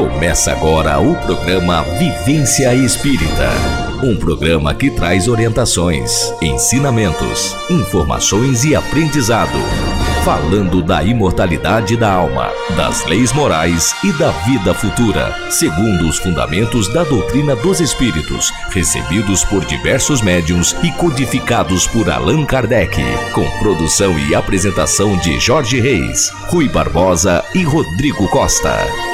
Começa agora o programa Vivência Espírita. Um programa que traz orientações, ensinamentos, informações e aprendizado. Falando da imortalidade da alma, das leis morais e da vida futura, segundo os fundamentos da doutrina dos espíritos, recebidos por diversos médiums e codificados por Allan Kardec, com produção e apresentação de Jorge Reis, Rui Barbosa e Rodrigo Costa.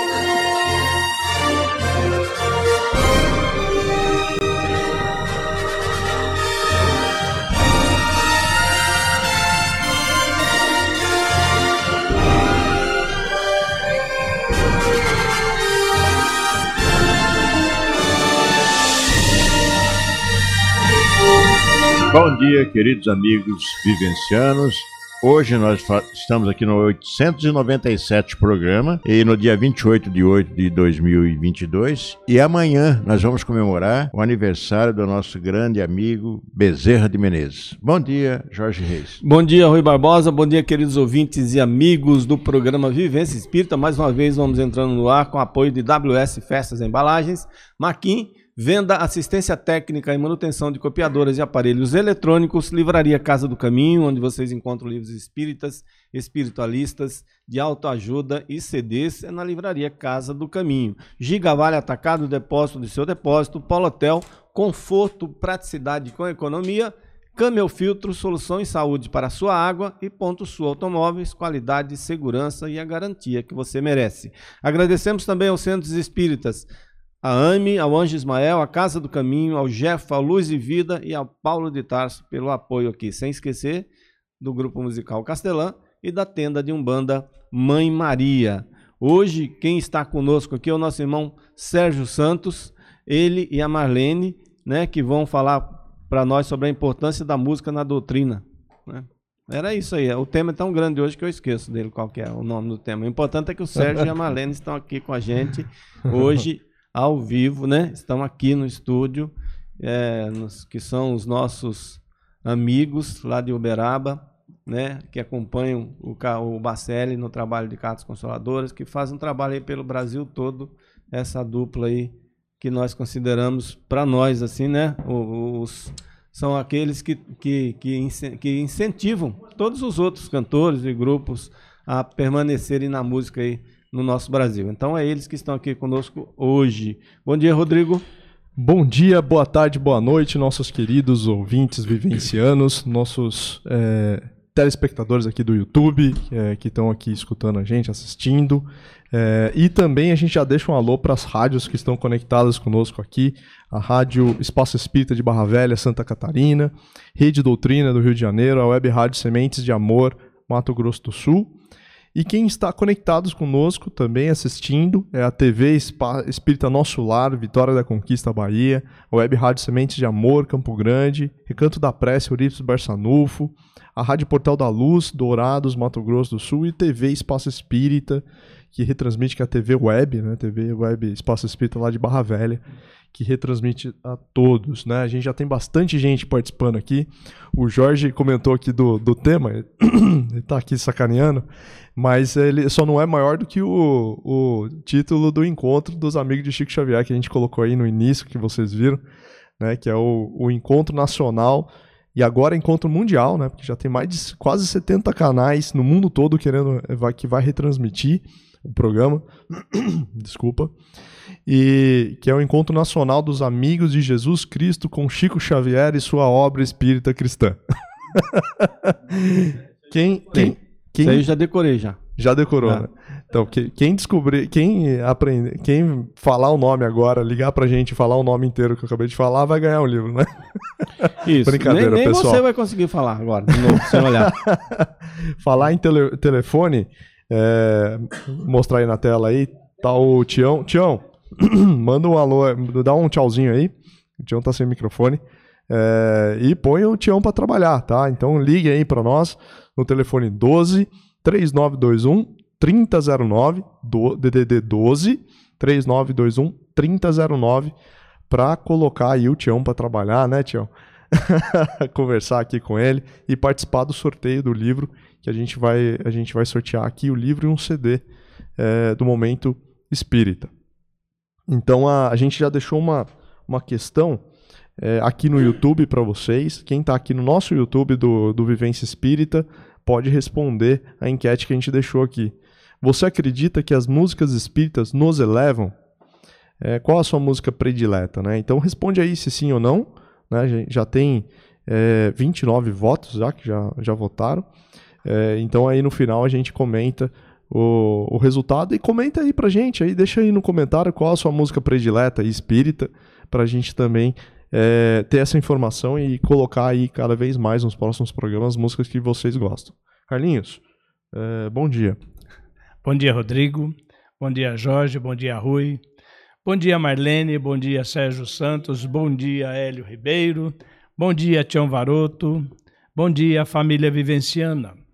Bom dia, queridos amigos vivencianos. Hoje nós estamos aqui no 897 programa e no dia 28 de 8 de 2022 e amanhã nós vamos comemorar o aniversário do nosso grande amigo Bezerra de Menezes. Bom dia, Jorge Reis. Bom dia, Rui Barbosa. Bom dia, queridos ouvintes e amigos do programa Vivência Espírita. Mais uma vez vamos entrando no ar com apoio de WS Festas e Embalagens, Maquin Venda, assistência técnica e manutenção de copiadoras e aparelhos eletrônicos, Livraria Casa do Caminho, onde vocês encontram livros espíritas, espiritualistas, de autoajuda e CDs, é na Livraria Casa do Caminho. Gigavale Atacado, depósito do seu depósito, Polo Hotel, conforto, praticidade com economia, Camel Filtro, solução em saúde para a sua água e Ponto Sul Automóveis, qualidade, segurança e a garantia que você merece. Agradecemos também aos Centros Espíritas a AME, ao Anjo Ismael, à Casa do Caminho, ao Jeff, ao Luz e Vida e ao Paulo de Tarso pelo apoio aqui. Sem esquecer do grupo musical Castelã e da tenda de Umbanda Mãe Maria. Hoje, quem está conosco aqui é o nosso irmão Sérgio Santos, ele e a Marlene, né, que vão falar para nós sobre a importância da música na doutrina. Né? Era isso aí. O tema é tão grande hoje que eu esqueço dele qual é o nome do tema. O importante é que o Sérgio e a Marlene estão aqui com a gente hoje ao vivo, né? Estão aqui no estúdio, é, nos, que são os nossos amigos lá de Uberaba, né? Que acompanham o, o Bacelli no trabalho de cartas consoladoras, que fazem um trabalho aí pelo Brasil todo, essa dupla aí que nós consideramos para nós assim, né? Os, são aqueles que, que, que, incentivam todos os outros cantores e grupos a permanecerem na música aí no nosso Brasil. Então é eles que estão aqui conosco hoje. Bom dia, Rodrigo. Bom dia, boa tarde, boa noite, nossos queridos ouvintes vivencianos, nossos é, telespectadores aqui do YouTube, é, que estão aqui escutando a gente, assistindo. É, e também a gente já deixa um alô para as rádios que estão conectadas conosco aqui. A Rádio Espaço Espírita de Barra Velha, Santa Catarina, Rede Doutrina do Rio de Janeiro, a Web Rádio Sementes de Amor, Mato Grosso do Sul. E quem está conectados conosco também assistindo é a TV Espírita Nosso Lar, Vitória da Conquista Bahia, a Web Rádio Sementes de Amor, Campo Grande, Recanto da Prece, Eurípides Barçanufo, a Rádio Portal da Luz, Dourados, Mato Grosso do Sul e TV Espaço Espírita, que retransmite que é a TV Web, né? TV Web Espaço Espírita lá de Barra Velha que retransmite a todos, né? A gente já tem bastante gente participando aqui. O Jorge comentou aqui do, do tema, ele tá aqui sacaneando, mas ele só não é maior do que o, o título do encontro dos amigos de Chico Xavier que a gente colocou aí no início, que vocês viram, né? Que é o, o encontro nacional e agora encontro mundial, né? Porque já tem mais de quase 70 canais no mundo todo querendo que vai retransmitir o programa. Desculpa e que é o Encontro Nacional dos Amigos de Jesus Cristo com Chico Xavier e sua obra espírita cristã. quem, quem, quem... Isso aí eu já decorei já. Já decorou, ah. né? Então, quem descobrir, quem aprender, quem falar o nome agora, ligar pra gente e falar o nome inteiro que eu acabei de falar, vai ganhar o livro, né? Isso. Brincadeira, nem, nem pessoal. você vai conseguir falar agora, de novo, sem olhar. falar em tele, telefone, é, mostrar aí na tela aí, tá o Tião. Tião, manda um alô, dá um tchauzinho aí. O Tião tá sem microfone. É, e põe o Tião para trabalhar, tá? Então ligue aí para nós no telefone 12 3921 3009 do, DDD 12 3921 3009 para colocar aí o Tião para trabalhar, né, Tião? Conversar aqui com ele e participar do sorteio do livro que a gente vai a gente vai sortear aqui o livro e um CD é, do momento espírita. Então a, a gente já deixou uma, uma questão é, aqui no YouTube para vocês. Quem está aqui no nosso YouTube do, do Vivência Espírita pode responder a enquete que a gente deixou aqui. Você acredita que as músicas espíritas nos elevam? É, qual a sua música predileta? Né? Então responde aí se sim ou não. Né? Já tem é, 29 votos já que já, já votaram. É, então aí no final a gente comenta o, o resultado e comenta aí pra gente aí, deixa aí no comentário qual a sua música predileta e espírita, pra gente também é, ter essa informação e colocar aí cada vez mais nos próximos programas as músicas que vocês gostam. Carlinhos, é, bom dia. Bom dia, Rodrigo. Bom dia, Jorge. Bom dia, Rui. Bom dia, Marlene. Bom dia, Sérgio Santos. Bom dia, Hélio Ribeiro. Bom dia, Tião Varoto. Bom dia, família vivenciana.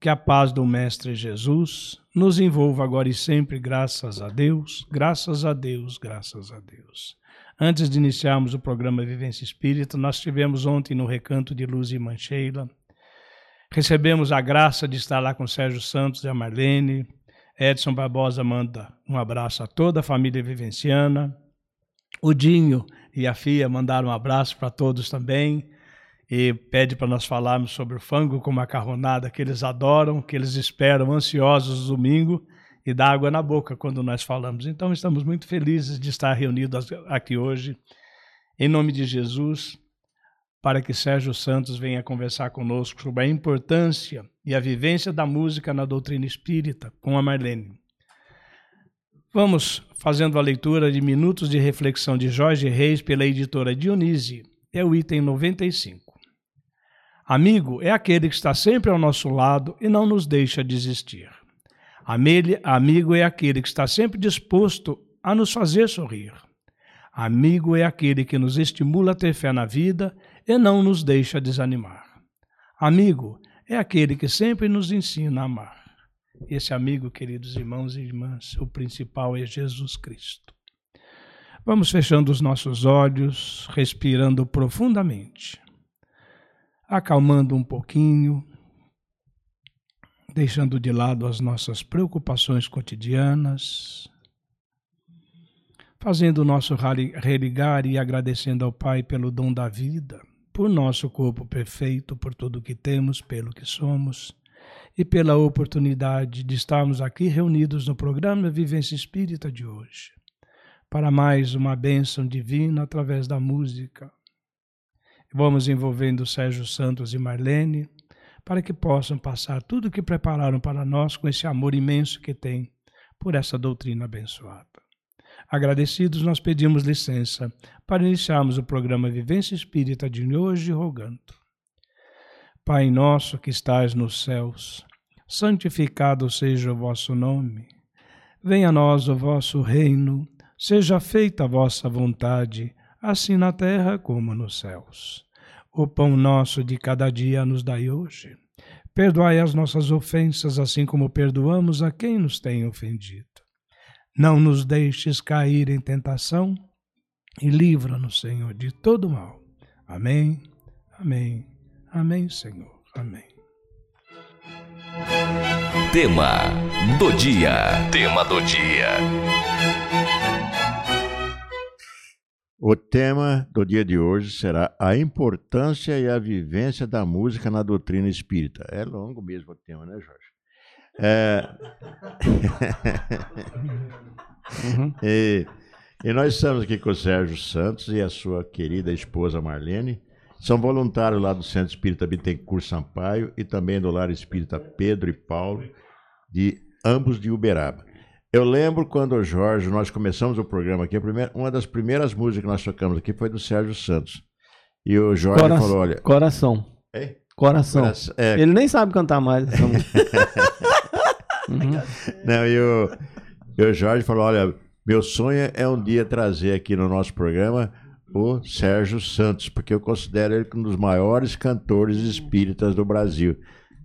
Que a paz do Mestre Jesus nos envolva agora e sempre, graças a Deus, graças a Deus, graças a Deus. Antes de iniciarmos o programa Vivência Espírita, nós tivemos ontem no Recanto de Luz e Mancheila. Recebemos a graça de estar lá com Sérgio Santos e a Marlene. Edson Barbosa manda um abraço a toda a família vivenciana. O Dinho e a Fia mandaram um abraço para todos também e pede para nós falarmos sobre o fango com macarronada que eles adoram, que eles esperam ansiosos domingo e dá água na boca quando nós falamos. Então estamos muito felizes de estar reunidos aqui hoje, em nome de Jesus, para que Sérgio Santos venha conversar conosco sobre a importância e a vivência da música na doutrina espírita com a Marlene. Vamos fazendo a leitura de Minutos de Reflexão de Jorge Reis pela editora Dionise. É o item 95. Amigo é aquele que está sempre ao nosso lado e não nos deixa desistir. Amigo é aquele que está sempre disposto a nos fazer sorrir. Amigo é aquele que nos estimula a ter fé na vida e não nos deixa desanimar. Amigo é aquele que sempre nos ensina a amar. Esse amigo, queridos irmãos e irmãs, o principal é Jesus Cristo. Vamos fechando os nossos olhos, respirando profundamente acalmando um pouquinho, deixando de lado as nossas preocupações cotidianas, fazendo o nosso religar e agradecendo ao Pai pelo dom da vida, por nosso corpo perfeito, por tudo que temos, pelo que somos e pela oportunidade de estarmos aqui reunidos no programa Vivência Espírita de hoje, para mais uma bênção divina através da música Vamos envolvendo Sérgio Santos e Marlene para que possam passar tudo o que prepararam para nós com esse amor imenso que têm por essa doutrina abençoada. Agradecidos, nós pedimos licença para iniciarmos o programa Vivência Espírita de hoje, rogando. Pai nosso que estais nos céus, santificado seja o vosso nome. Venha a nós o vosso reino, seja feita a vossa vontade assim na terra como nos céus. O pão nosso de cada dia nos dai hoje. Perdoai as nossas ofensas, assim como perdoamos a quem nos tem ofendido. Não nos deixes cair em tentação e livra-nos, Senhor, de todo mal. Amém, amém, amém, Senhor, amém. Tema do dia. Tema do dia. O tema do dia de hoje será a importância e a vivência da música na doutrina espírita. É longo mesmo o tema, né, Jorge? É... uhum. e, e, nós estamos aqui com o Sérgio Santos e a sua querida esposa Marlene. São voluntários lá do Centro Espírita Bittencourt Sampaio e também do Lar Espírita Pedro e Paulo, de ambos de Uberaba. Eu lembro quando o Jorge, nós começamos o programa aqui, primeira, uma das primeiras músicas que nós tocamos aqui foi do Sérgio Santos. E o Jorge Cora falou: olha. Coração. Coração. Coração é... Ele nem sabe cantar mais essa música. uhum. Não, e o, e o Jorge falou: olha, meu sonho é um dia trazer aqui no nosso programa o Sérgio Santos, porque eu considero ele um dos maiores cantores espíritas do Brasil.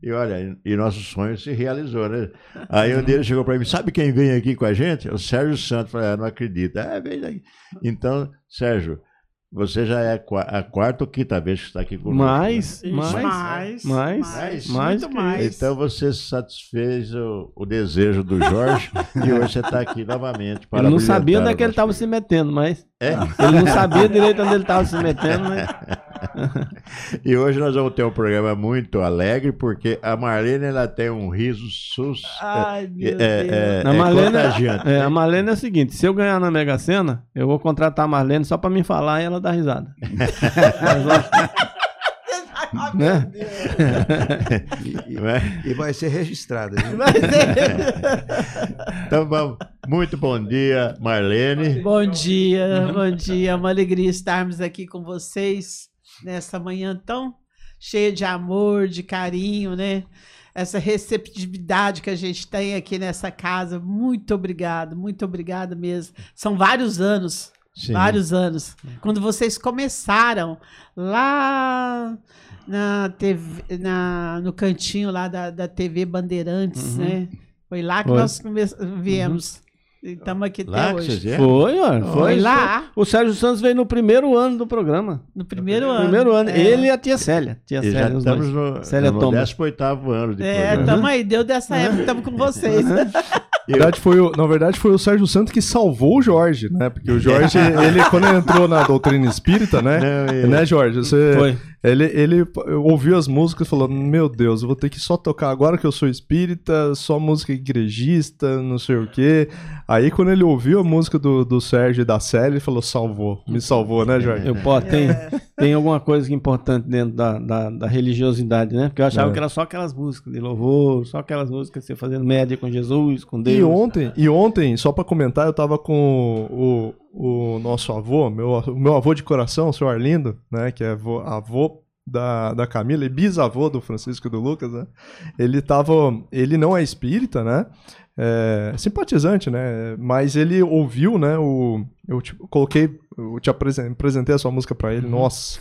E olha, e nosso sonho se realizou, né? Aí um dele chegou para mim, sabe quem vem aqui com a gente? O Sérgio Santos. Falei, ah, não acredito. É, vem daí. Então, Sérgio, Você já é a quarta ou quinta vez que está aqui conosco. Mais, né? mais, mais, mais, mais, mais, muito mais. Então você satisfez o, o desejo do Jorge e hoje você está aqui novamente. para Ele não sabia onde é que ele estava se metendo, mas. É? Ele não sabia direito onde ele estava se metendo, mas. E hoje nós vamos ter um programa muito alegre, porque a Marlene ela tem um riso sus... Ai, meu é, Deus. é, A é Marlene, contagiante. é, a Marlene é o seguinte: se eu ganhar na Mega Sena, eu vou contratar a Marlene só pra me falar e ela dar risada. Né? Não é? E vai ser registrada. viu? Então vamos. Muito bom dia, Marlene. Bom dia, bom dia. É uma alegria estarmos aqui com vocês nessa manhã tão cheia de amor, de carinho, né? Essa receptividade que a gente tem aqui nessa casa. Muito obrigado, muito obrigado mesmo. São vários anos, Sim. vários anos. Quando vocês começaram lá na TV, na, no cantinho lá da, da TV Bandeirantes, né? Foi lá que Foi. nós viemos. E estamos aqui até Lá que hoje. vieram? Foi, ó. Foi, Foi lá, O Sérgio Santos veio no primeiro ano do programa. no primeiro No ano. primeiro ano. É. Ele e a tia Célia. Tia E já Célia, os estamos no, Célia no Thomas. 18 ano de É, programa. tamo aí, deu dessa época, estamos com vocês. Na verdade, foi o, na verdade, foi o Sérgio Santos que salvou o Jorge, né? Porque o Jorge, ele, quando ele entrou na doutrina espírita, né? Não, e- Né, Jorge? Você, Foi. Ele, ele ouviu as músicas e falou: Meu Deus, eu vou ter que só tocar agora que eu sou espírita, só música igrejista, não sei o quê. Aí, quando ele ouviu a música do, do Sérgio e da Célia, ele falou: Salvou, me salvou, né, Jorge? Eu, pô, tem, tem alguma coisa importante dentro da, da, da religiosidade, né? Porque eu achava É. que era só aquelas músicas de louvor, só aquelas músicas você fazendo média com Jesus, com Deus. E ontem, e ontem, só pra comentar, eu tava com o, o nosso avô, meu, o meu avô de coração, o senhor Arlindo, né, que é avô, avô da, da Camila e bisavô do Francisco e do Lucas, né? Ele tava, ele não é espírita, né? É, simpatizante, né? Mas ele ouviu, né, o eu te, coloquei, eu te apresen- apresentei a sua música pra ele, nossa.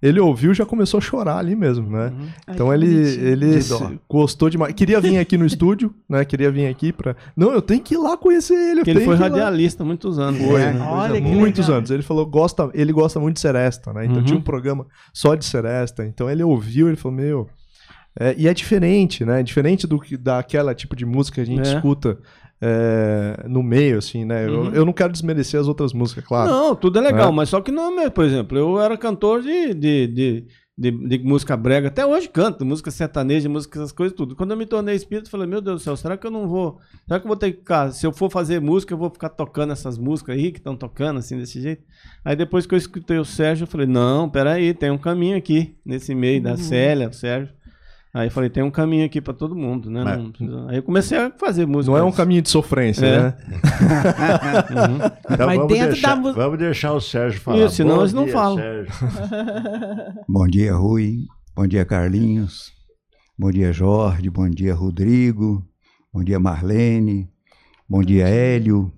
Ele ouviu e já começou a chorar ali mesmo, né? Então Ai, ele, ele De gostou demais. Queria vir aqui no estúdio, né? Queria vir aqui pra. Não, eu tenho que ir lá conhecer ele. Porque ele foi radialista há muitos anos. Foi, né? né? Olha Muitos legal. anos. Ele falou, gosta, ele gosta muito de Seresta, né? Então Uhum. tinha um programa só de Seresta. Então ele ouviu, ele falou, meu. é, e é diferente, né? Diferente do que daquela tipo de música que a gente É. escuta é, no meio, assim, né? Eu, Uhum. eu não quero desmerecer as outras músicas, claro. Não, tudo é legal, É. mas só que não é mesmo. Por exemplo, eu era cantor de, de, de, de, de música brega, até hoje canto, música sertaneja, música, essas coisas, tudo. Quando eu me tornei espírita, eu falei, meu Deus do céu, será que eu não vou. Será que eu vou ter que ficar. Se eu for fazer música, eu vou ficar tocando essas músicas aí que estão tocando, assim, desse jeito. Aí depois que eu escutei o Sérgio, eu falei, não, peraí, tem um caminho aqui, nesse meio da Célia, o Sérgio. Aí eu falei, tem um caminho aqui pra todo mundo, né? Mas- Não precisa- Aí eu comecei a fazer música. Não é um caminho de sofrência, É. né? Então Mas vamos, dentro deixar, da mu- vamos deixar o Sérgio falar. Isso, senão Bom eles não dia, falam. Bom dia, Rui. Bom dia, Carlinhos. Bom dia, Jorge. Bom dia, Rodrigo. Bom dia, Marlene. Bom dia, Hélio.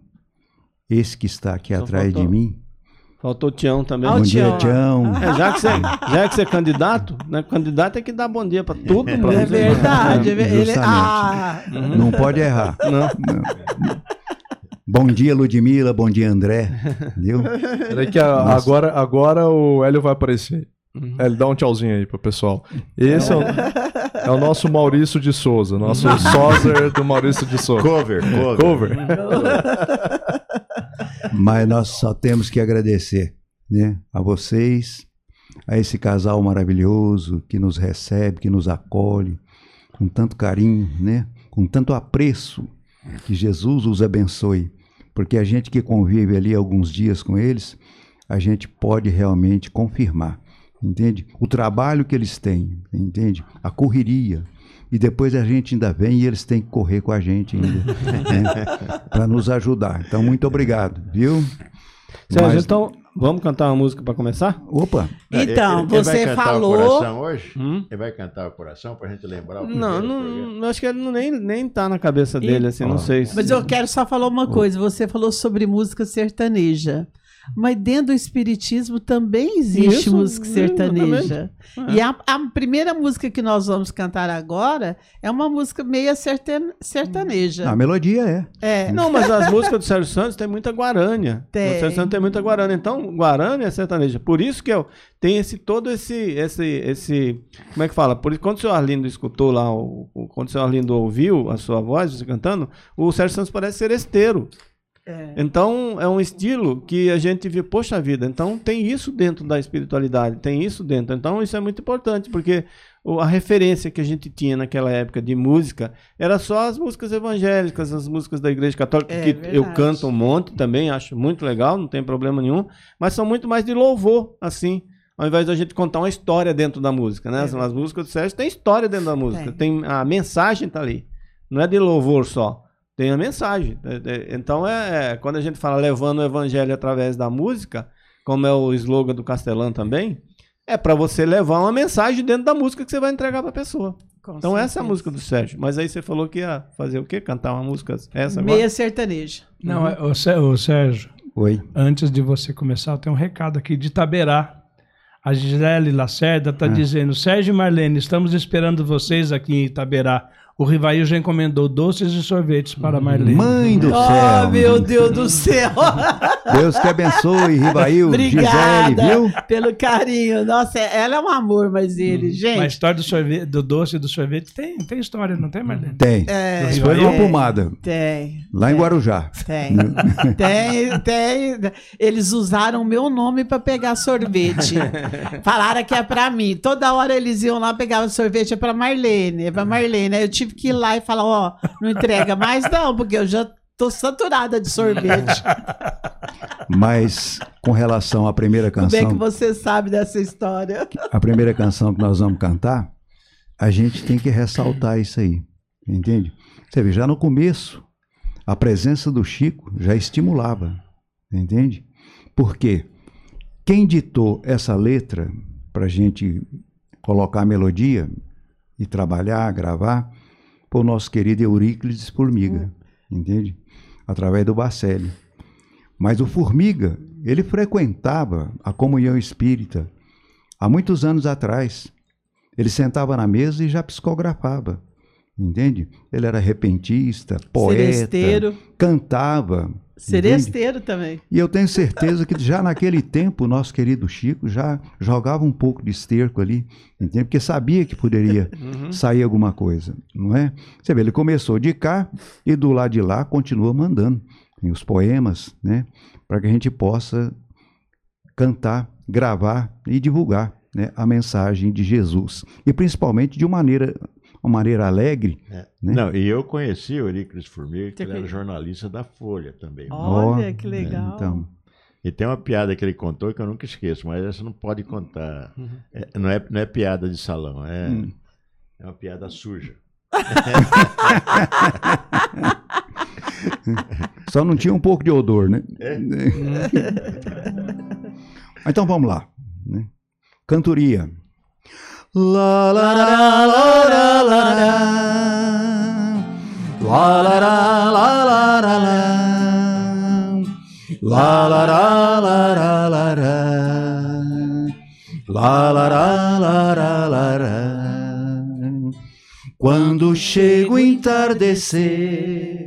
Esse que está aqui Só atrás faltou- de mim. Faltou o Tião também. Ah, Bom dia, Tião. Tião. É, já, que você, já que você é candidato, né? Candidato é que dá bom dia pra tudo. Pra É verdade. é ele, ah, Não pode errar. Não. Bom dia, Ludmila. Bom dia, André. Entendeu? Peraí que a- agora, agora o Hélio vai aparecer. Uhum. Hélio, dá um tchauzinho aí pro pessoal. Esse é o, é o nosso Maurício de Souza, nosso sózer do Maurício de Souza. Cover, cover. Cover. Mas nós só temos que agradecer né, a vocês, a esse casal maravilhoso que nos recebe, que nos acolhe com tanto carinho, né, com tanto apreço. Que Jesus os abençoe, porque a gente que convive ali alguns dias com eles, a gente pode realmente confirmar, entende? O trabalho que eles têm, entende? A correria. E depois a gente ainda vem e eles têm que correr com a gente ainda, né? para nos ajudar. Então, muito obrigado, viu? Sérgio, Mas- então, vamos cantar uma música pra começar? Opa, Então, Ele- ele vai você cantar O falou. coração hoje? Hum? Ele vai cantar o coração pra gente lembrar o Não, primeiro não, acho que ele não, nem, nem tá na cabeça dele, assim, não sei. se- Mas eu quero só falar uma coisa. Você falou sobre música sertaneja. Mas dentro do espiritismo também existe Isso, música sertaneja. exatamente. E a, a primeira música que nós vamos cantar agora é uma música meia sertan- sertaneja. A melodia é. É. Não, mas as músicas do Sérgio Santos tem muita guarânia. Tem. O Sérgio Santos tem muita guarânia. Então, guarânia é sertaneja. Por isso que eu, tem esse todo esse, esse, esse. Como é que fala? Por isso, quando o senhor Arlindo escutou lá, o- quando o senhor Arlindo ouviu a sua voz, você cantando, o Sérgio Santos parece ser esteiro. É. Então, é um estilo que a gente vê, poxa vida, então tem isso dentro da espiritualidade, tem isso dentro. Então, isso é muito importante, porque a referência que a gente tinha naquela época de música era só as músicas evangélicas, as músicas da Igreja Católica, É, que eu verdade. canto um monte também, acho muito legal, não tem problema nenhum, mas são muito mais de louvor, assim. Ao invés da gente contar uma história dentro da música, né? É As, as músicas do Sérgio tem história dentro da música, Tem. tem a mensagem tá ali. Não é de louvor só tem a mensagem. É, é, Então, é, é, quando a gente fala levando o evangelho através da música, como é o slogan do Castelão também, é para você levar uma mensagem dentro da música que você vai entregar para a pessoa. Com Então, essa é a certeza. música do Sérgio. Mas aí você falou que ia fazer o quê? Cantar uma música essa agora? Meia sertaneja. Não, é, ô, Sé- ô, Sérgio, Oi. antes de você começar, eu tenho um recado aqui de Taberá. A Gisele Lacerda está dizendo: Sérgio e Marlene, estamos esperando vocês aqui em Itaberá. O Rivail já encomendou doces e sorvetes para a Marlene. Mãe do Oh, céu. meu Deus do céu! Deus que abençoe, Rivail, Gisele, Obrigada viu? pelo carinho. Nossa, ela é um amor, mas ele, Mas a gente. história do, sorvete, do doce e do sorvete tem, tem história, não tem, Marlene? Tem. É, Isso foi numa tem, pomada, Tem. lá em tem, Guarujá. Tem. tem, tem. Eles usaram o meu nome para pegar sorvete. Falaram que é para mim. Toda hora eles iam lá pegar o sorvete, é para Marlene, é para Marlene. Aí eu tive que ir lá e falar: Ó, não entrega mais não, porque eu já tô saturada de sorvete. Mas com relação à primeira Como é que canção, você sabe dessa história? a primeira canção que nós vamos cantar, a gente tem que ressaltar isso aí, entende? Você vê, já no começo, a presença do Chico já estimulava, entende? Porque quem ditou essa letra para a gente colocar a melodia e trabalhar, gravar, o nosso querido Euríclides Formiga, entende? Através do Bacelli. Mas o Formiga, ele frequentava a comunhão espírita há muitos anos atrás. Ele sentava na mesa e já psicografava, entende? Ele era repentista, poeta, Seresteiro. cantava. Entende? Seresteiro também. E eu tenho certeza que já naquele tempo o nosso querido Chico já jogava um pouco de esterco ali, entende? Porque sabia que poderia Uhum. sair alguma coisa, não é? Você vê, ele começou de cá e do lado de lá continua mandando tem os poemas, né? Para que a gente possa cantar, gravar e divulgar né, a mensagem de Jesus. E principalmente de uma maneira, uma maneira alegre. É. Né? Não, e eu conheci o Euríclides Formiga, que ele era jornalista da Folha também. Olha, que né, legal. Então, E tem uma piada que ele contou que eu nunca esqueço, mas essa não pode contar. É, não, é, não é piada de salão, é, Hum. é uma piada suja. só não tinha um pouco de odor, né? então vamos lá. Né? Cantoria. Lá, lá, lá, lá. Lá, lá, lá, lá, lá, lá, lá. Lá, lá, lá, lá, lá, lá, lá. Lá, lá, lá, lá, lá, lá, lá. Quando chega o entardecer,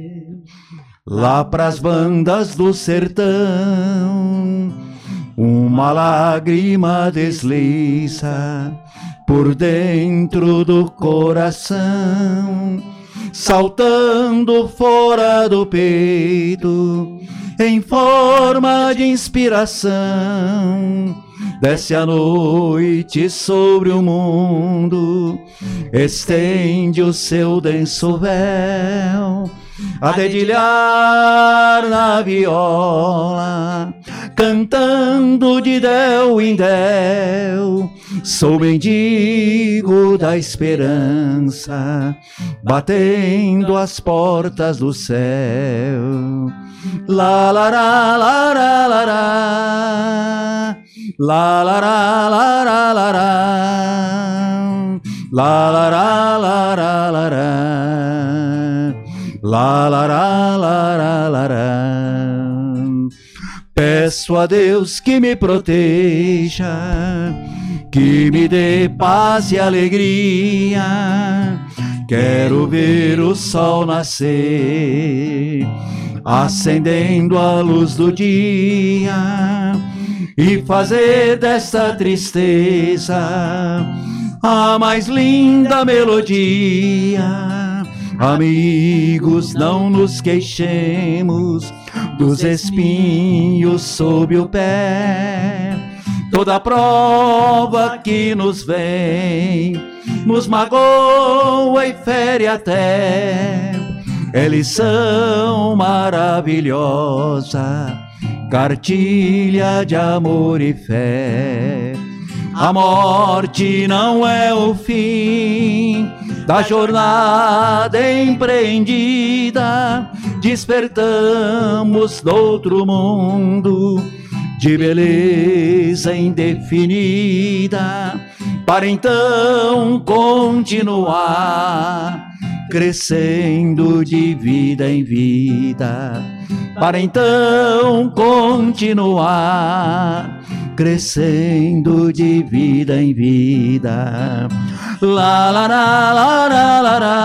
lá pras bandas do sertão, uma lágrima desliza por dentro do coração, saltando fora do peito, em forma de inspiração. Desce a noite sobre o mundo, estende o seu denso véu, a dedilhar na viola, cantando de del em del. Sou mendigo da esperança, batendo as portas do céu. La la la la la la la. La la la la la la la. La la la la la la la la la la la. Peço a Deus que me proteja, que me dê paz e alegria. Quero ver o sol nascer, acendendo a luz do dia e fazer desta tristeza a mais linda melodia. Amigos, não nos queixemos dos espinhos sob o pé. Toda prova que nos vem nos magoa e fere até. É lição maravilhosa, cartilha de amor e fé. A morte não é o fim da jornada empreendida. Despertamos do outro mundo de beleza indefinida, para então continuar crescendo de vida em vida, para então continuar crescendo de vida em vida. La la la la la la la.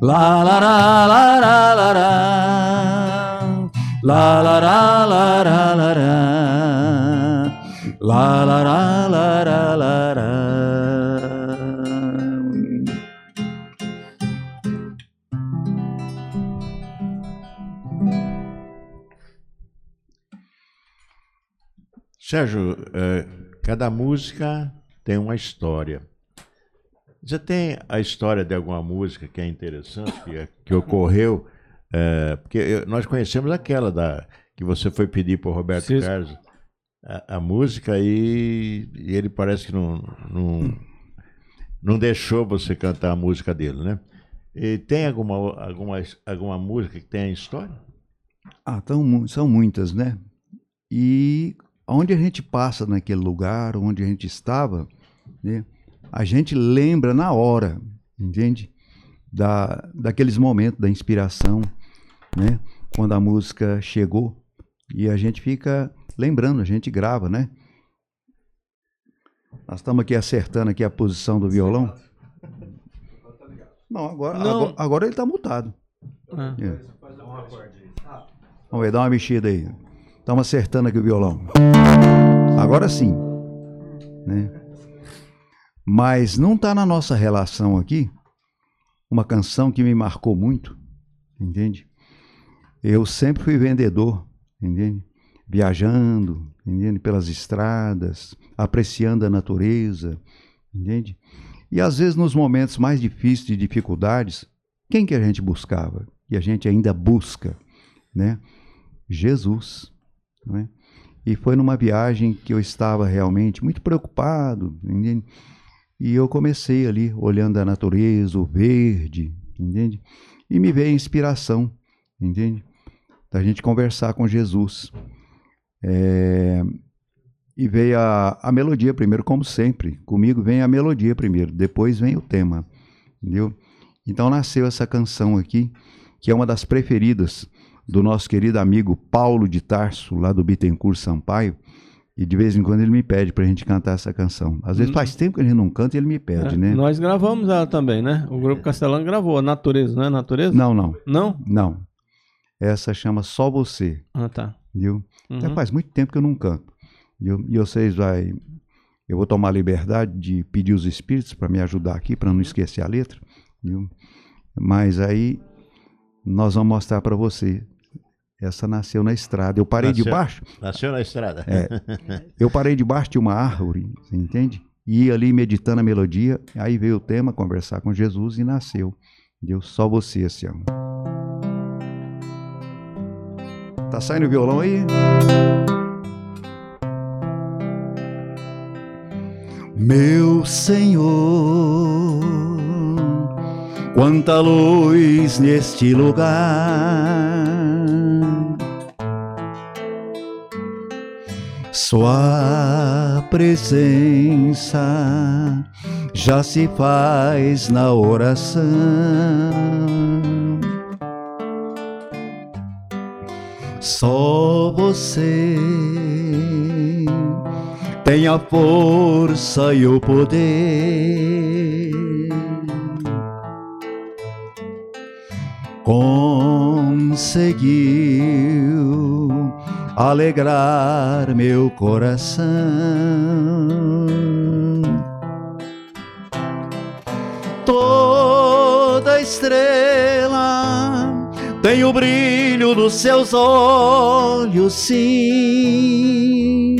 La la la la la la la. La la la la la la la. La la la la la la la. Sérgio, eh, cada música tem uma história. Você tem a história de alguma música que é interessante, que, que ocorreu? É, porque eu- nós conhecemos aquela da que você foi pedir para o Roberto Cisco. Carlos a, a música e, e ele parece que não, não, não deixou você cantar a música dele, né? E tem alguma, alguma, alguma música que tem a história? Ah, tão, são muitas, né? E onde a gente passa naquele lugar, onde a gente estava, né? A gente lembra na hora, entende? Da, daqueles momentos da inspiração, né? Quando a música chegou e a gente fica lembrando, a gente grava, né? Nós estamos aqui acertando aqui a posição do violão. Não, agora, Não. agora, agora ele está mutado. Ah. É. Vamos ver, dá uma mexida aí. Estamos acertando aqui o violão. Agora sim. Né? Mas não está na nossa relação aqui uma canção que me marcou muito, entende? Eu sempre fui vendedor, entende? Viajando, entende? Pelas estradas, apreciando a natureza, entende? E às vezes nos momentos mais difíceis de dificuldades, quem que a gente buscava? E a gente ainda busca, né? Jesus, não é? E foi numa viagem que eu estava realmente muito preocupado, entende? E eu comecei ali olhando a natureza, o verde, entende? E me veio a inspiração, entende? Da gente conversar com Jesus. É, E veio a, a melodia primeiro, como sempre. Comigo vem a melodia primeiro, depois vem o tema, entendeu? Então nasceu essa canção aqui, que é uma das preferidas do nosso querido amigo Paulo de Tarso, lá do Bittencourt Sampaio. E de vez em quando ele me pede pra gente cantar essa canção. Às vezes faz tempo que a gente não canta e ele me pede, É, né? Nós gravamos ela também, né? O Grupo Castelão gravou. A Natureza, não é Natureza? Não, não, Não? não. Essa chama Só Você, Ah, tá. viu? Até Uhum. faz muito tempo que eu não canto. viu? E vocês vai. Eu vou tomar a liberdade de pedir os espíritos para me ajudar aqui, para não esquecer a letra. Viu? Mas aí nós vamos mostrar para você. Essa nasceu na estrada. Eu parei Nasceu- debaixo. Nasceu na estrada. É. Eu parei debaixo de uma árvore, você entende? E ia ali meditando a melodia. Aí veio o tema, conversar com Jesus e nasceu. Deu só você esse ano. Tá saindo o violão aí? Meu Senhor, quanta luz neste lugar. Sua presença já se faz na oração. Só você tem a força e o poder. Conseguiu alegrar meu coração. Toda estrela tem o brilho dos seus olhos, sim.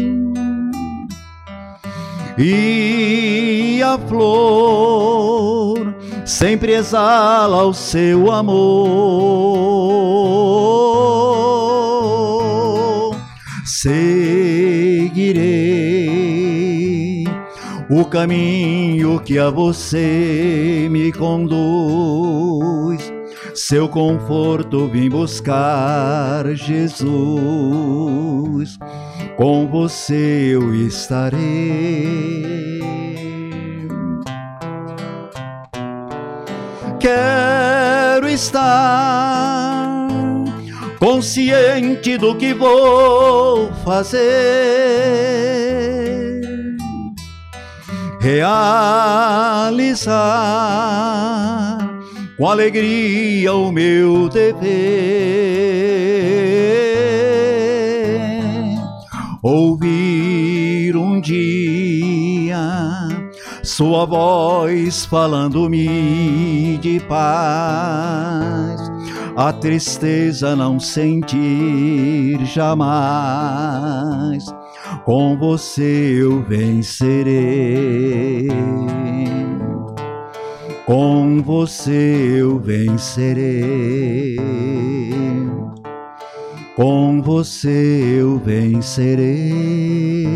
E a flor sempre exala o seu amor. Seguirei o caminho que a você me conduz. Seu conforto vim buscar, Jesus. Com você eu estarei. Quero estar consciente do que vou fazer, realizar com alegria o meu dever, ouvir um dia sua voz falando-me de paz, a tristeza não sentir jamais. Com você eu vencerei. Com você eu vencerei. Com você eu vencerei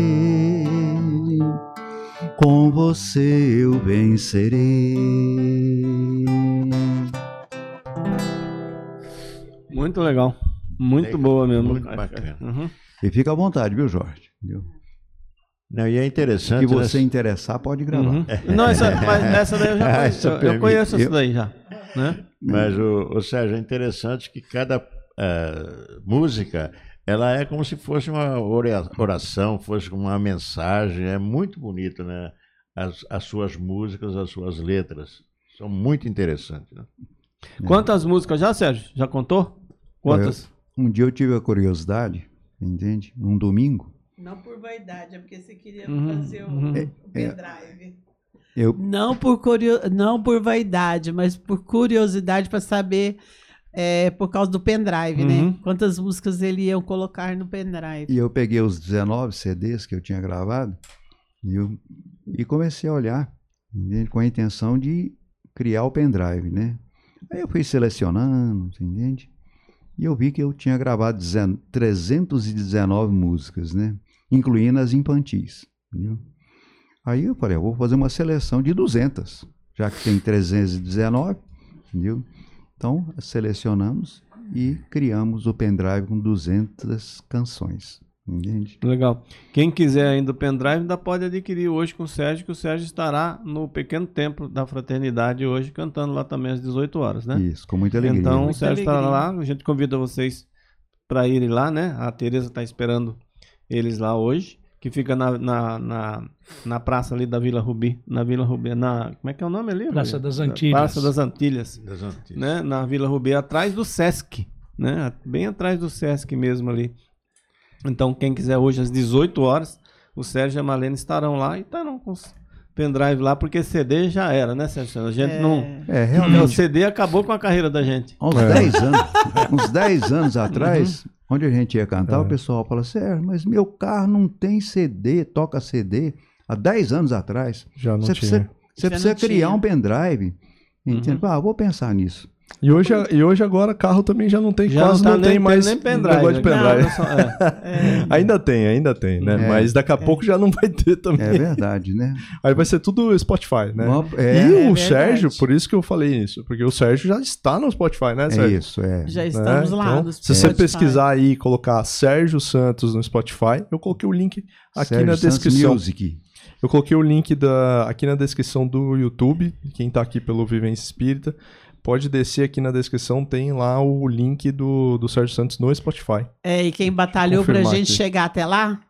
com você eu vencerei. Muito legal. Muito legal. boa mesmo. Muito bacana. Uhum. E fica à vontade, viu, Jorge? Não, e é interessante. Se você né? interessar, pode gravar. Uhum. Não, essa, mas essa daí eu já conheço. eu, eu conheço essa daí já. Né? Mas, o, o Sérgio, é interessante que cada uh, música ela é como se fosse uma oração, fosse uma mensagem. É muito bonito, né? As, as suas músicas, as suas letras. São muito interessantes. Né? Quantas músicas já, Sérgio? Já contou? Quantas? um dia eu tive a curiosidade, entende? Um domingo. Não por vaidade, é porque você queria uhum, fazer o, uhum. o pendrive. É, eu... Não, por curio... não por vaidade, mas por curiosidade para saber é, por causa do pendrive, né? uhum. né? Quantas músicas ele ia colocar no pendrive. E eu peguei os 19 CDs que eu tinha gravado e, eu, e comecei a olhar entende? com a intenção de criar o pendrive, né? Aí eu fui selecionando, entende? E eu vi que eu tinha gravado 319 músicas, né? Incluindo as infantis. Entendeu? Aí eu falei, eu vou fazer uma seleção de 200, já que tem 319, entendeu? Então, selecionamos e criamos o pendrive com 200 canções. Entende? Legal. Quem quiser ainda o pendrive ainda pode adquirir hoje com o Sérgio, que o Sérgio estará no pequeno templo da fraternidade hoje, cantando lá também às 18 horas, né? Isso, com muita alegria. Então, o Sérgio estará lá, a gente convida vocês para irem lá, né? A Tereza está esperando eles lá hoje que fica na, na, na, na, praça ali da Vila Rubi, na Vila Rubi, na, como é que é o nome ali? Praça das Antilhas. Praça das Antilhas, das Antilhas. Né? na Vila Rubi, atrás do Sesc, né? bem atrás do Sesc mesmo ali. Então, quem quiser hoje às 18 horas, o Sérgio e a Malena estarão lá e estarão com os pendrive lá, porque CD já era, né, Sérgio? A gente é, não. É, realmente. O CD acabou com a carreira da gente. Há uns 10 é. anos, uns 10 anos atrás, uhum. Onde a gente ia cantar, é. o pessoal fala Sérgio, mas meu carro não tem CD, toca CD. Há 10 anos atrás. Já não você tinha. Precisa, você precisa criar um pendrive. Entende? Uhum. Ah, vou pensar nisso. E hoje, e hoje agora carro também já não tem, já quase não, tá não tem mais nem pendrive, negócio de pendrive. Não, é. é. ainda tem, ainda tem, né? É, Mas daqui a pouco já não vai ter também. É verdade, né? Aí vai ser tudo Spotify, né? É, e o Sérgio, por isso que eu falei isso, porque o Sérgio já está no Spotify, né, Sérgio? É isso, é. Já estamos né? lá então, Se você pesquisar aí e colocar Sérgio Santos no Spotify, eu coloquei o link aqui Sérgio na descrição. Music. Eu coloquei o link da, aqui na descrição do YouTube, quem está aqui pelo Vivência Espírita pode descer aqui na descrição, tem lá o link do, do Sérgio Santos no Spotify. É, e quem batalhou pra gente aqui. chegar até lá,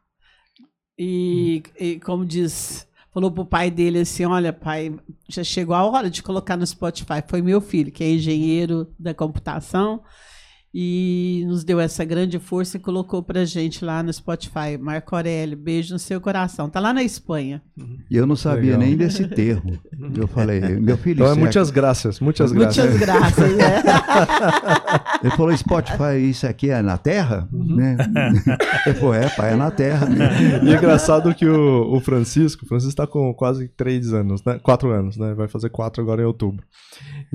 e, e como diz, falou pro pai dele assim: olha, pai, já chegou a hora de colocar no Spotify. Foi meu filho, que é engenheiro da computação, e nos deu essa grande força e colocou pra gente lá no Spotify. Marco Aurélio, beijo no seu coração. Tá lá na Espanha. E eu não sabia Legal. nem desse termo. Eu falei, meu filho, Então é muitas graças, muitas graças. Muitas graças, né? Ele falou, Spotify, isso aqui é na Terra? Uhum. Né? Ele falou, é, pai, é na Terra. né? E é engraçado que o, o Francisco, o Francisco está com quase três anos, né? Quatro anos, né? Vai fazer quatro agora em outubro.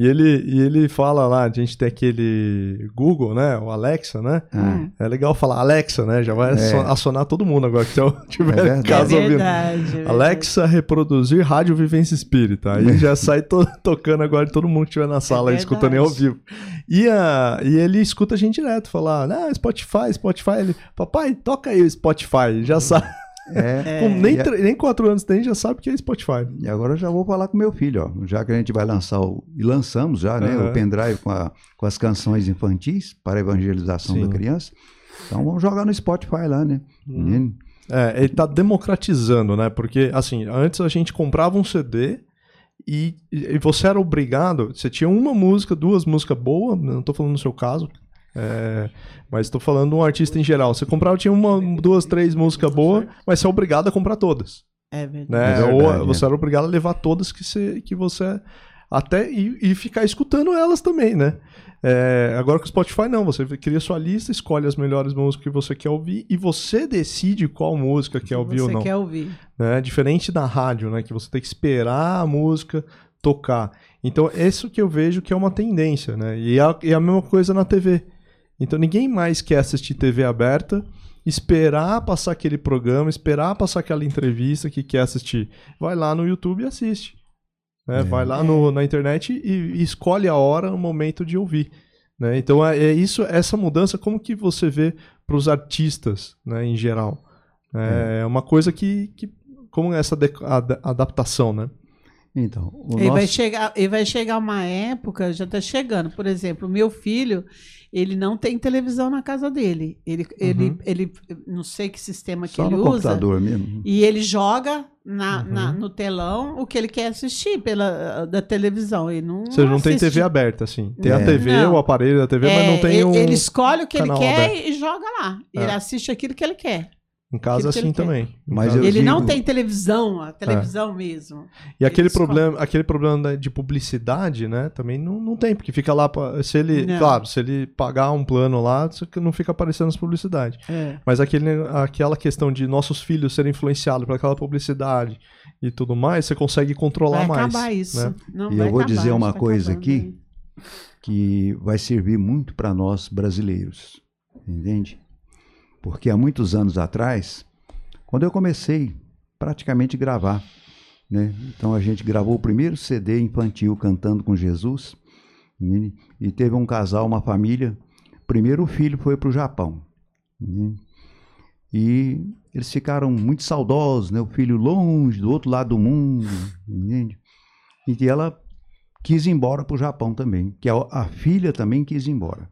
E ele, e ele fala lá, a gente tem aquele Google, né? O Alexa, né? Ah, É legal falar Alexa, né? Já vai É. acionar todo mundo agora que então, tiver É em casa é ouvindo. verdade, é verdade. Alexa reproduzir rádio vivência espírita. Aí já sai to- tocando agora de todo mundo que estiver na sala aí, escutando ao vivo. E, a, e ele escuta a gente direto, falar, ah, Spotify, Spotify. Ele, papai, toca aí o Spotify. Já sabe. É. Com nem, E a- nem quatro anos tem, já sabe que é Spotify. E agora eu já vou falar com meu filho, ó. Já que a gente vai lançar o. E lançamos já, né? Aham. O pendrive com, a- com as canções infantis para a evangelização Sim. da criança. Então vamos jogar no Spotify lá, né? Uhum. É, ele tá democratizando, né? Porque, assim, antes a gente comprava um CD e, e você era obrigado. Você tinha uma música, duas músicas boas, não tô falando no seu caso. É, mas tô falando um artista em geral. Você comprava, tinha uma, duas, três músicas boas, mas você é obrigado a comprar todas. É verdade. Né? É verdade, Ou você é. era obrigado a levar todas que você, que você até e, e ficar escutando elas também, né? É, agora com o Spotify não, você cria sua lista, escolhe as melhores músicas que você quer ouvir e você decide qual música quer ouvir Você ou não. quer ouvir. Né? Diferente da rádio, né? Que você tem que esperar a música tocar. Então, isso que eu vejo que é uma tendência, né? E a, e a mesma coisa na TV. Então, ninguém mais quer assistir TV aberta, esperar passar aquele programa, esperar passar aquela entrevista que quer assistir. Vai lá no YouTube e assiste. né? Vai lá no- na internet e, e escolhe a hora, o momento de ouvir. né? Então, é, é isso, essa mudança, como que você vê para os artistas, né, em geral? É, uma coisa que, que como essa de- ad- adaptação, né? Então, o E vai, nosso... chegar, e vai chegar uma época, já está chegando. Por exemplo, meu filho, ele não tem televisão na casa dele. Ele, ele, ele não sei que sistema que Só ele no usa. computador mesmo. E ele joga na, Uhum. na- no telão o que ele quer assistir pela, da televisão. Ele não Ou seja, não tem TV aberta, assim. Tem a É. TV, Não. o aparelho da TV, É, mas não tem ele, um... ele escolhe o que ele quer aberto. e joga lá. Ele É. assiste aquilo que ele quer. Em casa, assim, quer. também. Mas eu ele não digo- tem televisão, a televisão mesmo. E aquele ele escolhe. problema, aquele problema de publicidade, né? Também não, não tem, porque fica lá. pra- Se ele, Não. claro, se ele pagar um plano lá, não fica aparecendo as publicidades. É. Mas aquele, aquela questão de nossos filhos serem influenciados por aquela publicidade e tudo mais, você consegue controlar Vai mais. acabar isso. né? Não, E vai eu vou acabar, dizer uma tá coisa aqui. né? que vai servir muito para nós brasileiros, entende? Porque há muitos anos atrás, quando eu comecei praticamente a gravar, né? Então a gente gravou o primeiro CD infantil cantando com Jesus, né? e teve um casal, uma família. Primeiro o filho foi para o Japão, né? e eles ficaram muito saudosos, né? O filho longe, do outro lado do mundo, entende? E ela quis ir embora para o Japão também, que a, a filha também quis ir embora.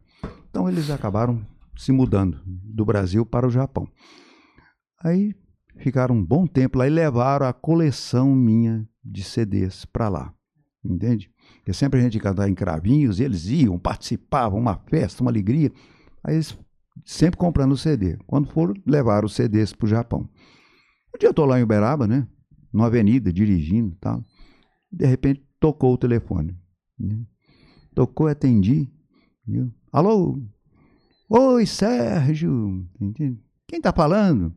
Então eles acabaram se mudando do Brasil para o Japão. Aí ficaram um bom tempo lá e levaram a coleção minha de CDs para lá, entende? Porque sempre a gente cantava em cravinhos, e eles iam, participavam, uma festa, uma alegria. Aí eles sempre comprando o CD. Quando foram, levaram os CDs para o Japão. Um dia eu estou lá em Uberaba, né? Numa avenida, dirigindo e tal. De repente, tocou o telefone. né? Tocou, atendi. viu? Alô? Oi, Sérgio. Quem tá falando?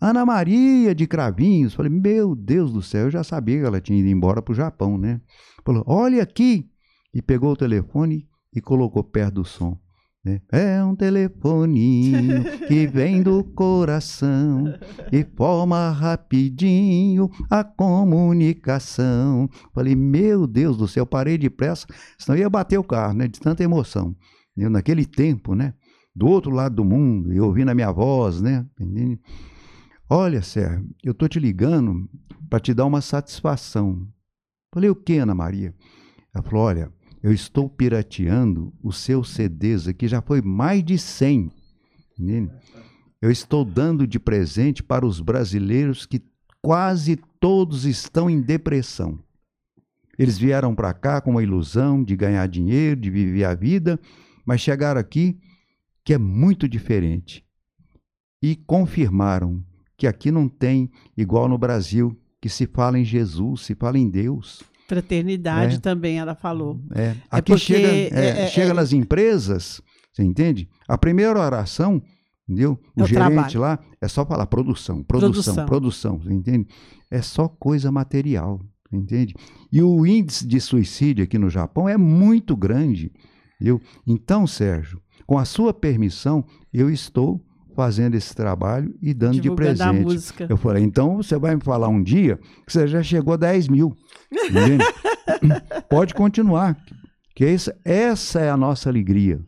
Ana Maria de Cravinhos. Falei, meu Deus do céu, eu já sabia que ela tinha ido embora pro Japão, né? Falou, olha aqui. E pegou o telefone e colocou perto do som. né? É um telefoninho que vem do coração e forma rapidinho a comunicação. Falei, meu Deus do céu, parei depressa, senão ia bater o carro, né? De tanta emoção. Eu, naquele tempo, né? Do outro lado do mundo, e ouvindo a minha voz, né? Olha, Sérgio, eu tô te ligando para te dar uma satisfação. Falei, o que, Ana Maria? Ela falou, olha, eu estou pirateando os seus CDs aqui, já foi mais de 100. Entende? Eu estou dando de presente para os brasileiros que quase todos estão em depressão. Eles vieram para cá com uma ilusão de ganhar dinheiro, de viver a vida, mas chegaram aqui que é muito diferente. E confirmaram que aqui não tem, igual no Brasil, que se fala em Jesus, se fala em Deus. Fraternidade É. também, ela falou. É, aqui porque, chega, é, é, é, chega é- nas empresas, você entende? A primeira oração, entendeu? O É o gerente trabalho. lá é só falar produção, produção, Produção. produção, você entende? É só coisa material, você entende? E o índice de suicídio aqui no Japão é muito grande, entendeu? Então, Sérgio, com a sua permissão, eu estou fazendo esse trabalho e dando de Divulgando a presente. música. Eu falei, então você vai me falar um dia que você já chegou a 10 mil. Pode continuar. Que essa, essa é a nossa alegria.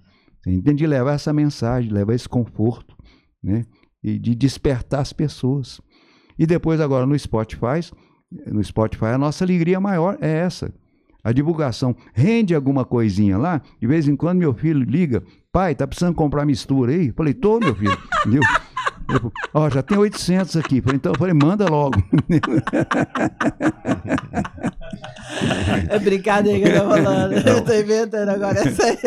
Entende? De levar essa mensagem, levar esse conforto, né? E de despertar as pessoas. E depois, agora, no Spotify, no Spotify, a nossa alegria maior é essa. A divulgação rende alguma coisinha lá. De vez em quando, meu filho liga: pai, tá precisando comprar mistura aí? Falei: tô, meu filho. Ó, já tem 800 aqui. Então, eu falei, manda logo. É brincadeira que eu tô falando. Eu tô inventando agora essa aí.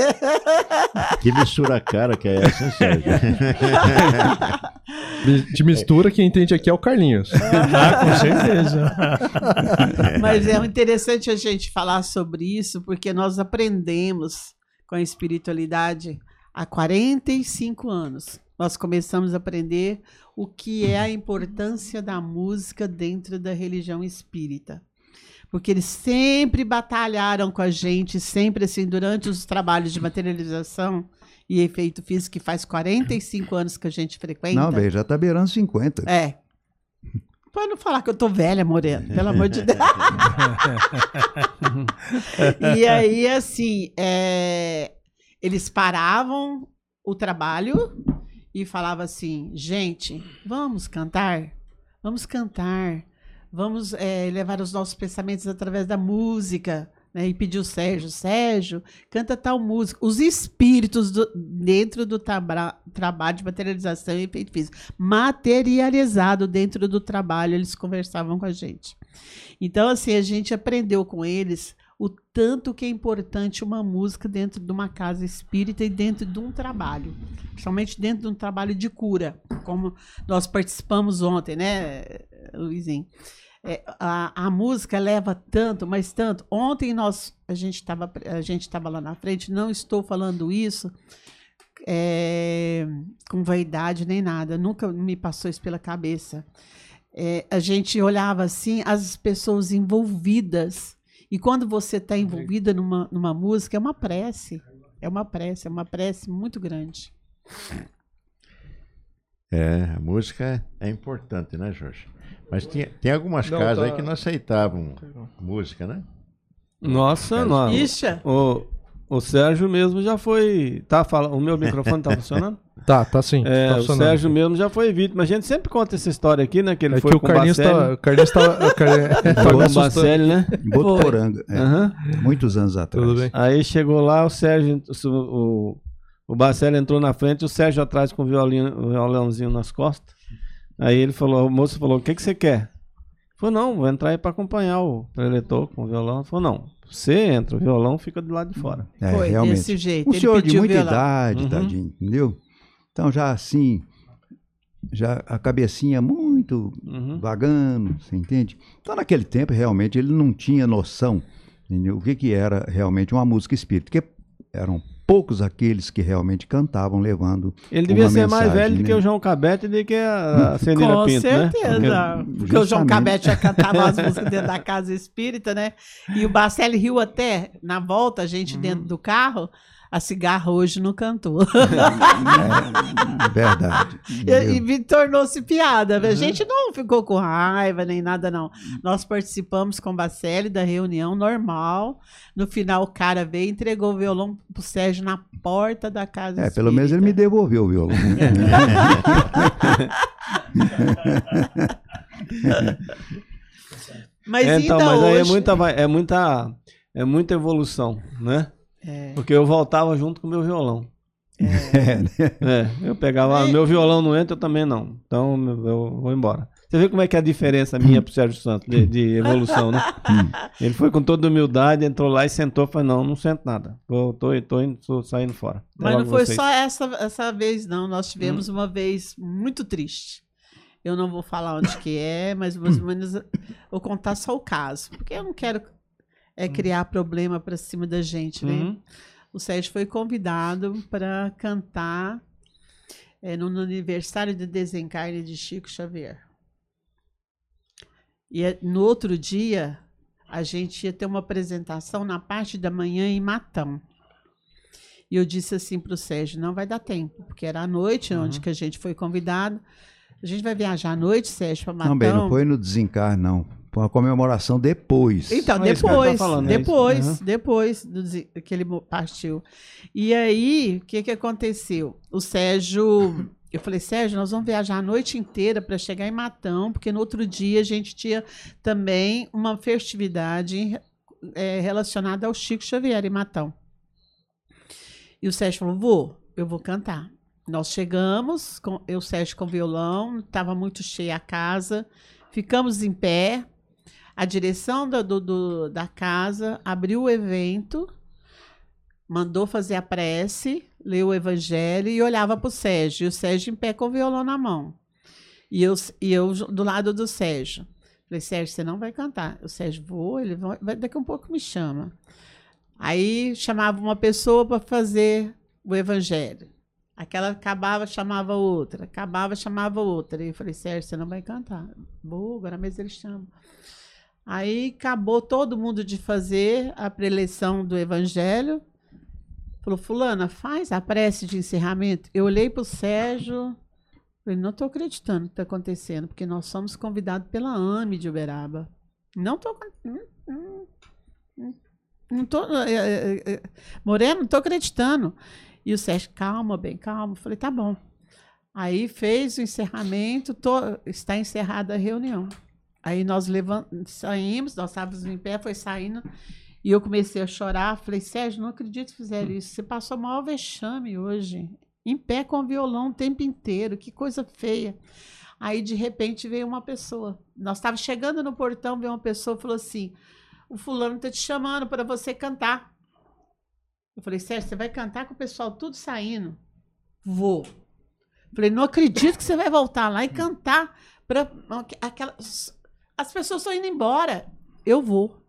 Que mistura cara que é essa, hein, Sérgio? De mistura, quem entende aqui é o Carlinhos. Ah, com certeza. Mas é interessante a gente falar sobre isso, porque nós aprendemos com a espiritualidade há 45 anos. Nós começamos a aprender o que é a importância da música dentro da religião espírita. Porque eles sempre batalharam com a gente, sempre assim, durante os trabalhos de materialização e efeito físico, que faz 45 anos que a gente frequenta. Não, velho, já tá beirando 50. É. Pode não falar que eu tô velha, Moreno, pelo amor de Deus. e aí, assim, é, eles paravam o trabalho e falavam assim: gente, vamos cantar? Vamos cantar. Vamos é, levar os nossos pensamentos através da música. Né? E pediu Sérgio: Sérgio, canta tal música. Os espíritos do- dentro do trabalho de materialização e efeito físico materializado dentro do trabalho, eles conversavam com a gente. Então, assim, a gente aprendeu com eles o tanto que é importante uma música dentro de uma casa espírita e dentro de um trabalho, principalmente dentro de um trabalho de cura, como nós participamos ontem, né, Luizinho? É, a, a música leva tanto, mas tanto. Ontem nós a gente estava a gente estava lá na frente. Não estou falando isso é, com vaidade nem nada. Nunca me passou isso pela cabeça. É, a gente olhava assim as pessoas envolvidas e quando você está envolvida numa, numa música é uma prece, é uma prece, é uma prece muito grande. É, a música é importante, né, Jorge? Mas tinha, tem algumas Não, casas tá- aí que não aceitavam música, né? Nossa, não. Ixa, O, o Sérgio mesmo já foi. Tá falando. O meu microfone tá funcionando? Tá, tá sim. É, tá o. Sérgio mesmo já foi vítima. A gente sempre conta essa história aqui, né? Que ele É foi que o com Carlinhos tá. O Carlinhos tá. O Carlinhos tá o. Bacelli, né? Em Botuporanga, é, Aham. muitos anos atrás. Tudo bem. Aí chegou lá, o Sérgio, o, o, o Bacelli entrou na frente, o Sérgio atrás com o violinho, o violãozinho nas costas. Aí ele falou, o moço falou, o que, que você quer? Ele falou, não, vou entrar aí pra acompanhar o preletor com o violão. Ele falou, não, você entra, o violão fica do lado de fora. É, foi realmente. desse jeito. Um Ele senhor de muita violão. idade, Uhum. tadinho, entendeu? Então já assim, já a cabecinha muito Uhum. vagando, você entende? Então naquele tempo realmente ele não tinha noção entendeu? o que, que era realmente uma música espírita, porque eram poucos aqueles que realmente cantavam levando Ele devia uma ser mais mensagem, velho do que né? o João Cabete e do que a, a Celina Com Pinto, né? certeza. Porque o João. Cabete já cantava as músicas dentro da casa espírita, né? E o Bacelli riu até na volta, a gente dentro do carro. A cigarra hoje não cantou. É, verdade. E, e me tornou-se piada. A gente não ficou com raiva nem nada, não. Nós participamos com o Bacelli da reunião normal. No final, o cara veio e entregou o violão pro Sérgio na porta da casa É, pelo menos ele me espírita. devolveu o violão. Mas É, então, então, mas aí é hoje... muita, é muita, é muita evolução, né? É. Porque eu voltava junto com o meu violão. É, né? É, eu pegava, ah, meu violão não entra, eu também não. Então eu vou embora. Você vê como é que é a diferença minha pro Sérgio Santos de, de evolução, né? Ele foi com toda humildade, entrou lá e sentou e falou: Não, não sento nada. Tô, tô, tô, indo, tô saindo fora. Até Mas não foi vocês. só essa, essa vez, não. Nós Hum. tivemos uma vez muito triste. Eu não vou falar onde que é, mas mais ou menos eu vou contar só o caso. Porque eu não quero é, criar problema para cima da gente, né? Uhum. O Sérgio foi convidado para cantar é, no, aniversário de desencarne de Chico Xavier. E é, no outro dia, a gente ia ter uma apresentação na parte da manhã em Matão. E eu disse assim para o Sérgio, não vai dar tempo, porque era à noite, onde que a gente foi convidado. A gente vai viajar à noite, Sérgio, para Matão. Não, bem, não foi no desencarne, não. Foi uma comemoração depois. Então, É depois, falando, é depois, Uhum. depois do que ele mo- partiu. E aí, o que que aconteceu? O Sérgio, eu falei, Sérgio, nós vamos viajar a noite inteira para chegar em Matão, porque no outro dia a gente tinha também uma festividade eh, relacionada ao Chico Xavier em Matão. E o Sérgio falou, vou, eu vou cantar. Nós chegamos, com, eu, Sérgio, com violão, estava muito cheia a casa, ficamos em pé, a direção do, do- do- da casa abriu o evento, mandou fazer a prece, leu o evangelho e olhava para o Sérgio. E o Sérgio em pé com o violão na mão. E eu, e eu do lado do Sérgio. Falei, Sérgio, você não vai cantar. O Sérgio, vou, ele vai- daqui a um pouco me chama. Aí chamava uma pessoa para fazer o evangelho. Aquela acabava, chamava outra. Acabava, chamava outra. E eu falei, Sérgio, você não vai cantar. Vou, agora mesmo ele chama. Aí acabou todo mundo de fazer a preleção do evangelho. Falou, fulana, faz a prece de encerramento. Eu olhei para o Sérgio, falei, não estou acreditando que está acontecendo, porque nós somos convidados pela AME de Uberaba. Não estou... Não tô, é, é, é, Moreno, não estou acreditando. E o Sérgio, calma, bem, calma. Falei, tá bom. Aí fez o encerramento, tô- está encerrada a reunião. Aí nós levan- saímos, nós estávamos em pé, foi saindo, e eu comecei a chorar. Falei, Sérgio, não acredito que fizeram isso. Você passou o maior vexame hoje. Em pé com o violão o tempo inteiro, que coisa feia. Aí, de repente, veio uma pessoa. Nós estávamos chegando no portão, veio uma pessoa e falou assim: o fulano está te chamando para você cantar. Eu falei, Sérgio, você vai cantar com o pessoal tudo saindo? Vou. Falei, não acredito que você vai voltar lá e cantar para aquelas. As pessoas estão indo embora. Eu vou.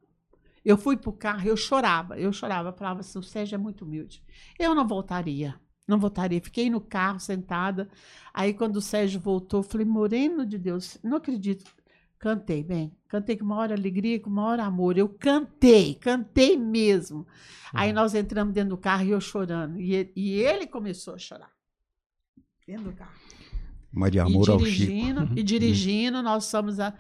Eu fui pro carro, eu chorava, eu chorava, falava assim, o Sérgio é muito humilde. Eu não voltaria, não voltaria. Fiquei no carro sentada. Aí quando o Sérgio voltou, eu falei, Moreno de Deus, não acredito. Cantei, bem, cantei com maior alegria, com maior amor. Eu cantei, cantei mesmo. Aí nós entramos dentro do carro e eu chorando. E ele, e ele começou a chorar. Dentro do carro. Mas de amor e ao Chico. e dirigindo, nós somos a-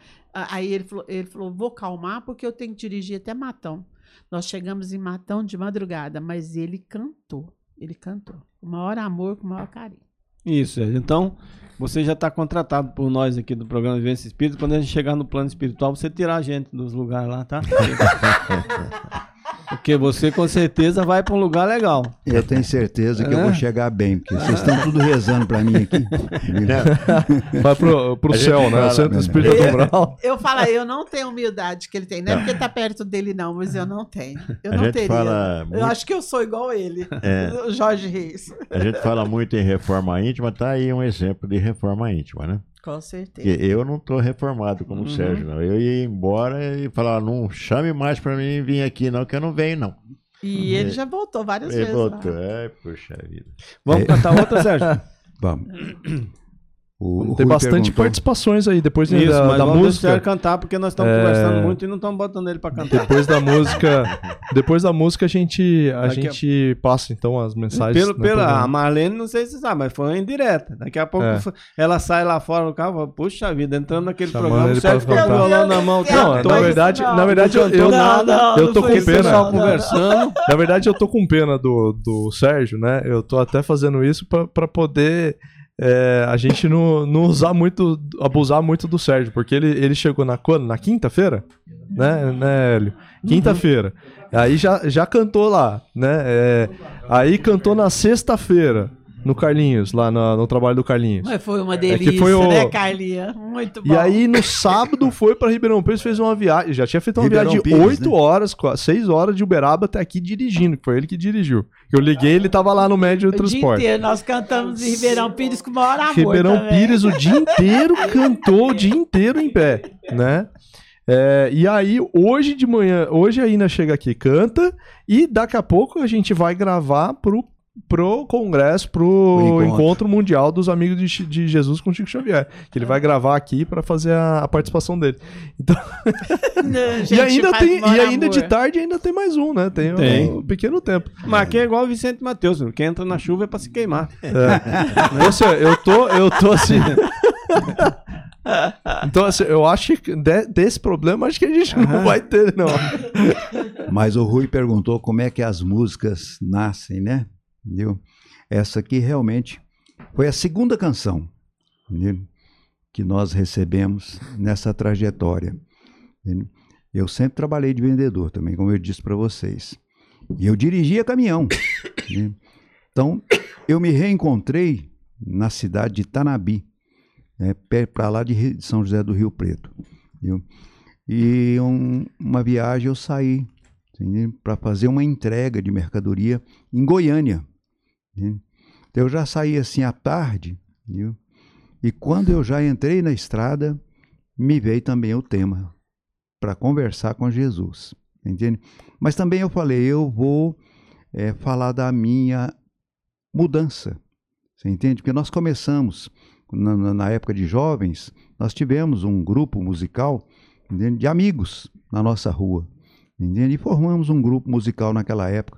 aí ele falou, ele falou, vou calmar porque eu tenho que dirigir até Matão. Nós chegamos em Matão de madrugada, mas ele cantou, ele cantou, com o maior amor, com o maior carinho. Isso, Sérgio. Então, você já está contratado por nós aqui do programa Vivência Espírita. Quando a gente chegar no plano espiritual, você tirar a gente dos lugares lá, tá? Porque você com certeza vai para um lugar legal. Eu tenho certeza que eu É? vou chegar bem, porque vocês estão tudo rezando pra mim aqui. viu? Vai pro, pro céu, né? fala, Centro né? Espírita do Umbral. Eu falo, eu não tenho a humildade que ele tem, não é porque tá perto dele não, mas eu não tenho. Eu A não gente teria. fala Eu muito- acho que eu sou igual a ele, É. o Jorge Reis. A gente fala muito em reforma íntima, tá aí um exemplo de reforma íntima, né? Com certeza. Porque eu não tô reformado como o Sérgio, não. Eu ia embora e falar, não chame mais pra mim vir aqui, não, que eu não venho, não. E ele já voltou várias Ele vezes. voltou. lá. É, puxa vida. Vamos cantar outra, Sérgio? Vamos. O, Tem Rui bastante perguntou- participações aí. Depois Isso, da, mas da vamos deixar música. cantar porque nós estamos É. conversando muito e não estamos botando ele para cantar. Depois da música. Depois da música a gente, a Daqui a- gente passa então as mensagens. Pelo, no pela, a Marlene, não sei se você sabe, mas foi uma indireta. Daqui a pouco É. ela sai lá fora do carro e fala, puxa vida, entrando naquele Chamando programa, ele o Sérgio pra ficou com violão na mão. Não, na verdade, não, na verdade não eu, eu, nada, eu tô não com pena. pessoal não. conversando. Na verdade, eu tô com pena do, do Sérgio, né? Eu tô até fazendo isso pra poder é, a gente não, não usar muito, abusar muito do Sérgio, porque ele, ele chegou na quando? Na quinta-feira? Né, né, Hélio? Quinta-feira. Aí já, já cantou lá, né? É, aí cantou na sexta-feira no Carlinhos, lá no, no trabalho do Carlinhos. Mas foi uma É que delícia, foi o- né, Carlinha? Muito bom. E aí no sábado foi pra Ribeirão Pires, fez uma viagem, já tinha feito uma Ribeirão viagem de Pires, 8 né? horas, 6 horas de Uberaba até aqui dirigindo, que foi ele que dirigiu. Eu liguei, ele tava lá no médio do o dia transporte. inteiro, nós cantamos em Ribeirão Pires com o maior amor Ribeirão também. Pires o dia inteiro cantou o dia inteiro em pé, né? É, e aí, hoje de manhã, hoje ainda chega aqui, canta, e daqui a pouco a gente vai gravar pro, pro congresso, pro encontro. encontro. mundial dos amigos de, de Jesus com Chico Xavier. Que ele vai gravar aqui para fazer a, a participação dele. Então, Gente, e ainda, tem, e ainda de tarde ainda tem mais um, né? Tem, Tem. um pequeno tempo. Mas aqui é igual o Vicente Matheus, quem entra na chuva é pra se queimar. Então, assim, eu tô, eu tô assim. então, assim, eu acho que de- desse problema, acho que a gente não vai ter, não. Mas o Rui perguntou como é que as músicas nascem, né? Entendeu? Essa aqui realmente foi a segunda canção entendeu? que nós recebemos nessa trajetória. entendeu? Eu sempre trabalhei de vendedor também, como eu disse para vocês. E eu dirigia caminhão. né? Então, eu me reencontrei na cidade de Tanabi, né, para lá de São José do Rio Preto. Viu? E um- uma viagem eu saí para fazer uma entrega de mercadoria em Goiânia. Né? Então eu já saí assim à tarde, viu? e quando eu já entrei na estrada, me veio também o tema para conversar com Jesus, entende? Mas também eu falei, eu vou eh, falar da minha mudança, você entende? Porque nós começamos, na, na- na época de jovens, nós tivemos um grupo musical entende? de amigos na nossa rua. Entende? E formamos um grupo musical naquela época.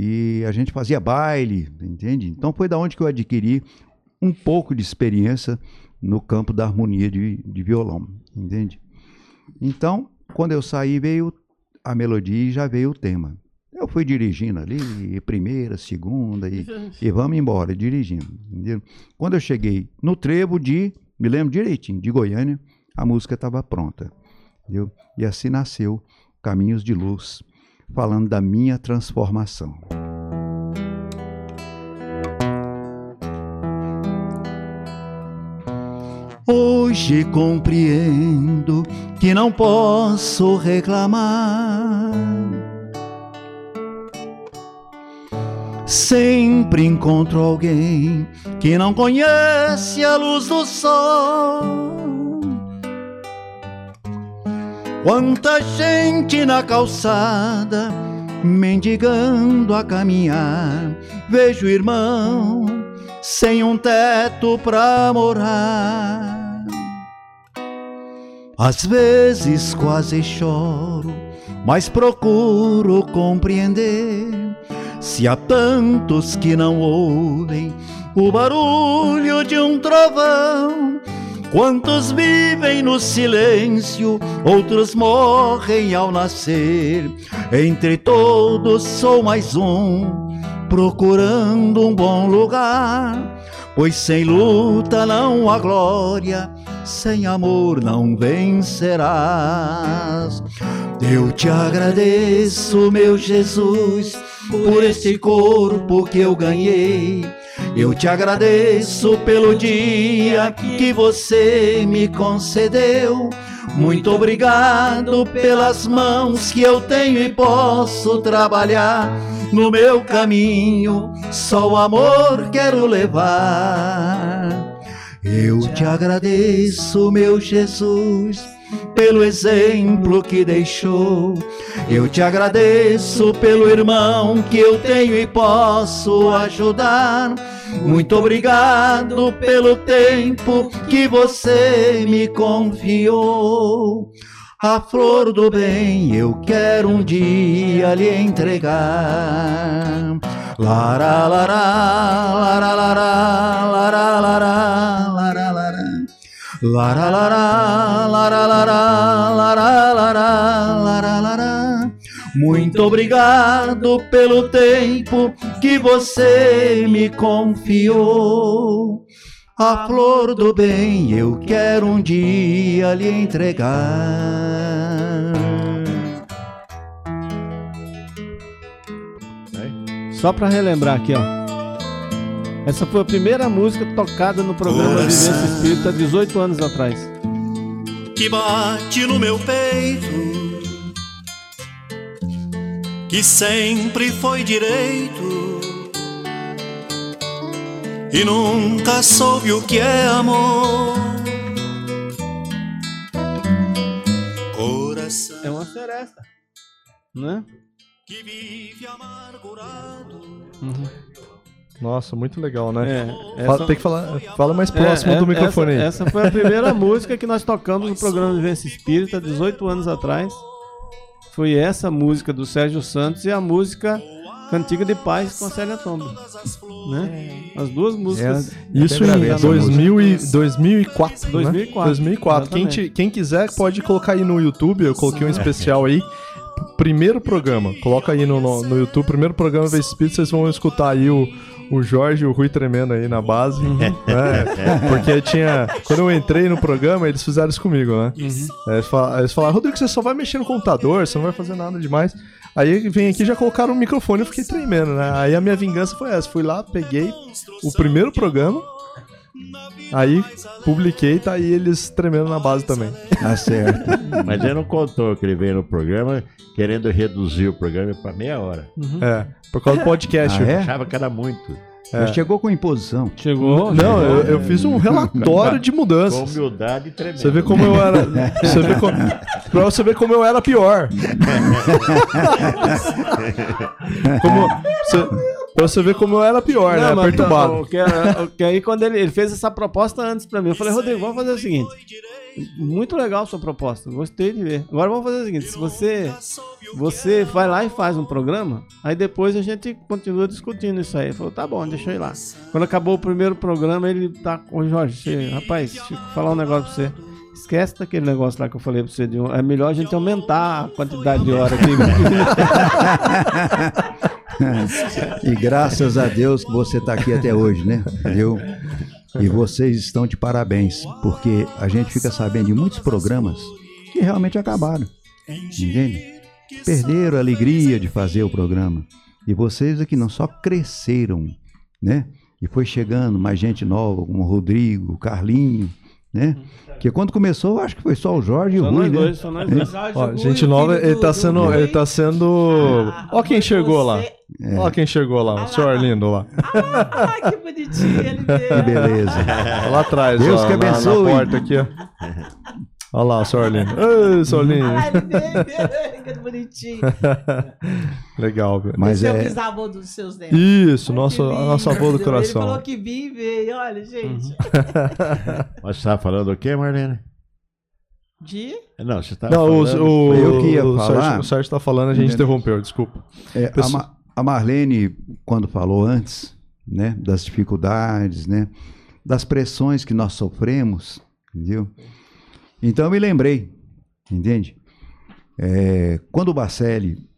E a gente fazia baile, entende? Então foi da onde que eu adquiri um pouco de experiência no campo da harmonia de, de violão, entende? Então, quando eu saí, veio a melodia e já veio o tema. Eu fui dirigindo ali, primeira, segunda, e, e vamos embora, dirigindo. Entendeu? Quando eu cheguei no trevo de, me lembro direitinho, de Goiânia, a música estava pronta. Entendeu? E assim nasceu Caminhos de Luz, falando da minha transformação. Hoje compreendo que não posso reclamar. Sempre encontro alguém que não conhece a luz do sol. Quanta gente na calçada mendigando a caminhar. Vejo irmão sem um teto pra morar. Às vezes quase choro, mas procuro compreender. Se há tantos que não ouvem o barulho de um trovão, quantos vivem no silêncio, outros morrem ao nascer. Entre todos sou mais um, procurando um bom lugar, pois sem luta não há glória, sem amor não vencerás. Eu te agradeço, meu Jesus, por este corpo que eu ganhei. Eu te agradeço pelo dia que você me concedeu. Muito obrigado pelas mãos que eu tenho e posso trabalhar no meu caminho. Só o amor quero levar. Eu te agradeço, meu Jesus, pelo exemplo que deixou. Eu te agradeço pelo irmão que eu tenho e posso ajudar. Muito obrigado pelo tempo que você me confiou. A flor do bem eu quero um dia lhe entregar. Lara, lara, lara, lara, lara, lara, lara. Lara, lara, lara, lara. Muito obrigado pelo tempo que você me confiou. A flor do bem eu quero um dia lhe entregar. Só pra relembrar aqui, ó. Essa foi a primeira música tocada no programa Coração. Vivência Espírita 18 anos atrás. que bate no meu peito, que sempre foi direito e nunca soube o que é amor. Coração É uma seresta. Né? que vive amargurado. Nossa, muito legal, né? É, essa- tem que falar, fala mais próximo É, é, do microfone aí. essa, essa foi a primeira música que nós tocamos no programa Vivência Espírita 18 anos atrás. Foi essa música do Sérgio Santos e a música Cantiga de Paz com a Célia Tomba. Né? As duas músicas. Isso Até em gravei essa 2000 e, 2004, 2004, né? 2004. Quem, te- quem quiser pode colocar aí no YouTube, eu coloquei um especial aí. Primeiro programa, coloca aí no, no, no YouTube, primeiro programa Vez Espírito, vocês vão escutar aí o, o Jorge e o Rui tremendo aí na base. né? Porque tinha. Quando eu entrei no programa, eles fizeram isso comigo, né? Aí Eles, falaram, eles falaram, Rodrigo, você só vai mexer no computador, você não vai fazer nada demais. Aí vem aqui já colocaram o microfone, eu fiquei tremendo, né? Aí a minha vingança foi essa. Fui lá, peguei o primeiro programa, aí publiquei, tá aí eles tremendo na base também. Tá certo. Mas ele não contou que ele veio no programa querendo reduzir o programa para meia hora. É, por causa do podcast. Ah, é? Achava que era muito. Mas chegou com imposição. Chegou. Não, eu, eu fiz um relatório de Com mudanças. humildade tremenda. Você vê como eu era. Você vê como, pra você ver como eu era pior. como, você, pra você ver como eu era pior, Não, né? mas Perturbado. não, o que, o que aí quando ele, ele fez essa proposta antes pra mim, eu falei, Rodrigo, vamos fazer o seguinte. Muito legal a sua proposta, gostei de ver. Agora vamos fazer o seguinte, se você você vai lá e faz um programa, aí depois a gente continua discutindo isso aí. Ele falou, tá bom, deixa eu ir lá. Quando acabou o primeiro programa, ele tá com Jorge, você- rapaz, deixa eu falar um negócio pra você. Esquece daquele negócio lá que eu falei pra você. De um, é melhor a gente aumentar a quantidade de horas aqui. E graças a Deus que você está aqui até hoje, né? E vocês estão de parabéns, porque a gente fica sabendo de muitos programas que realmente acabaram. Entende? Perderam a alegria de fazer o programa. E vocês aqui não só cresceram, né? E foi chegando mais gente nova, como o Rodrigo, o Carlinho, né? Que quando começou, eu acho que foi só o Jorge e o Só Rui, nós né? dois, só nós dois. Ó, gente nova, ele tá sendo. Ele tá sendo. Ó quem chegou lá. Ó quem chegou lá, o senhor Arlindo lá. Ah, que bonitinho ele Que veio. beleza. Lá atrás, Deus ó, que na- na, abençoe. porta aqui, ó. Olha lá, o senhor Arlindo. Ei, ele veio. Que bonitinho. Legal, velho. Mas Esse é o bisavô dos seus netos. Isso, Ai, nosso, a lindo. nosso avô do Ele falou coração. que vive, olha, gente. Mas você estava falando o quê, Marlene? De? Não, você estava o, falando... o, Eu que ia o, falar. Sérgio, o Sérgio tá falando, a gente interrompeu, desculpa. É, a, Pessoal- Ma- a Marlene, quando falou antes, né, das dificuldades, né, das pressões que nós sofremos, entendeu? Então eu me lembrei, entende? É, quando o Bacelli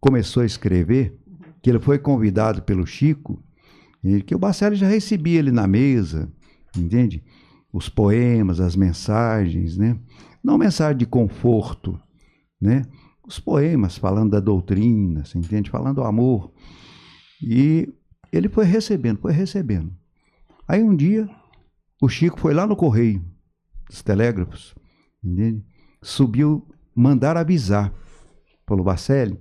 começou a escrever, que ele foi convidado pelo Chico, que o Bacelli já recebia ele na mesa, entende? Os poemas, as mensagens, né? Não mensagem de conforto, né? os poemas falando da doutrina, você entende? Falando do amor. E ele foi recebendo, foi recebendo. Aí um dia, o Chico foi lá no correio dos telégrafos, entende? Subiu, mandar avisar. Falou, Bacelli,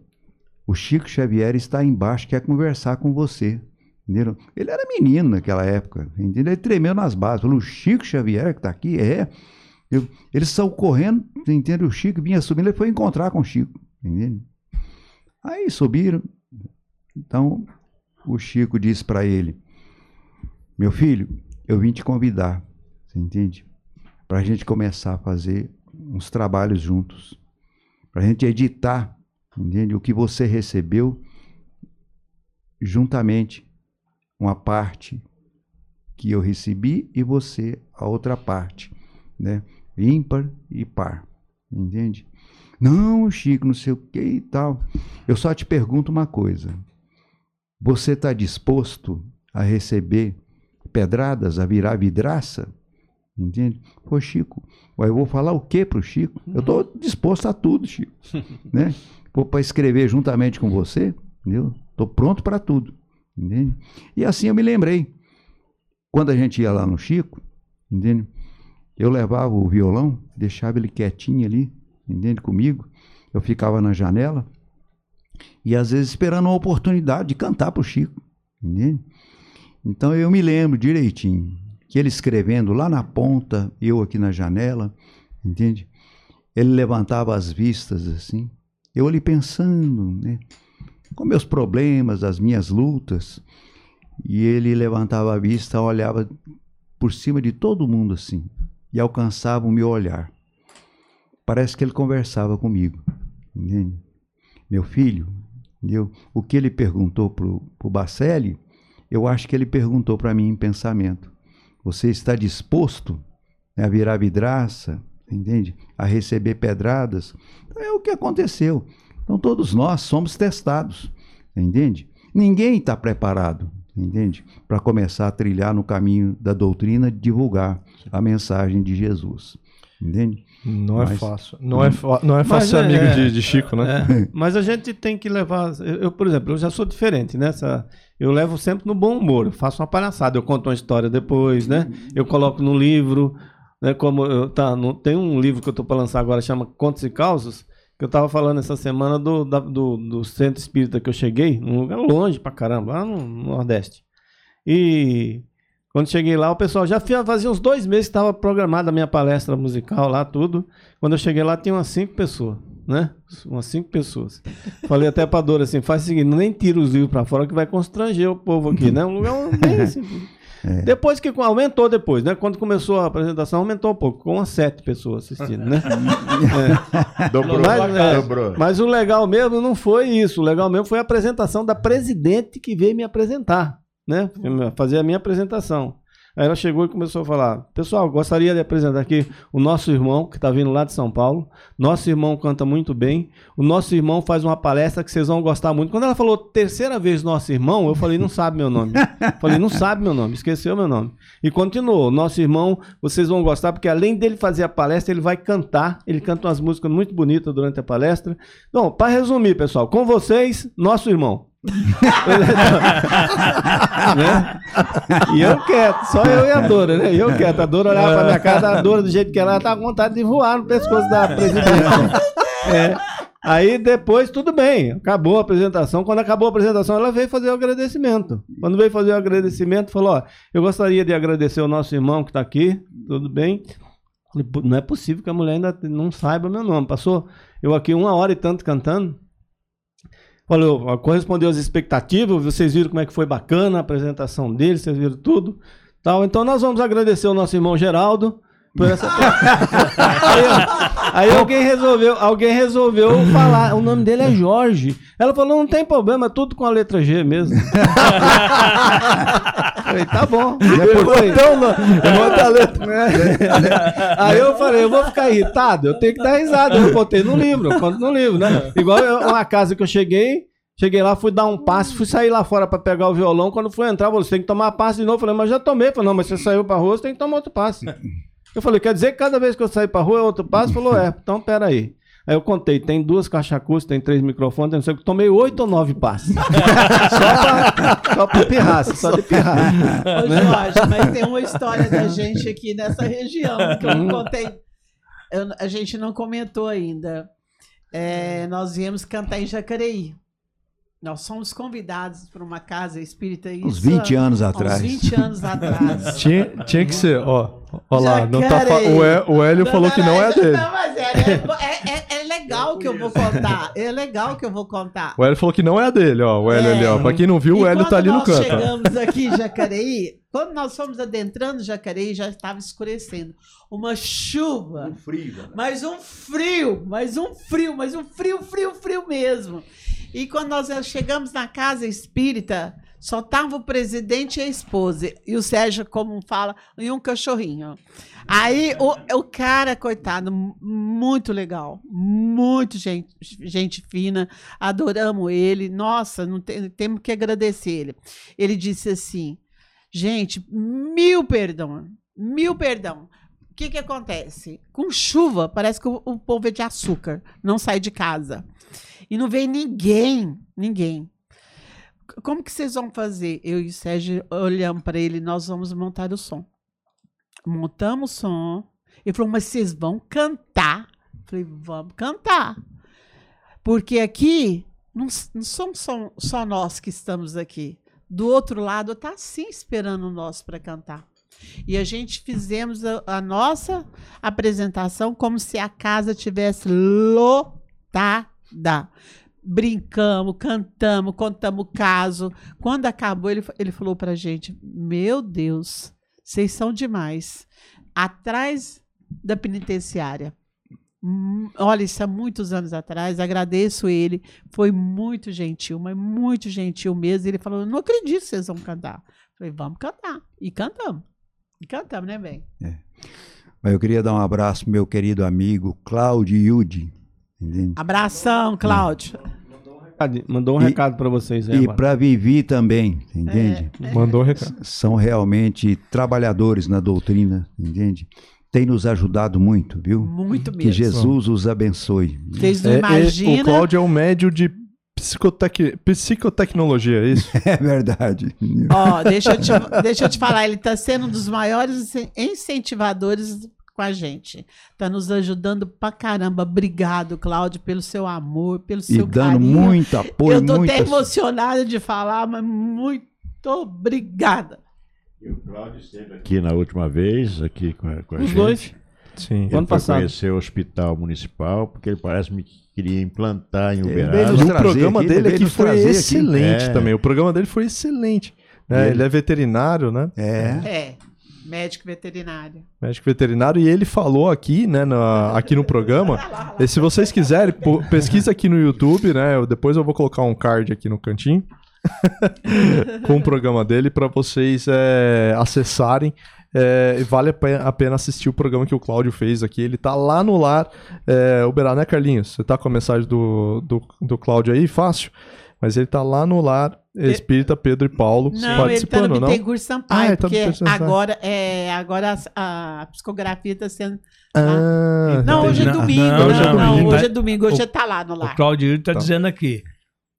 o Chico Xavier está embaixo, quer conversar com você. Entenderam? Ele era menino naquela época, entendeu? Ele tremeu nas bases. Falou, o Chico Xavier que está aqui? É. Eu- eles saiu correndo, você entende? O Chico vinha subindo, ele foi encontrar com o Chico, entende? Aí subiram. Então, o Chico disse para ele: Meu filho, eu vim te convidar, você entende? Para a gente começar a fazer uns trabalhos juntos, para a gente editar, entende? O que você recebeu, juntamente uma parte que eu recebi e você a outra parte, né? ímpar e par, entende? Não, Chico, não sei o que e tal. Eu só te pergunto uma coisa: você está disposto a receber pedradas, a virar vidraça. Entende? Pô, Chico, eu vou falar o que pro Chico? Eu estou disposto a tudo, Chico. né? Para escrever juntamente com você, entendeu? Estou pronto para tudo. Entende? E assim eu me lembrei. Quando a gente ia lá no Chico, entende? Eu levava o violão, deixava ele quietinho ali, entende? Comigo. Eu ficava na janela e às vezes esperando uma oportunidade de cantar para o Chico. Entende? Então eu me lembro direitinho que ele escrevendo lá na ponta, eu aqui na janela, entende? Ele levantava as vistas assim, eu ali pensando, né? Com meus problemas, as minhas lutas, e ele levantava a vista, olhava por cima de todo mundo assim, e alcançava o meu olhar. Parece que ele conversava comigo, entende? Meu filho, entendeu? o que ele perguntou para o Bacelli, eu acho que ele perguntou para mim em pensamento. Você está disposto né, a virar vidraça, entende? A receber pedradas? Então, é o que aconteceu. Então todos nós somos testados, entende? Ninguém está preparado, entende? Para começar a trilhar no caminho da doutrina, divulgar a mensagem de Jesus, entende? Não é mas, é fácil. Não é, não é fácil ser amigo é, de, de, Chico, né? É, mas a gente tem que levar. Eu, eu, por exemplo, eu já sou diferente, né? Eu levo sempre no bom humor. Eu faço uma palhaçada. Eu conto uma história depois, né? Eu coloco no livro. Né, como eu, tá, no, tem um livro que eu estou para lançar agora, chama Contos e Causos, que eu estava falando essa semana do, da, do, do, centro espírita que eu cheguei, num lugar longe pra caramba, lá no, no Nordeste. E quando cheguei lá, o pessoal já fazia uns dois meses que estava programada a minha palestra musical lá, tudo. Quando eu cheguei lá, tinha umas cinco pessoas, né? Umas cinco pessoas. Falei até pra Dora assim: faz o seguinte, nem tira os livros para fora que vai constranger o povo aqui, né? Um lugar bem assim. É. Depois que aumentou depois, né? Quando começou a apresentação, aumentou um pouco, com umas sete pessoas assistindo, né? é. Dobrou, mas, é, dobrou. Mas o legal mesmo não foi isso. O legal mesmo foi a apresentação da presidente que veio me apresentar né? Fazer a minha apresentação. Aí ela chegou e começou a falar: Pessoal, gostaria de apresentar aqui o nosso irmão, que está vindo lá de São Paulo. Nosso irmão canta muito bem. O nosso irmão faz uma palestra que vocês vão gostar muito. Quando ela falou terceira vez nosso irmão, eu falei: Não sabe meu nome. falei: Não sabe meu nome, esqueceu meu nome. E continuou: Nosso irmão, vocês vão gostar, porque além dele fazer a palestra, ele vai cantar. Ele canta umas músicas muito bonitas durante a palestra. Bom, para resumir, pessoal, com vocês, nosso irmão. Né? E eu quieto, só eu e a Dora, né? E eu quieto. A Dora olhava pra minha cara, a Dora, do jeito que ela, tava com vontade de voar no pescoço da presidente. É. Aí depois, tudo bem, acabou a apresentação. Quando acabou a apresentação, ela veio fazer o agradecimento. Quando veio fazer o agradecimento, falou: Ó, eu gostaria de agradecer o nosso irmão que está aqui, tudo bem. Não é possível que a mulher ainda não saiba meu nome. Passou eu aqui uma hora e tanto cantando. Falou, correspondeu às expectativas, vocês viram como é que foi bacana a apresentação dele, vocês viram tudo. Tal. Então nós vamos agradecer o nosso irmão Geraldo por essa. aí, aí, alguém resolveu, alguém resolveu falar. O nome dele é Jorge. Ela falou: não tem problema, tudo com a letra G mesmo. falei, tá bom. Então, bota a letra. aí eu falei, eu vou ficar irritado, eu tenho que dar risada. Eu botei no livro, eu conto no livro, né? Igual uma casa que eu cheguei. Cheguei lá, fui dar um passe, fui sair lá fora para pegar o violão. Quando fui entrar, você tem que tomar passe de novo. Falei, mas já tomei. Falei, não, mas você saiu pra rua, você tem que tomar outro passe. Eu falei, quer dizer que cada vez que eu sair pra rua é outro passo? Falou, é, então pera aí. Aí eu contei, tem duas caixas acústicas, tem três microfones, tem não sei o que, tomei oito ou nove passos. só, pra, só pra pirraça, só de pirraça. Ô né? Jorge, mas tem uma história da gente aqui nessa região que eu não contei. Eu, a gente não comentou ainda. É, nós viemos cantar em Jacareí. Nós somos convidados para uma casa espírita. Isso, uns 20 anos atrás. Uns 20 anos atrás. tinha, tinha que ser, ó. Ó lá, não tá o, o Hélio não, falou não, que não é dele. Não, mas é, é, é, é legal que eu vou contar. É legal que eu vou contar. O Hélio falou que não é dele, ó. O Hélio é. ali, ó. Pra quem não viu, e o Hélio tá ali no canto. Quando nós chegamos aqui em Jacareí, quando nós fomos adentrando Jacareí, já estava escurecendo. Uma chuva. Um frio. Né? Mas um frio, mas um frio, mas um frio, frio, frio mesmo. E quando nós chegamos na casa espírita, só tava o presidente e a esposa. E o Sérgio, como fala, e um cachorrinho. Aí o, o cara, coitado, muito legal. Muito gente, gente fina. Adoramos ele. Nossa, não tem, temos que agradecer ele. Ele disse assim: Gente, mil perdão. Mil perdão. O que, que acontece? Com chuva, parece que o, o povo é de açúcar. Não sai de casa. E não vem ninguém. Ninguém. Como que vocês vão fazer? Eu e o Sérgio olhamos para ele, nós vamos montar o som. Montamos o som. Ele falou, mas vocês vão cantar? Eu falei, vamos cantar. Porque aqui não, não somos só, só nós que estamos aqui. Do outro lado está sim esperando nós para cantar. E a gente fizemos a, a, nossa apresentação como se a casa tivesse lotada. Brincamos, cantamos, contamos o caso. Quando acabou, ele, ele falou para a gente: Meu Deus, vocês são demais. Atrás da penitenciária. Hum, olha, isso há muitos anos atrás, agradeço ele, foi muito gentil, mas muito gentil mesmo. Ele falou: Não acredito que vocês vão cantar. falei: Vamos cantar. E cantamos. E cantamos, né, bem? É. Mas eu queria dar um abraço pro meu querido amigo Cláudio Yudi. Abração, Cláudio. Mandou um recado para vocês aí. E para Vivi também, entende? É. Mandou um recado. São realmente trabalhadores na doutrina, entende? tem nos ajudado muito, viu? Muito mesmo. Que Jesus os abençoe. Vocês não é, imaginam. É, o Cláudio é um médio de psicotec... psicotecnologia, é isso? É verdade. Ó, deixa eu te, deixa eu te falar, ele está sendo um dos maiores incentivadores com a gente. Está nos ajudando pra caramba. Obrigado, Cláudio, pelo seu amor, pelo seu e dando carinho. muito apoio. Eu tô muita... até emocionada de falar, mas muito obrigada. E o Cláudio esteve aqui na última vez, aqui com a, com a Os gente. dois? Sim. Ele foi passado. conhecer o hospital municipal, porque ele parece-me que queria implantar em Uberaba. E o programa aqui, dele aqui foi excelente aqui. também. O programa dele foi excelente. É, ele... ele é veterinário, né? É. É. Médico veterinário. Médico veterinário. E ele falou aqui, né, na, aqui no programa. e se vocês quiserem, pesquisa aqui no YouTube, né? Eu, depois eu vou colocar um card aqui no cantinho. com o programa dele para vocês é, acessarem. É, vale a pena assistir o programa que o Cláudio fez aqui. Ele tá lá no lar é, Uberá, né, Carlinhos? Você tá com a mensagem do, do, do Cláudio aí? Fácil. Mas ele tá lá no lar Espírita Pedro e Paulo não, participando, ele tá no Bittencourt Sampaio, ah, tá porque agora, é, agora a, a psicografia está sendo... Ah, não, hoje é domingo, não, não, não, não, hoje é domingo, hoje está lá no lar. O Claudio está tá. dizendo aqui,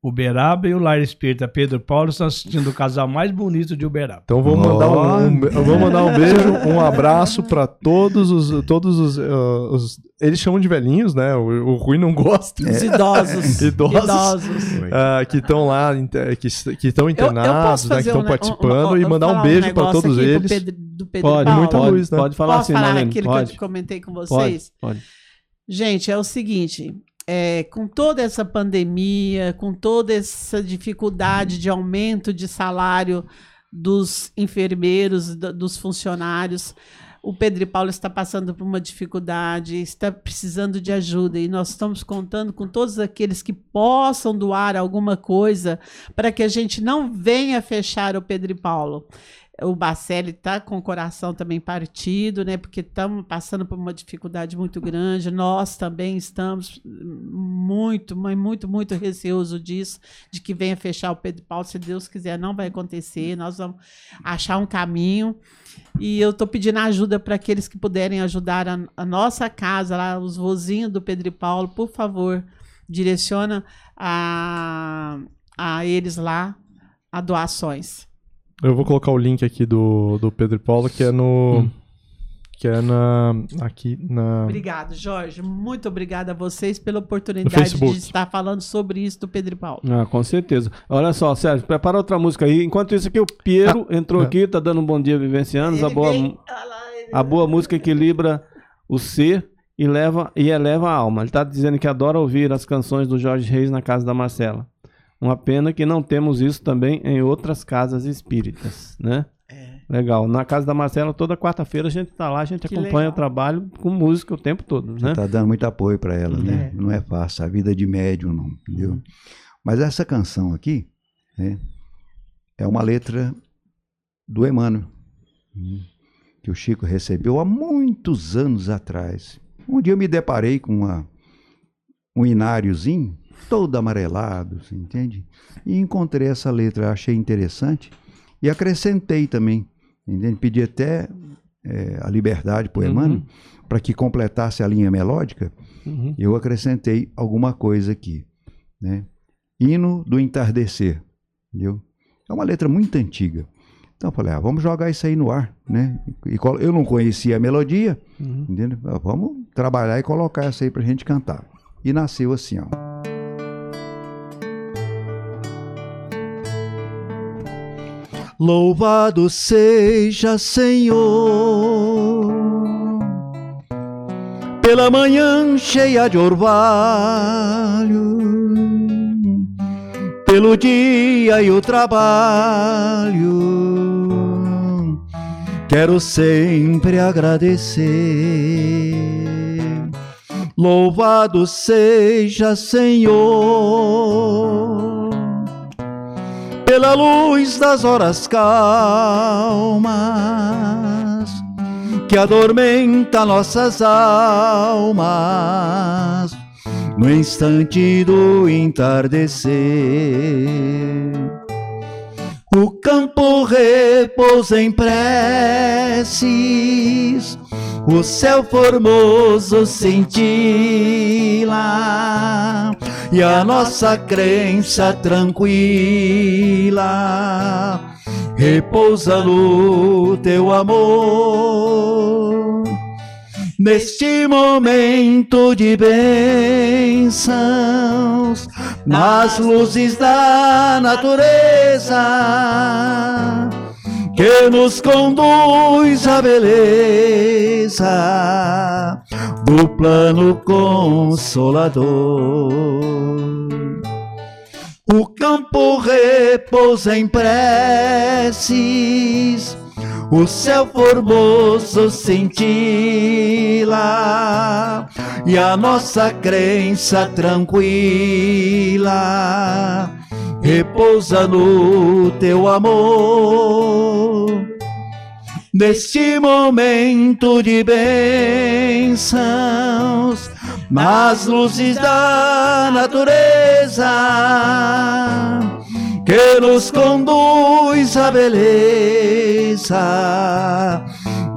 Uberaba e o Lar Espírita Pedro Paulo estão assistindo o casal mais bonito de Uberaba. Então vou mandar um, um, vou mandar um beijo, um abraço para todos os todos os, uh, os, eles chamam de velhinhos, né? O, o Rui não gosta. Os idosos. idosos. idosos. Uh, que estão lá, que, que estão internados, eu, eu né? Que estão um, participando um, e mandar um beijo para todos eles. Pedro, do Pedro pode, Paulo. muita luz, né? Pode falar Posso assim, falar Marlene? aquilo pode. que eu comentei com vocês? Pode, pode. Gente, é o seguinte, é, com toda essa pandemia, com toda essa dificuldade de aumento de salário dos enfermeiros, dos funcionários, o Pedro e Paulo está passando por uma dificuldade, está precisando de ajuda e nós estamos contando com todos aqueles que possam doar alguma coisa para que a gente não venha fechar o Pedro e Paulo o Bacelli está com o coração também partido, né? Porque estamos passando por uma dificuldade muito grande. Nós também estamos muito, mas muito, muito receoso disso, de que venha fechar o Pedro Paulo. Se Deus quiser, não vai acontecer. Nós vamos achar um caminho. E eu estou pedindo ajuda para aqueles que puderem ajudar a, a, nossa casa, lá, os vozinhos do Pedro Paulo, por favor, direciona a, a eles lá a doações. Eu vou colocar o link aqui do, do Pedro e Paulo, que é no. Hum. Que é na. Aqui na. Obrigado, Jorge. Muito obrigada a vocês pela oportunidade de estar falando sobre isso do Pedro e Paulo. Ah, com certeza. Olha só, Sérgio, prepara outra música aí. Enquanto isso aqui, o Piero ah, entrou é. aqui, tá dando um bom dia vivencianos. A boa, a boa música equilibra o ser e, leva, e eleva a alma. Ele tá dizendo que adora ouvir as canções do Jorge Reis na casa da Marcela. Uma pena que não temos isso também em outras casas espíritas, né? É. Legal. Na casa da Marcela, toda quarta-feira a gente tá lá, a gente que acompanha legal. o trabalho com música o tempo todo, né? Tá dando muito apoio para ela, né? É. Não é fácil, a vida de médium não, entendeu? Uhum. Mas essa canção aqui, né, é uma letra do Emmanuel, né, que o Chico recebeu há muitos anos atrás. Um dia eu me deparei com uma, um ináriozinho todo amarelado, você entende? E encontrei essa letra, achei interessante E acrescentei também, entende? Pedi até é, a liberdade para o Emmanuel, para que completasse a linha melódica, Uhum. eu acrescentei alguma coisa aqui, né? Hino do entardecer, entendeu? É uma letra muito antiga. Então eu falei, ah, vamos jogar isso aí no ar, né? E eu não conhecia a melodia, Uhum. entendeu? Ah, Vamos trabalhar e colocar essa aí pra gente cantar. E nasceu assim, ó. Louvado seja Senhor pela manhã cheia de orvalho, pelo dia e o trabalho. Quero sempre agradecer. Louvado seja Senhor pela luz das horas calmas que adormenta nossas almas no instante do entardecer. O campo repousa em preces, o céu formoso cintila e a nossa crença tranquila repousa no teu amor. Neste momento de bênçãos, nas luzes da natureza, que nos conduz à beleza do plano consolador. O campo repousa em preces, o céu formoso cintila e a nossa crença tranquila repousa no teu amor. Neste momento de bênçãos, nas luzes da natureza, que nos conduz à beleza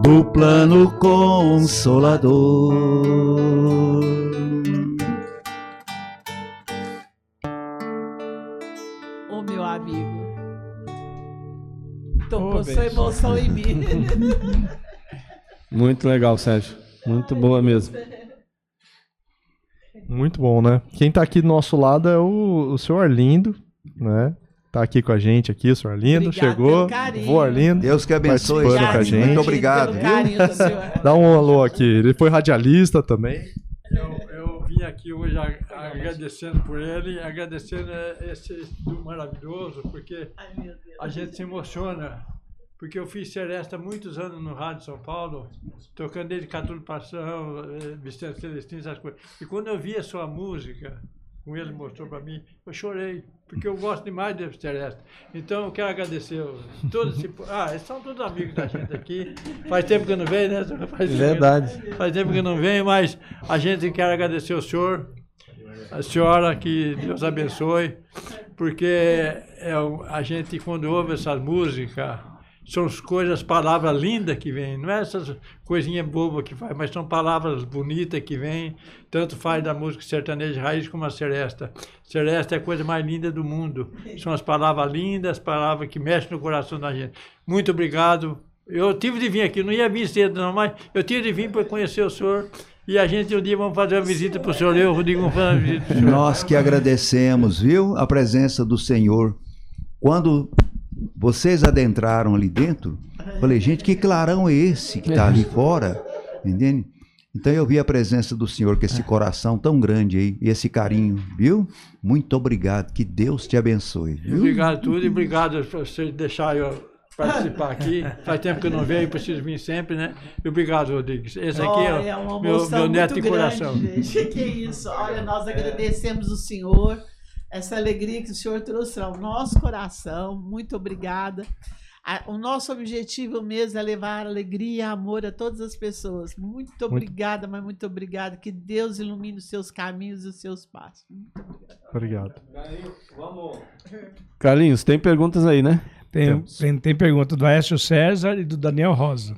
do plano consolador. Emoção em mim. Muito legal, Sérgio. Muito boa mesmo. Muito bom, né? Quem tá aqui do nosso lado é o, o senhor Arlindo, né? Tá aqui com a gente aqui, o senhor Arlindo. Obrigado chegou. Vou Arlindo. Deus que abençoe, Participando com a gente. Muito obrigado. Dá um alô aqui. Ele foi radialista também. Eu, eu vim aqui hoje a- agradecendo por ele, agradecendo esse estudo maravilhoso, porque a gente se emociona. Porque eu fiz Seresta muitos anos no Rádio São Paulo, tocando desde Catulo Passão, eh, Vicente Celestino, essas coisas. E quando eu vi a sua música, com ele mostrou para mim, eu chorei, porque eu gosto demais de Seresta. Então eu quero agradecer os- todos esse, Ah, eles são todos amigos da gente aqui. Faz tempo que eu não venho, né? Faz tempo Verdade. Faz tempo que eu não venho, mas a gente quer agradecer o senhor, a senhora, que Deus abençoe, porque é, a gente, quando ouve essas músicas, são as coisas, palavras lindas que vêm, não é essas coisinhas bobas que faz, mas são palavras bonitas que vêm, tanto faz da música sertaneja raiz como a seresta. Seresta é a coisa mais linda do mundo. São as palavras lindas, as palavras que mexem no coração da gente. Muito obrigado. Eu tive de vir aqui, não ia vir cedo não, mas eu tive de vir para conhecer o senhor. E a gente um dia vamos fazer uma visita para o senhor, eu Rodrigo vamos fazer uma visita para o senhor. Nós que agradecemos, viu? A presença do Senhor. Quando vocês adentraram ali dentro, falei, gente, que clarão é esse que está ali fora? Entende? Então eu vi a presença do Senhor com esse coração tão grande aí, e esse carinho, viu? Muito obrigado, que Deus te abençoe. Viu? Obrigado a tudo e obrigado por você deixar eu participar aqui. Faz tempo que eu não venho, preciso vir sempre, né? E obrigado, Rodrigues. Esse aqui Olha, é, é meu, meu neto de grande, coração. gente. Que isso? Olha, nós agradecemos o Senhor, essa alegria que o Senhor trouxe ao nosso coração. Muito obrigada. O nosso objetivo mesmo é levar alegria e amor a todas as pessoas. Muito obrigada, mas muito obrigada. Que Deus ilumine os seus caminhos e os seus passos. Muito obrigada. Obrigado. Carlinhos, tem perguntas aí, né? Tem, tem, tem pergunta do Aécio César e do Daniel Rosa.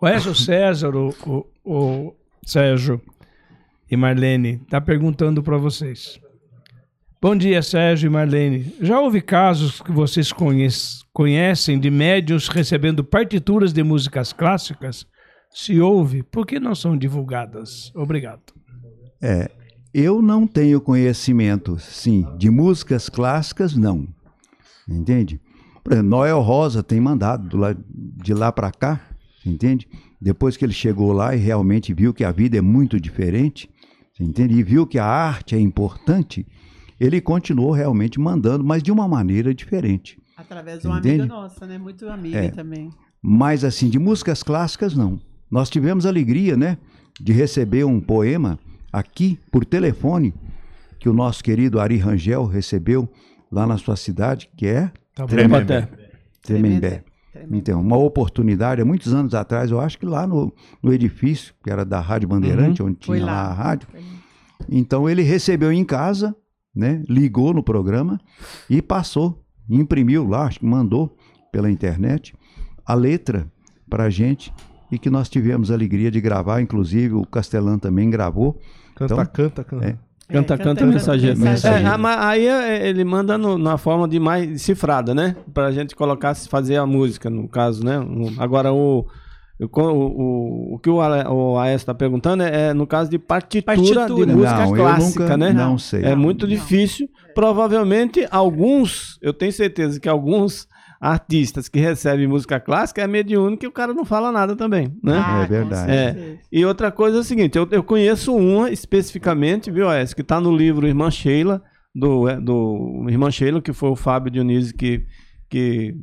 O Aécio César, o, o, o Sérgio e Marlene, está perguntando para vocês. Bom dia, Sérgio e Marlene. Já houve casos que vocês conhece, conhecem de médios recebendo partituras de músicas clássicas? Se houve, por que não são divulgadas? Obrigado. É, eu não tenho conhecimento, sim, de músicas clássicas, não. Entende? Por exemplo, Noel Rosa tem mandado de lá para cá, entende? Depois que ele chegou lá e realmente viu que a vida é muito diferente, entende? E viu que a arte é importante, ele continuou realmente mandando, mas de uma maneira diferente. Através de uma Entende? amiga nossa, né? Muito amiga É. também. Mas assim, de músicas clássicas, não. Nós tivemos a alegria, né, de receber um poema aqui por telefone que o nosso querido Ari Rangel recebeu lá na sua cidade, que é Tá. Tremembé. Tremembé. Tremembé. Então, uma oportunidade, há muitos anos atrás, eu acho que lá no, no edifício, que era da Rádio Bandeirante, onde Foi tinha lá. lá a rádio. Então ele recebeu em casa, né? Ligou no programa e passou, imprimiu lá, acho que mandou pela internet a letra para a gente e que nós tivemos a alegria de gravar, inclusive o Castelã também gravou. Canta, Então, canta, canta. é. Canta, É, canta, mensageiro. mensageiro. É, mas aí é, ele manda no- na forma de mais cifrada, né? Pra gente colocar, fazer a música, no caso, né? Agora, o, o, o, o que o, o AS está perguntando é, é no caso de partitura, Partitura. de música Não, eu clássica, nunca- né? não sei. É muito Não. difícil. Provavelmente, alguns, eu tenho certeza que alguns artistas que recebem música clássica é mediúnico e o cara não fala nada também, né? Ah, É verdade. certeza. E outra coisa é o seguinte, eu, eu conheço uma especificamente, viu, Aécio, que está no livro Irmã Sheila, do, é, do Irmã Sheila, que foi o Fábio Dionísio que, que,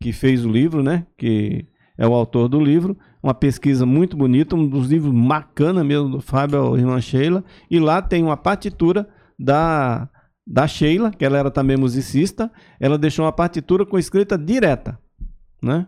que fez o livro, né? Que é o autor do livro. Uma pesquisa muito bonita, um dos livros bacana mesmo do Fábio, Irmã Sheila. E lá tem uma partitura da, da Sheila, que ela era também musicista. Ela deixou uma partitura com escrita direta, né?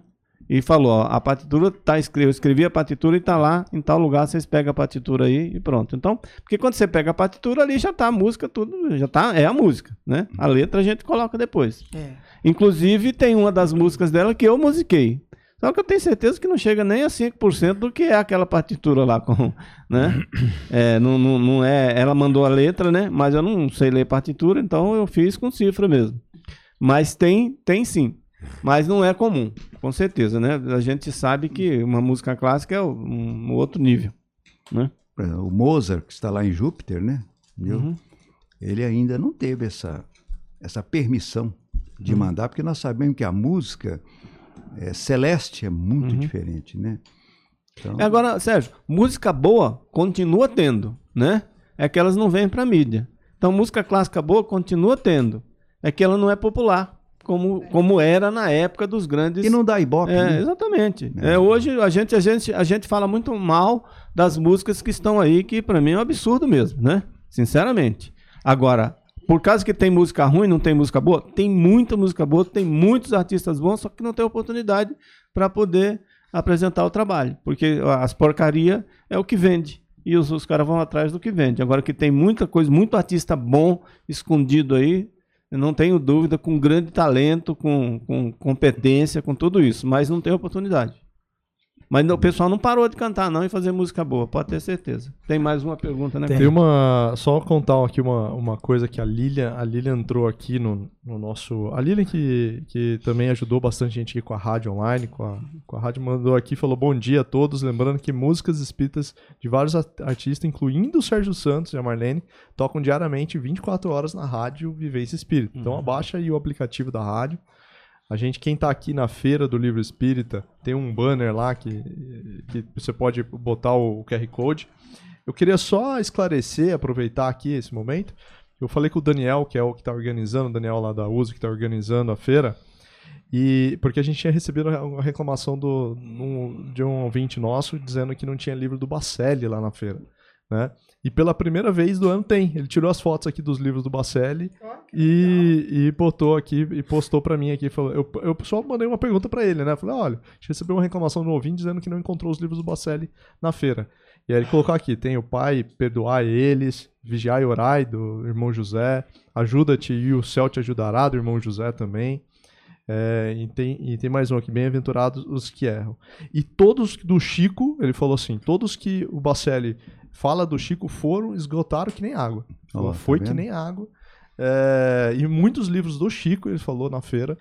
E falou, ó, a partitura tá escrita, eu escrevi a partitura e tá lá em tal lugar, vocês pegam a partitura aí e pronto. Então, porque quando você pega a partitura ali já tá a música tudo, já tá, é a música, né? A letra a gente coloca depois. É. Inclusive tem uma das músicas dela que eu musiquei. Só que eu tenho certeza que não chega nem a 5% do que é aquela partitura lá com, né? É, não, não, não é, ela mandou a letra, né? Mas eu não sei ler partitura, então eu fiz com cifra mesmo. Mas tem, tem sim. Mas não é comum, com certeza, né? A gente sabe que uma música clássica é um, um outro nível, né? Exemplo, O Mozart, que está lá em Júpiter, né? Viu? Uhum. Ele ainda não teve essa, essa permissão de Uhum. mandar, porque nós sabemos que a música é, celeste é muito Uhum. diferente, né? Então, Agora, Sérgio, música boa continua tendo, né? É que elas não vêm pra mídia. Então, música clássica boa continua tendo. É que ela não é popular, como, como era na época dos grandes. e não dá ibope, É, né? exatamente. É. É, hoje a gente, a, gente, a gente fala muito mal das músicas que estão aí, que pra mim é um absurdo mesmo, né? Sinceramente. Agora, por causa que tem música ruim, não tem música boa? Tem muita música boa, tem muitos artistas bons, só que não tem oportunidade para poder apresentar o trabalho. Porque as porcaria é o que vende. E os, os caras vão atrás do que vende. Agora que tem muita coisa, muito artista bom escondido aí, eu não tenho dúvida, com grande talento, com, com competência, com tudo isso, mas não tem oportunidade. Mas não- o pessoal não parou de cantar não e fazer música boa, pode ter certeza. Tem mais uma pergunta, né? Tem. Tem uma. Só contar aqui uma, uma coisa que a Lilian, a Lilian entrou aqui no, no nosso. A Lilian que, que também ajudou bastante gente aqui com a rádio online, com a, com a rádio, mandou aqui e falou bom dia a todos. Lembrando que músicas espíritas de vários artistas, incluindo o Sérgio Santos e a Marlene, tocam diariamente 24 horas na rádio Vivência Espírita. Então abaixa aí o aplicativo da rádio. A gente, quem tá aqui na feira do livro espírita, tem um banner lá que, que você pode botar o QR Code. Eu queria só esclarecer, aproveitar aqui esse momento. Eu falei com o Daniel, que é o que está organizando, o Daniel lá da USO, que está organizando a feira. E porque a gente tinha recebido uma reclamação do, num- de um ouvinte nosso dizendo que não tinha livro do Bacelli lá na feira. Né? E pela primeira vez do ano tem. Ele tirou as fotos aqui dos livros do Bacelli e, e botou aqui e postou pra mim aqui. Falou, eu, eu só mandei uma pergunta pra ele, né? Falei, olha, a gente recebeu uma reclamação do ouvinte dizendo que não encontrou os livros do Bacelli na feira. E aí ele colocou aqui: tem o pai, perdoar eles, vigiar e orai, do irmão José, ajuda-te e o céu te ajudará, do irmão José também. É, e, tem, e tem mais um aqui, bem-aventurados os que erram. E todos do Chico, ele falou assim, todos que o Bacelli fala do Chico foram, esgotaram que nem água. Falou, tá foi que vendo? nem água. É, e muitos livros do Chico, ele falou na feira,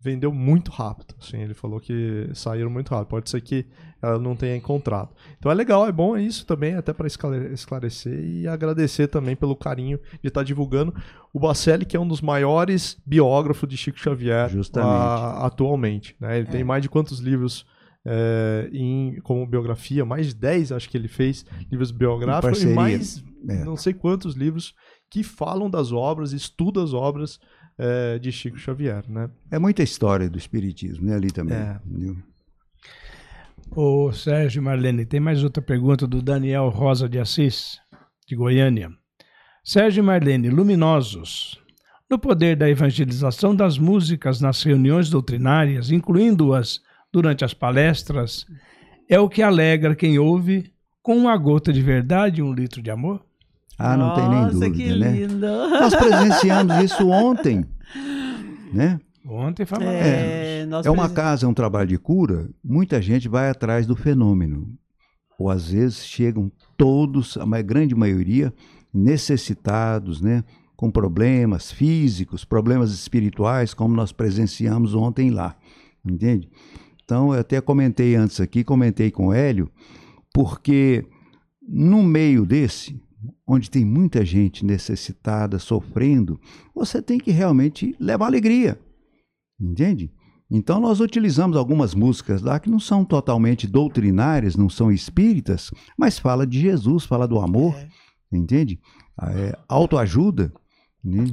vendeu muito rápido. Assim, ele falou que saíram muito rápido. Pode ser que ela não tenha encontrado. Então é legal, é bom isso também, até para esclarecer e agradecer também pelo carinho de estar divulgando o Bacelli, que é um dos maiores biógrafos de Chico Xavier Justamente. a- atualmente. né? Ele tem mais de quantos livros é, em, como biografia? Mais de 10, acho que ele fez, livros biográficos, e mais É. não sei quantos livros que falam das obras, estudam as obras é, de Chico Xavier, né? É muita história do espiritismo, né? Ali também. É. Ô Sérgio Marlene, tem mais outra pergunta do Daniel Rosa de Assis, de Goiânia. Sérgio Marlene, luminosos. No poder da evangelização das músicas nas reuniões doutrinárias, incluindo-as durante as palestras, é o que alegra quem ouve com uma gota de verdade e um litro de amor? Ah, não tem nem Nossa, dúvida, que né? lindo. Nós presenciamos isso ontem, né? Ontem falava. É, É uma presen- casa, é um trabalho de cura, muita gente vai atrás do fenômeno. Ou às vezes chegam todos, a grande maioria, necessitados, né? Com problemas físicos, problemas espirituais, como nós presenciamos ontem lá. Entende? Então, eu até comentei antes aqui, comentei com o Hélio, porque no meio desse, onde tem muita gente necessitada, sofrendo, você tem que realmente levar alegria. Entende? Então nós utilizamos algumas músicas lá que não são totalmente doutrinárias, não são espíritas, mas fala de Jesus, fala do amor, entende? Ah, É, autoajuda. né?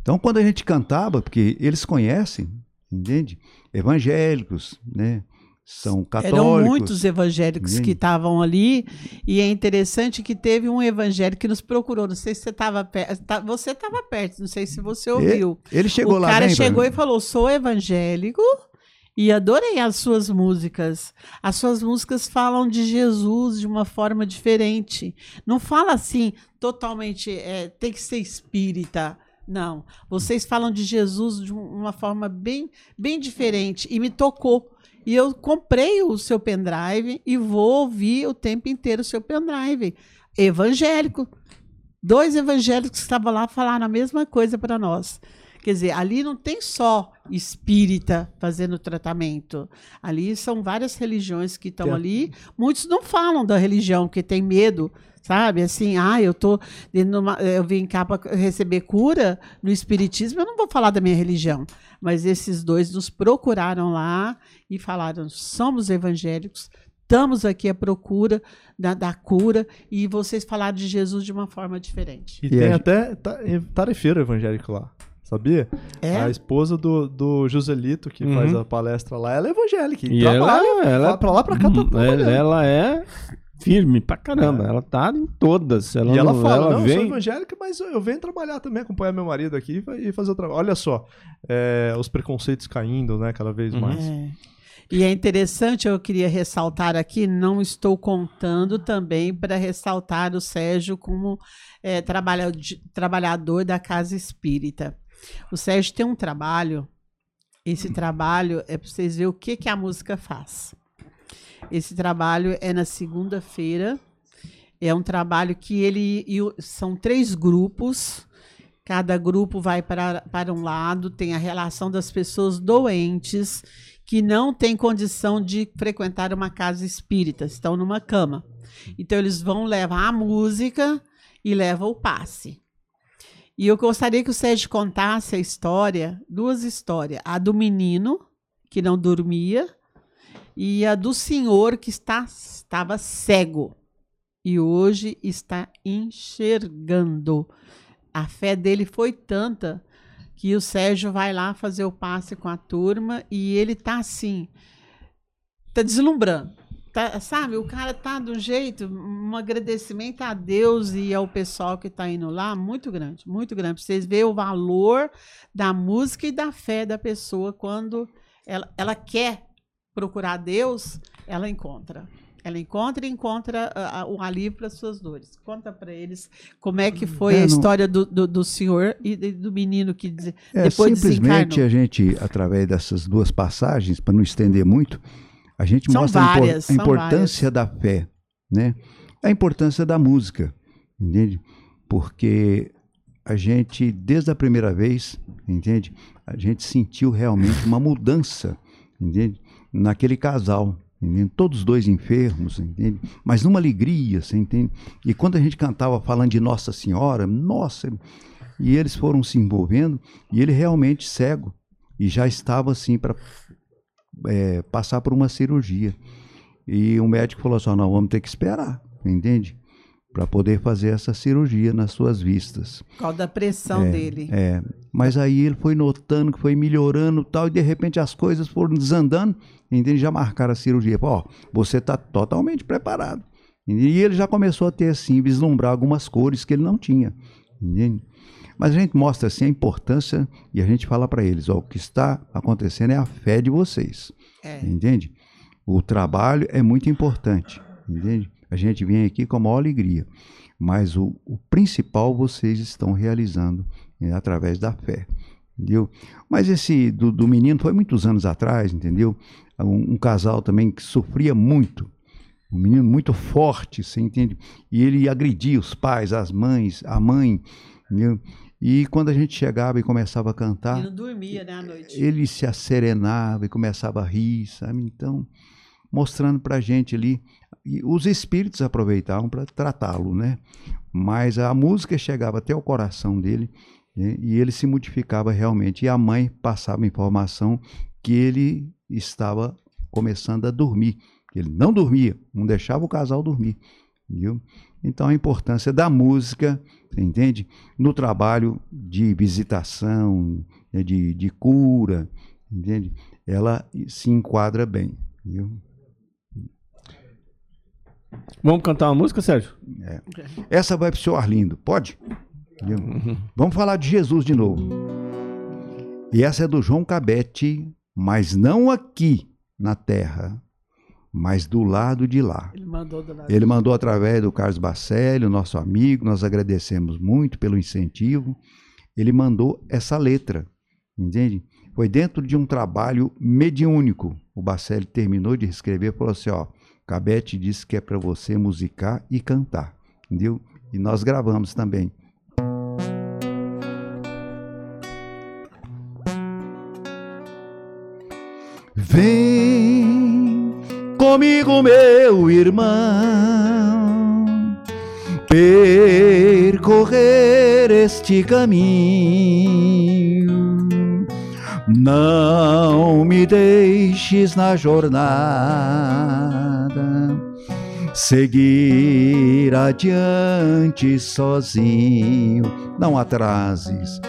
Então quando a gente cantava, porque eles conhecem, entende? Evangélicos, né? São católicos. Eram muitos evangélicos Entende? que estavam ali, e é interessante que teve um evangélico que nos procurou. Não sei se você estava perto. Você estava perto, não sei se você ouviu. Ele chegou o lá cara bem pra chegou mim. e falou: sou evangélico e adorei as suas músicas. As suas músicas falam de Jesus de uma forma diferente. Não fala assim, totalmente, é, tem que ser espírita. Não. Vocês falam de Jesus de um- uma forma bem, bem diferente e me tocou. E eu comprei o seu pendrive e vou ouvir o tempo inteiro o seu pendrive. Evangélico. Dois evangélicos que estavam lá falaram a mesma coisa para nós. Quer dizer, ali não tem só espírita fazendo tratamento. Ali são várias religiões que estão ali. Muitos não falam da religião, porque tem medo, sabe? Assim, ah, eu tô dentro de uma- eu vim cá para receber cura no espiritismo, eu não vou falar da minha religião. Mas esses dois nos procuraram lá e falaram: somos evangélicos, estamos aqui à procura da, da cura, e vocês falaram de Jesus de uma forma diferente. E, E tem a- até ta- tarefeiro evangélico lá. Sabia? É? A esposa do, do Joselito, que Uhum. faz a palestra lá, ela é evangélica. E trabalha, ela, ela vai pra lá, pra cá, tá Hum, trabalhando. ela é firme pra caramba. Ela tá em todas. Ela e ela não- fala, não, eu vem. sou evangélica, mas eu venho trabalhar também, acompanhar meu marido aqui e fazer o trabalho. Olha só, é, os preconceitos caindo, né, cada vez mais. É. E é interessante, eu queria ressaltar aqui, não estou contando também para ressaltar o Sérgio como é, trabalha- trabalhador da Casa Espírita. O Sérgio tem um trabalho, esse trabalho é para vocês verem o que, que a música faz. Esse trabalho é na segunda-feira, é um trabalho que ele. são três grupos. Cada grupo vai para, para um lado, tem a relação das pessoas doentes que não têm condição de frequentar uma casa espírita, estão numa cama. Então, eles vão levar a música e levam o passe. E eu gostaria que o Sérgio contasse a história, duas histórias. A do menino, que não dormia, e a do senhor, que está, estava cego. E hoje está enxergando. A fé dele foi tanta que o Sérgio vai lá fazer o passe com a turma e ele tá assim, tá deslumbrando. Tá, sabe, o cara tá um jeito, um agradecimento a Deus e ao pessoal que tá indo lá, muito grande, muito grande. Pra vocês verem o valor da música e da fé da pessoa quando ela, ela quer procurar Deus, ela encontra. Ela encontra e encontra uh, um alívio para as suas dores. Conta para eles como é que foi É, a história do, do, do senhor e do menino que de- É, depois simplesmente desencarnou. a gente, através dessas duas passagens, para não estender muito, a gente São mostra a impor- várias, a importância da fé, né? A importância da música, entende? Porque a gente, desde a primeira vez, entende? A gente sentiu realmente uma mudança, entende? Naquele casal? Todos os dois enfermos, entende? Mas numa alegria, você entende? E quando a gente cantava falando de Nossa Senhora, nossa, e eles foram se envolvendo, e ele realmente cego, e já estava assim para passar por uma cirurgia. E o médico falou assim: "Ó, não, vamos ter que esperar, entende? Para poder fazer essa cirurgia nas suas vistas. Por causa da pressão dele. É, mas aí ele foi notando que foi melhorando tal, e de repente as coisas foram desandando, entende? Já marcaram a cirurgia. Ó, você está totalmente preparado. E ele já começou a ter, assim, vislumbrar algumas cores que ele não tinha, entende? Mas a gente mostra, assim, a importância e a gente fala para eles, ó, o que está acontecendo é a fé de vocês, É. entende? O trabalho é muito importante, entende? A gente vem aqui com a maior alegria, mas o, o principal vocês estão realizando né, através da fé, entendeu? Mas esse do, do menino foi muitos anos atrás, entendeu? Um, um casal também que sofria muito, um menino muito forte, você entende? E ele agredia os pais, as mães, a mãe, entendeu? E quando a gente chegava e começava a cantar, Ele não dormia, né, à noite. ele se asserenava e começava a rir, sabe? Então, mostrando para a gente ali. E os espíritos aproveitavam para tratá-lo, né? Mas a música chegava até o coração dele né? e ele se modificava realmente. E a mãe passava informação que ele estava começando a dormir. Ele não dormia, não deixava o casal dormir. Viu? Então a importância da música, entende? No trabalho de visitação, né, de, de cura, entende? Ela se enquadra bem. Viu? Vamos cantar uma música, Sérgio? Essa vai para o senhor Arlindo, pode? Viu? Vamos falar de Jesus de novo. E essa é do João Cabete, mas não aqui na terra, mas do lado de lá. Ele mandou do lado. Ele mandou através do Carlos Bacelli, o nosso amigo, nós agradecemos muito pelo incentivo. Ele mandou essa letra, entende? Foi dentro de um trabalho mediúnico. O Bacelli terminou de escrever e falou assim: ó, Cabete disse que é para você musicar e cantar, entendeu? E nós gravamos também. Vem comigo, meu irmão, percorrer este caminho. Não me deixes na jornada, seguir adiante sozinho. Não atrases,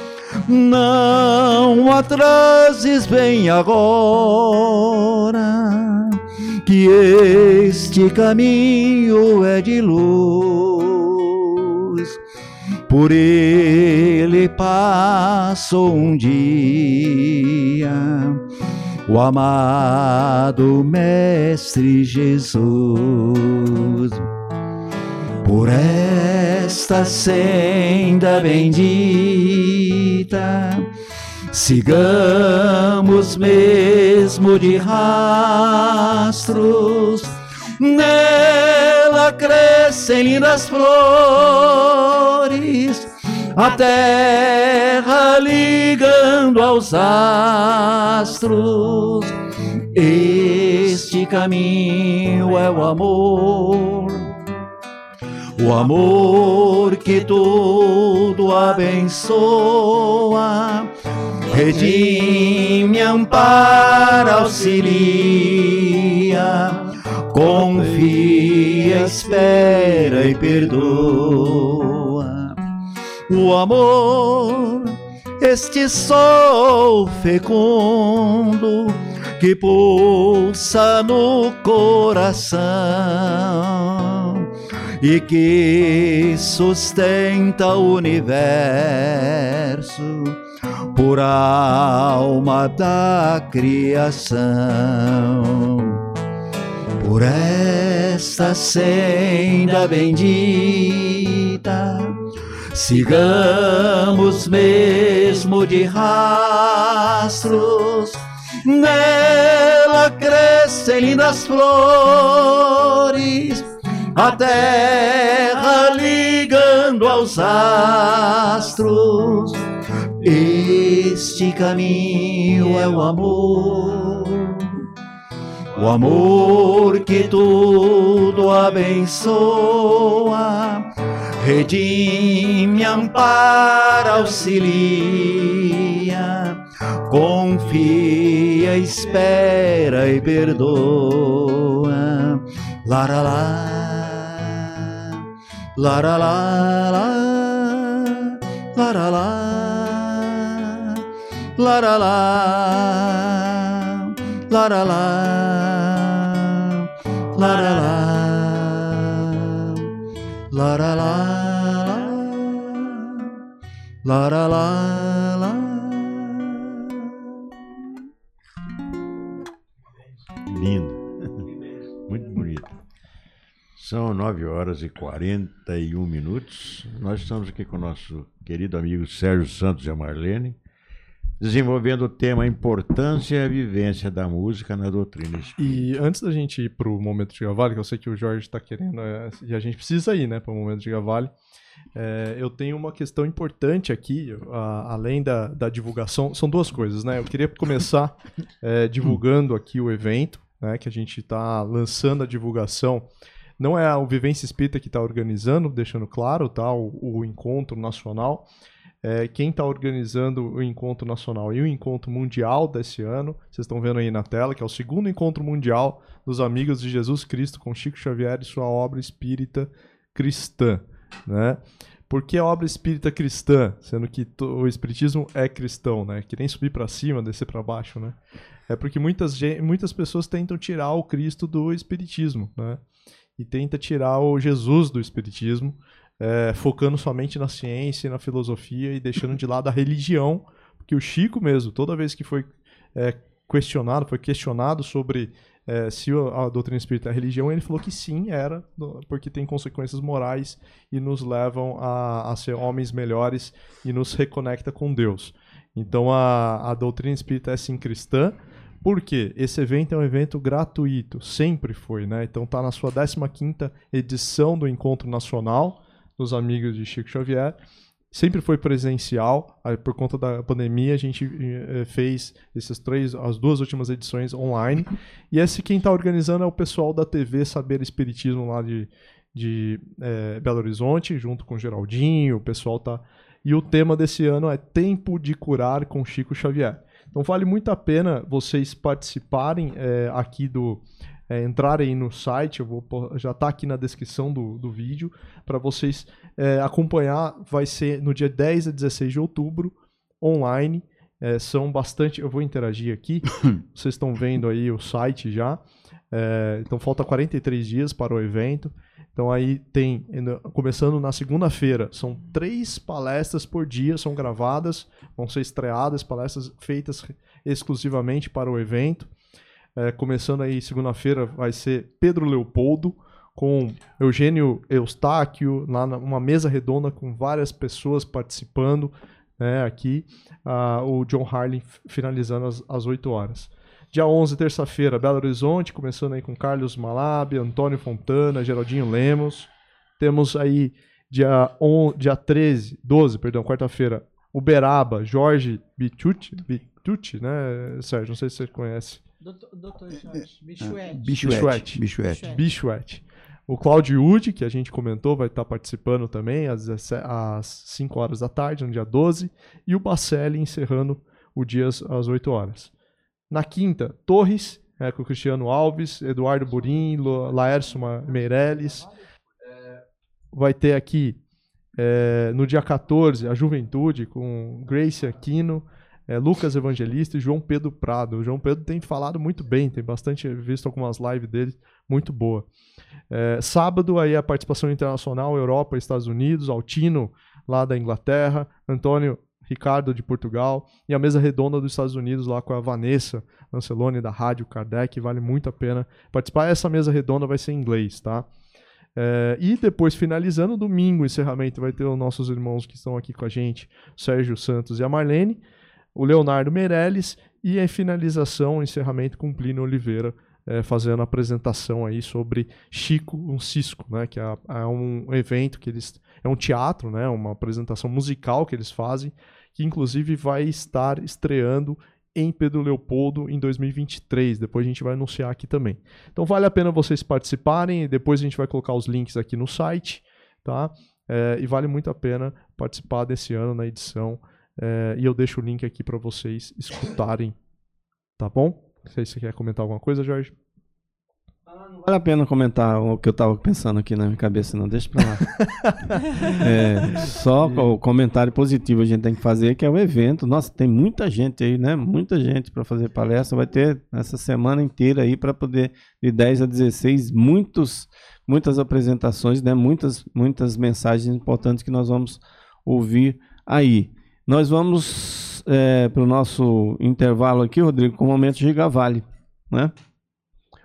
não atrases, vem agora, que este caminho é de luz. Por ele passo um dia, o amado Mestre Jesus. Por esta senda bendita, sigamos mesmo de rastros, nela crescem lindas flores, a terra ligando aos astros. Este caminho é o amor o amor que tudo abençoa, redime, ampara, auxilia, confia, espera e perdoa. O amor, este sol fecundo que pulsa no coração e que sustenta o universo por alma da criação. Por esta senda bendita. Sigamos mesmo de rastros, nela crescem lindas flores, a terra ligando aos astros. Este caminho é o amor, o amor que tudo abençoa redime, ampara, auxilia, confia, espera e perdoa. Laralá, laralá, laralá, laralá, laralá, laralá. La la la la la la la Lindo. Muito bonito. São 9 horas e 41 minutos. Nós estamos aqui com o nosso querido amigo Sérgio Santos e a Marlene, desenvolvendo o tema Importância e a Vivência da Música na Doutrina Espírita. E antes da gente ir para o momento de Gavale, que eu sei que o Jorge está querendo, é, e a gente precisa ir né, para o momento de Gavale, é, eu tenho uma questão importante aqui, a, além da, da, divulgação, são duas coisas, né? Eu queria começar é, divulgando aqui o evento, né, que a gente está lançando a divulgação. Não é o Vivência Espírita que está organizando, deixando claro, tá? O, o encontro nacional. É, quem está organizando o encontro nacional e o encontro mundial desse ano, vocês estão vendo aí na tela, que é o segundo encontro mundial dos Amigos de Jesus Cristo com Chico Xavier e sua obra espírita cristã. Né? Por que a obra espírita cristã, sendo que o espiritismo é cristão, né? Que nem subir para cima, descer para baixo, né? É porque muitas, muitas pessoas tentam tirar o Cristo do espiritismo, né? E tenta tirar o Jesus do espiritismo, é, focando somente na ciência e na filosofia e deixando de lado a religião, porque o Chico mesmo, toda vez que foi é, questionado, foi questionado sobre é, se a doutrina espírita é religião, ele falou que sim, era, porque tem consequências morais e nos levam a, a ser homens melhores e nos reconecta com Deus. Então a, a doutrina espírita é sim cristã, porque esse evento é um evento gratuito, sempre foi, né? Então tá na sua 15ª edição do Encontro Nacional, dos amigos de Chico Xavier. Sempre foi presencial, por conta da pandemia a gente eh, fez essas três, as duas últimas edições online. E esse quem está organizando é o pessoal da TV Saber Espiritismo lá de, de é, Belo Horizonte, junto com o Geraldinho, o pessoal tá. E o tema desse ano é Tempo de Curar com Chico Xavier. Então vale muito a pena vocês participarem é, aqui do, é, entrarem no site, eu vou já está aqui na descrição do, do vídeo, para vocês é, acompanhar. Vai ser no dia 10 a 16 de outubro, online. É, são bastante. Eu vou interagir aqui. vocês estão vendo aí o site já. É, então falta 43 dias para o evento. Então aí tem, começando na segunda-feira, são três palestras por dia, são gravadas, vão ser estreadas, palestras feitas exclusivamente para o evento. É, começando aí segunda-feira vai ser Pedro Leopoldo com Eugênio Eustáquio, lá numa mesa redonda com várias pessoas participando né, aqui. Uh, o John Harley finalizando às, às 8 horas. Dia 11, terça-feira, Belo Horizonte, começando aí com Carlos Malab, Antônio Fontana, Geraldinho Lemos. Temos aí dia, on, dia 13, 12, perdão, quarta-feira, Uberaba, Jorge Bitucci, Bitucci, né, Sérgio? Não sei se você conhece. Doutor, Jorge, Bichuete. Bichuete. Bichuete. Bichuete. O Claudio Wood, que a gente comentou, vai estar participando também às, às 5 horas da tarde, no dia 12. E o Bacelli encerrando o dia às 8 horas. Na quinta, Torres, é, com o Cristiano Alves, Eduardo Burim, Laércio Meirelles. Vai ter aqui, é, no dia 14, a Juventude, com Grace Aquino, é, Lucas Evangelista e João Pedro Prado. O João Pedro tem falado muito bem, tem bastante visto algumas lives dele, muito boa. É, sábado aí a participação internacional, Europa, Estados Unidos, Altino lá da Inglaterra, Antônio Ricardo de Portugal, e a mesa redonda dos Estados Unidos lá com a Vanessa Ancelone da Rádio Kardec, vale muito a pena participar. Essa mesa redonda vai ser em inglês, tá? É, e depois, finalizando, domingo, encerramento, vai ter os nossos irmãos que estão aqui com a gente, Sérgio Santos e a Marlene, o Leonardo Meirelles, e a finalização, o encerramento com Plínio Oliveira, é, fazendo a apresentação aí sobre Chico, um Cisco, né, que é, é, um evento que eles... É um teatro, né, uma apresentação musical que eles fazem, que inclusive vai estar estreando em Pedro Leopoldo em 2023. Depois a gente vai anunciar aqui também. Então vale a pena vocês participarem. Depois a gente vai colocar os links aqui no site, tá? É, e vale muito a pena participar desse ano na edição. É, e eu deixo o link aqui para vocês escutarem, tá bom? Não sei se você quer comentar alguma coisa, Jorge. Não vale a pena comentar o que eu estava pensando aqui na minha cabeça, não. Deixa pra lá. é, só o comentário positivo a gente tem que fazer, que é o evento. Nossa, tem muita gente aí, né? Muita gente para fazer palestra. Vai ter essa semana inteira aí para poder, de 10 a 16, muitos, muitas apresentações, né? Muitas, muitas mensagens importantes que nós vamos ouvir aí. Nós vamos é, para o nosso intervalo aqui, Rodrigo, com o momento Gigavale, né?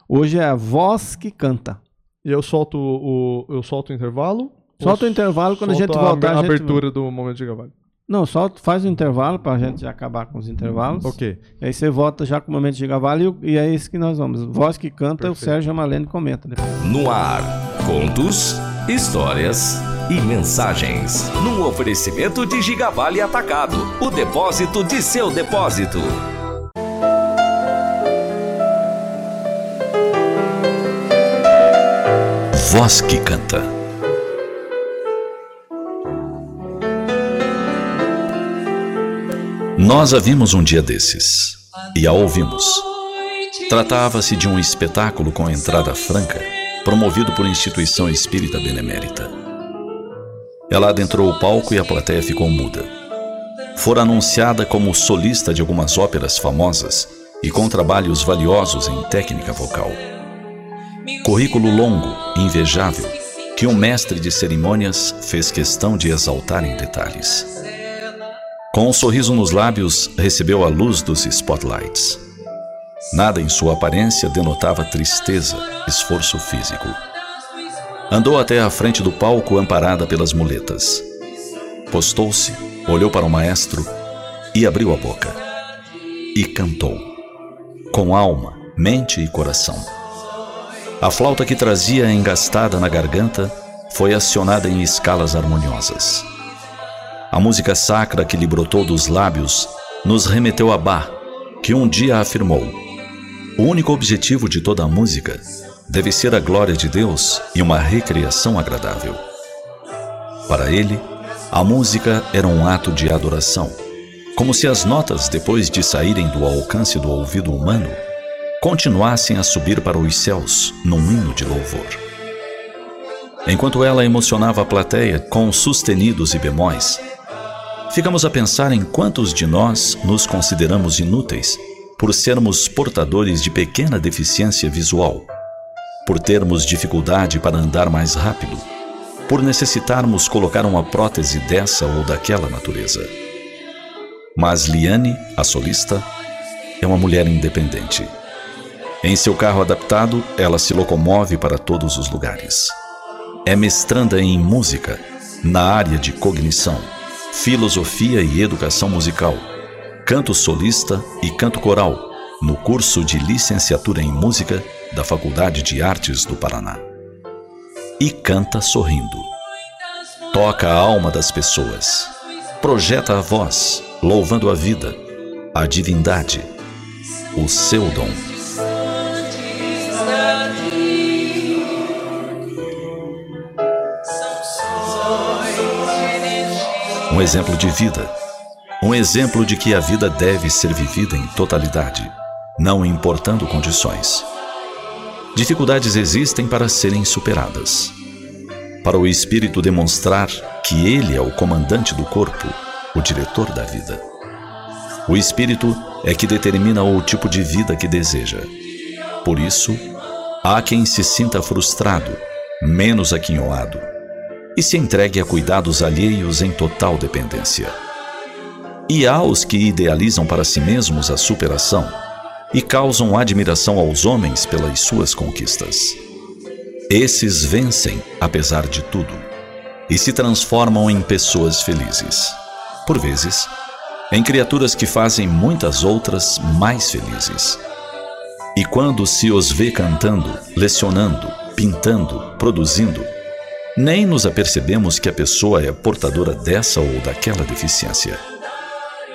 Hoje é a voz que canta. E eu solto o, eu solto o intervalo? Solta o intervalo quando a gente voltar. A a gente... abertura do momento de Gigavale. Não, só faz o intervalo para a gente acabar com os intervalos. Ok. Aí você volta já com o momento de Gigavale e, e é isso que nós vamos. Voz que canta, Perfeito. o Sérgio Amalene comenta depois. No ar, contos, histórias e mensagens. Num oferecimento de Gigavale Atacado, o depósito de seu depósito. Voz que canta. Nós a vimos um dia desses e a ouvimos. Tratava-se de um espetáculo com entrada franca, promovido por instituição espírita benemérita. Ela adentrou o palco e a plateia ficou muda. Fora anunciada como solista de algumas óperas famosas e com trabalhos valiosos em técnica vocal. Currículo longo e invejável que um mestre de cerimônias fez questão de exaltar em detalhes. Com um sorriso nos lábios, recebeu a luz dos spotlights. Nada em sua aparência denotava tristeza, esforço físico. Andou até a frente do palco amparada pelas muletas. Postou-se, olhou para o maestro e abriu a boca. E cantou, com alma, mente e coração. A flauta que trazia engastada na garganta foi acionada em escalas harmoniosas. A música sacra que lhe brotou dos lábios nos remeteu a Bach, que um dia afirmou: O único objetivo de toda a música deve ser a glória de Deus e uma recriação agradável. Para ele, a música era um ato de adoração, como se as notas, depois de saírem do alcance do ouvido humano, continuassem a subir para os céus num hino de louvor. Enquanto ela emocionava a plateia com sustenidos e bemóis, ficamos a pensar em quantos de nós nos consideramos inúteis por sermos portadores de pequena deficiência visual, por termos dificuldade para andar mais rápido, por necessitarmos colocar uma prótese dessa ou daquela natureza. Mas Liane, a solista, é uma mulher independente em seu carro adaptado, ela se locomove para todos os lugares. É mestranda em música, na área de cognição, filosofia e educação musical, canto solista e canto coral, no curso de licenciatura em música da Faculdade de Artes do Paraná. E canta sorrindo. Toca a alma das pessoas. Projeta a voz, louvando a vida, a divindade, o seu dom. um exemplo de vida, um exemplo de que a vida deve ser vivida em totalidade, não importando condições. Dificuldades existem para serem superadas. Para o espírito demonstrar que ele é o comandante do corpo, o diretor da vida. O espírito é que determina o tipo de vida que deseja. Por isso, há quem se sinta frustrado, menos aquinhoado e se entregue a cuidados alheios em total dependência. E há os que idealizam para si mesmos a superação e causam admiração aos homens pelas suas conquistas. Esses vencem, apesar de tudo, e se transformam em pessoas felizes. Por vezes, em criaturas que fazem muitas outras mais felizes. E quando se os vê cantando, lecionando, pintando, produzindo, nem nos apercebemos que a pessoa é portadora dessa ou daquela deficiência.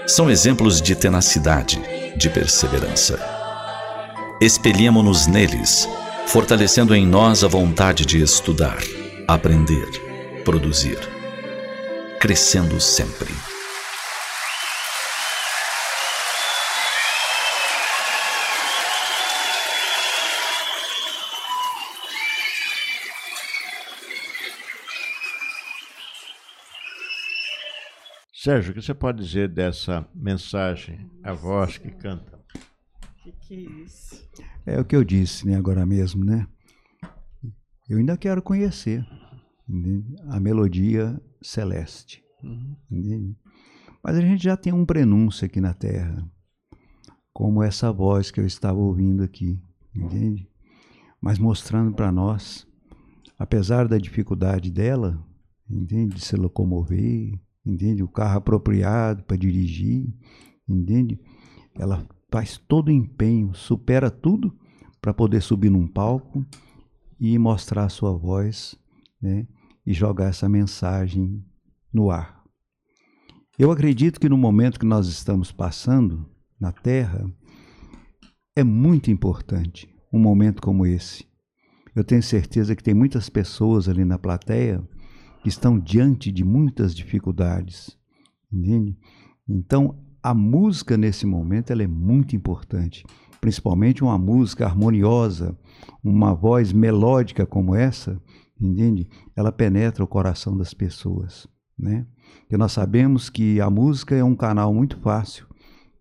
São exemplos de tenacidade, de perseverança. Espelhemo-nos neles, fortalecendo em nós a vontade de estudar, aprender, produzir, crescendo sempre. Sérgio, o que você pode dizer dessa mensagem, a voz que canta? Que que é isso? É o que eu disse, né, agora mesmo, né? Eu ainda quero conhecer entende? a melodia celeste, entende? Mas a gente já tem um prenúncio aqui na Terra, como essa voz que eu estava ouvindo aqui, entende? Mas mostrando para nós, apesar da dificuldade dela, entende? De se locomover, entende? O carro apropriado para dirigir, entende? Ela faz todo o empenho, supera tudo para poder subir num palco e mostrar a sua voz, né? E jogar essa mensagem no ar. Eu acredito que no momento que nós estamos passando na Terra, é muito importante um momento como esse. Eu tenho certeza que tem muitas pessoas ali na plateia que estão diante de muitas dificuldades, entende? Então, a música nesse momento ela é muito importante, principalmente uma música harmoniosa, uma voz melódica como essa, entende? Ela penetra o coração das pessoas, né? Porque nós sabemos que a música é um canal muito fácil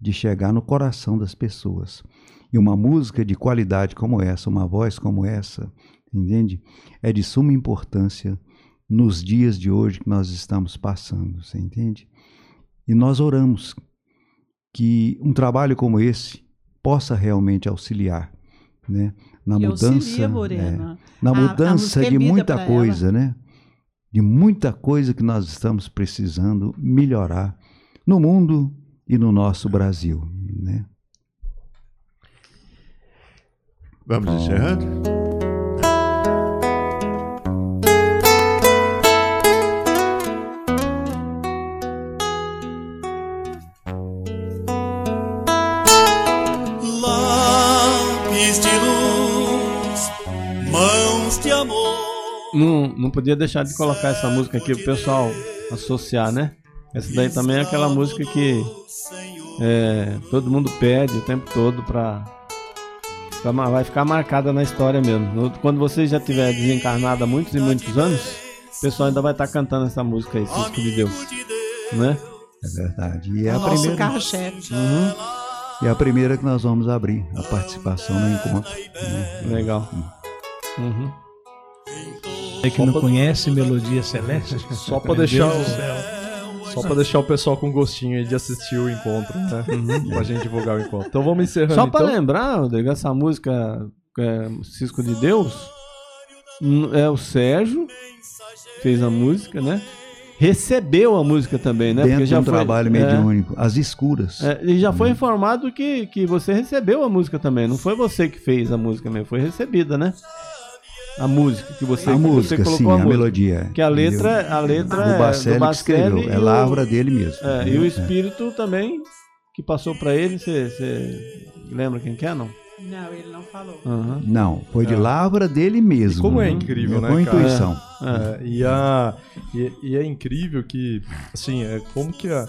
de chegar no coração das pessoas. E uma música de qualidade como essa, uma voz como essa, entende? É de suma importância nos dias de hoje que nós estamos passando, você entende? E nós oramos que um trabalho como esse possa realmente auxiliar, né? Na E mudança, auxilia, Morena. é, na A- a mudança é de muita coisa, né? De muita coisa que nós estamos precisando melhorar no mundo e no nosso Brasil, né? Vamos encerrando? Não, não podia deixar de colocar essa música aqui pro pessoal associar, né? Essa daí também é aquela música que é, todo mundo pede o tempo todo pra. pra ma- vai ficar marcada na história mesmo. Quando você já tiver desencarnado há muitos e muitos anos, o pessoal ainda vai estar cantando essa música aí, Cisco de Deus. Né? É verdade. E é a Nosso primeira, carro-chefe. Uhum, é a primeira que nós vamos abrir a participação no encontro. né? legal. Uhum. Você que não conhece Melodia Celeste? Só pra Meu deixar Deus o- do céu. Só pra deixar o pessoal com gostinho aí de assistir o encontro, né? pra gente divulgar o encontro. Então vamos encerrando Só pra então. lembrar, Rodrigo, essa música é, Cisco de Deus é o Sérgio fez a música, né? Recebeu a música também, né? Dentro de um trabalho é, mediúnico. As escuras. é, e já foi informado que, que você recebeu a música também. Não foi você que fez a música mesmo, foi recebida, né? A música que você, a que música, você colocou sim, a, a, música. melodia. Que a letra, entendeu? a letra O é Bacelli do que escreveu. Bacelli É e o- lavra dele mesmo. É, e o espírito também que passou pra ele, você lembra quem que é, não? Não, ele não falou. Aham. Não, foi de É. lavra dele mesmo. E como é incrível, né, Com intuição. É. É, e, a, e, e é incrível que, assim, é como que a,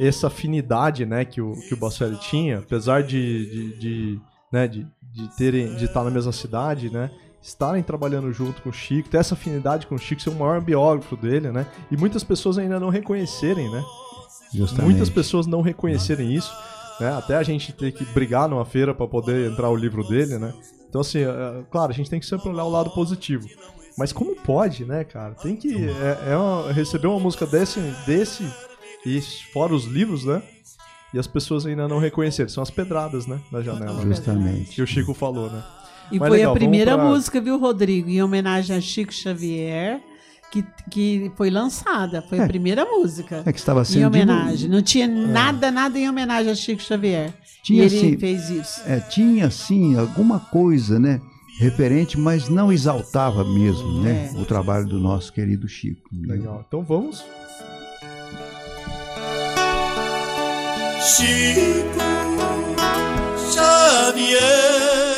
essa afinidade, né, que o, que o Bacelli tinha, apesar de, de, de, né, de, de terem, de estar na mesma cidade, né, estarem trabalhando junto com o Chico, ter essa afinidade com o Chico, ser o maior biógrafo dele, né, e muitas pessoas ainda não reconhecerem, né, Justamente. muitas pessoas não reconhecerem isso, né? Até a gente ter que brigar numa feira para poder entrar o livro dele, né? Então, assim, é, claro, a gente tem que sempre olhar o lado positivo. Mas como pode, né, cara? Tem que é, é uma- receber uma música desse, desse e fora os livros, né? e as pessoas ainda não reconheceram. São as pedradas, né? Da janela. Justamente. Que o Chico falou, né? E Mas foi legal, a primeira pra- música, viu, Rodrigo? Em homenagem a Chico Xavier, que, que foi lançada. Foi a É. primeira música. É que estava Em sendo homenagem. Não tinha É. nada, nada em homenagem a Chico Xavier. Tinha, e ele sim. fez isso. É, tinha sim alguma coisa, né? Referente, mas não exaltava mesmo, né? É. O trabalho do nosso querido Chico. né? Legal. Então vamos. Chico Xavier.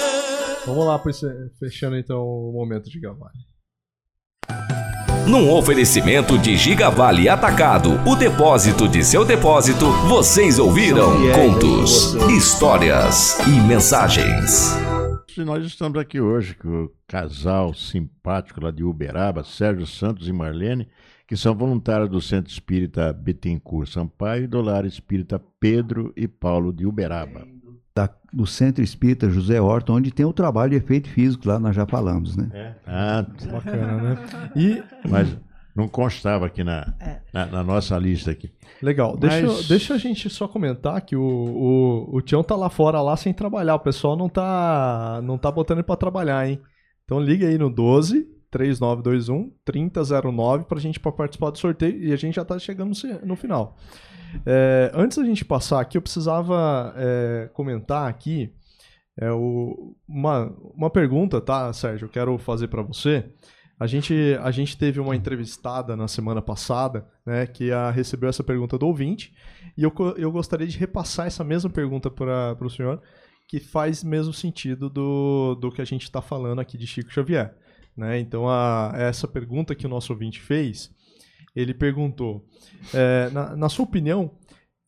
Vamos lá, esse- fechando então o momento de Gavale. Num oferecimento de Gigavale Atacado, o depósito de seu depósito, vocês ouviram contos, histórias e mensagens. E nós estamos aqui hoje com o casal simpático lá de Uberaba, Sérgio Santos e Marlene, que são voluntários do Centro Espírita Bittencourt Sampaio e do Lar Espírita Pedro e Paulo de Uberaba. Da- do Centro Espírita José Horta, onde tem o trabalho de efeito físico, lá nós já falamos, né? Ah, Bacana, né? E mas não constava aqui na, na, na nossa lista aqui. Legal, deixa, Mas- deixa a gente só comentar que o, o, o Tião tá lá fora lá sem trabalhar. O pessoal não tá, não tá botando ele pra trabalhar, hein? Então liga aí no 12 3921 3009 pra gente pra participar do sorteio e a gente já tá chegando no, final. É, antes da gente passar aqui, eu precisava é, comentar aqui é, o- uma, uma pergunta, tá, Sérgio? Eu quero fazer pra você. A gente, a gente teve uma entrevistada na semana passada, né, que a, recebeu essa pergunta do ouvinte, e eu, eu gostaria de repassar essa mesma pergunta para o senhor, que faz mesmo sentido do, do que a gente está falando aqui de Chico Xavier. Né? Então, a, essa pergunta que o nosso ouvinte fez, ele perguntou: é, na, na sua opinião,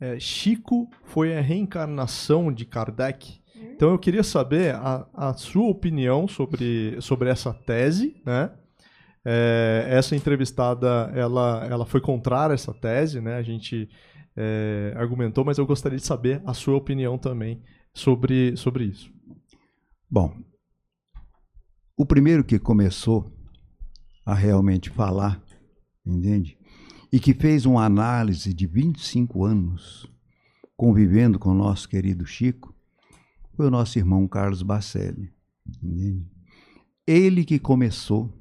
é, Chico foi a reencarnação de Kardec? Então, eu queria saber a, a sua opinião sobre, sobre essa tese, né? É, essa entrevistada, ela, ela foi contrária a essa tese, né? A gente é, argumentou, mas eu gostaria de saber a sua opinião também sobre, sobre isso. Bom, o primeiro que começou a realmente falar, entende? E que fez uma análise de 25 anos convivendo com o nosso querido Chico, foi o nosso irmão Carlos Bacelli. entende? Ele que começou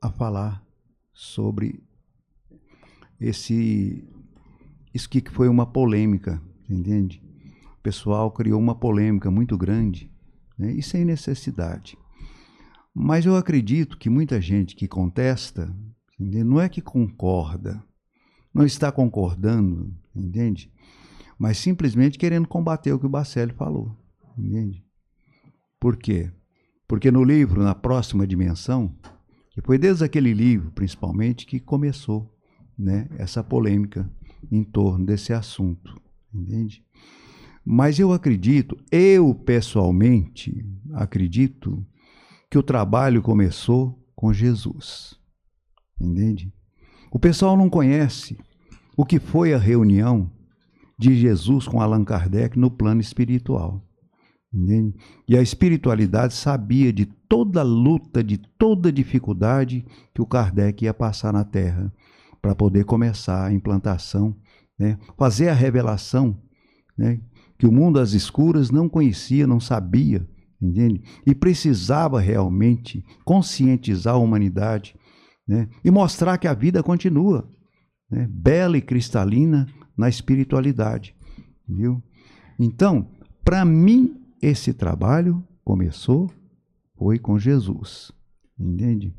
a falar sobre esse isso que foi uma polêmica, entende? O pessoal criou uma polêmica muito grande, né? E sem necessidade. Mas eu acredito que muita gente que contesta, não é que concorda, não está concordando, entende? Mas simplesmente querendo combater o que o Bacelli falou, entende? Por quê? Porque no livro, na próxima dimensão, que foi desde aquele livro, principalmente, que começou né, essa polêmica em torno desse assunto, entende? Mas eu acredito, eu pessoalmente acredito que o trabalho começou com Jesus, entende? O pessoal não conhece o que foi a reunião de Jesus com Allan Kardec no plano espiritual. Entende? E a espiritualidade sabia de toda a luta, de toda dificuldade que o Kardec ia passar na Terra para poder começar a implantação, né? fazer a revelação né? que o mundo às escuras não conhecia, não sabia, entende? E precisava realmente conscientizar a humanidade né? e mostrar que a vida continua, né? bela e cristalina na espiritualidade, viu? Então, para mim, esse trabalho começou foi com Jesus, entende?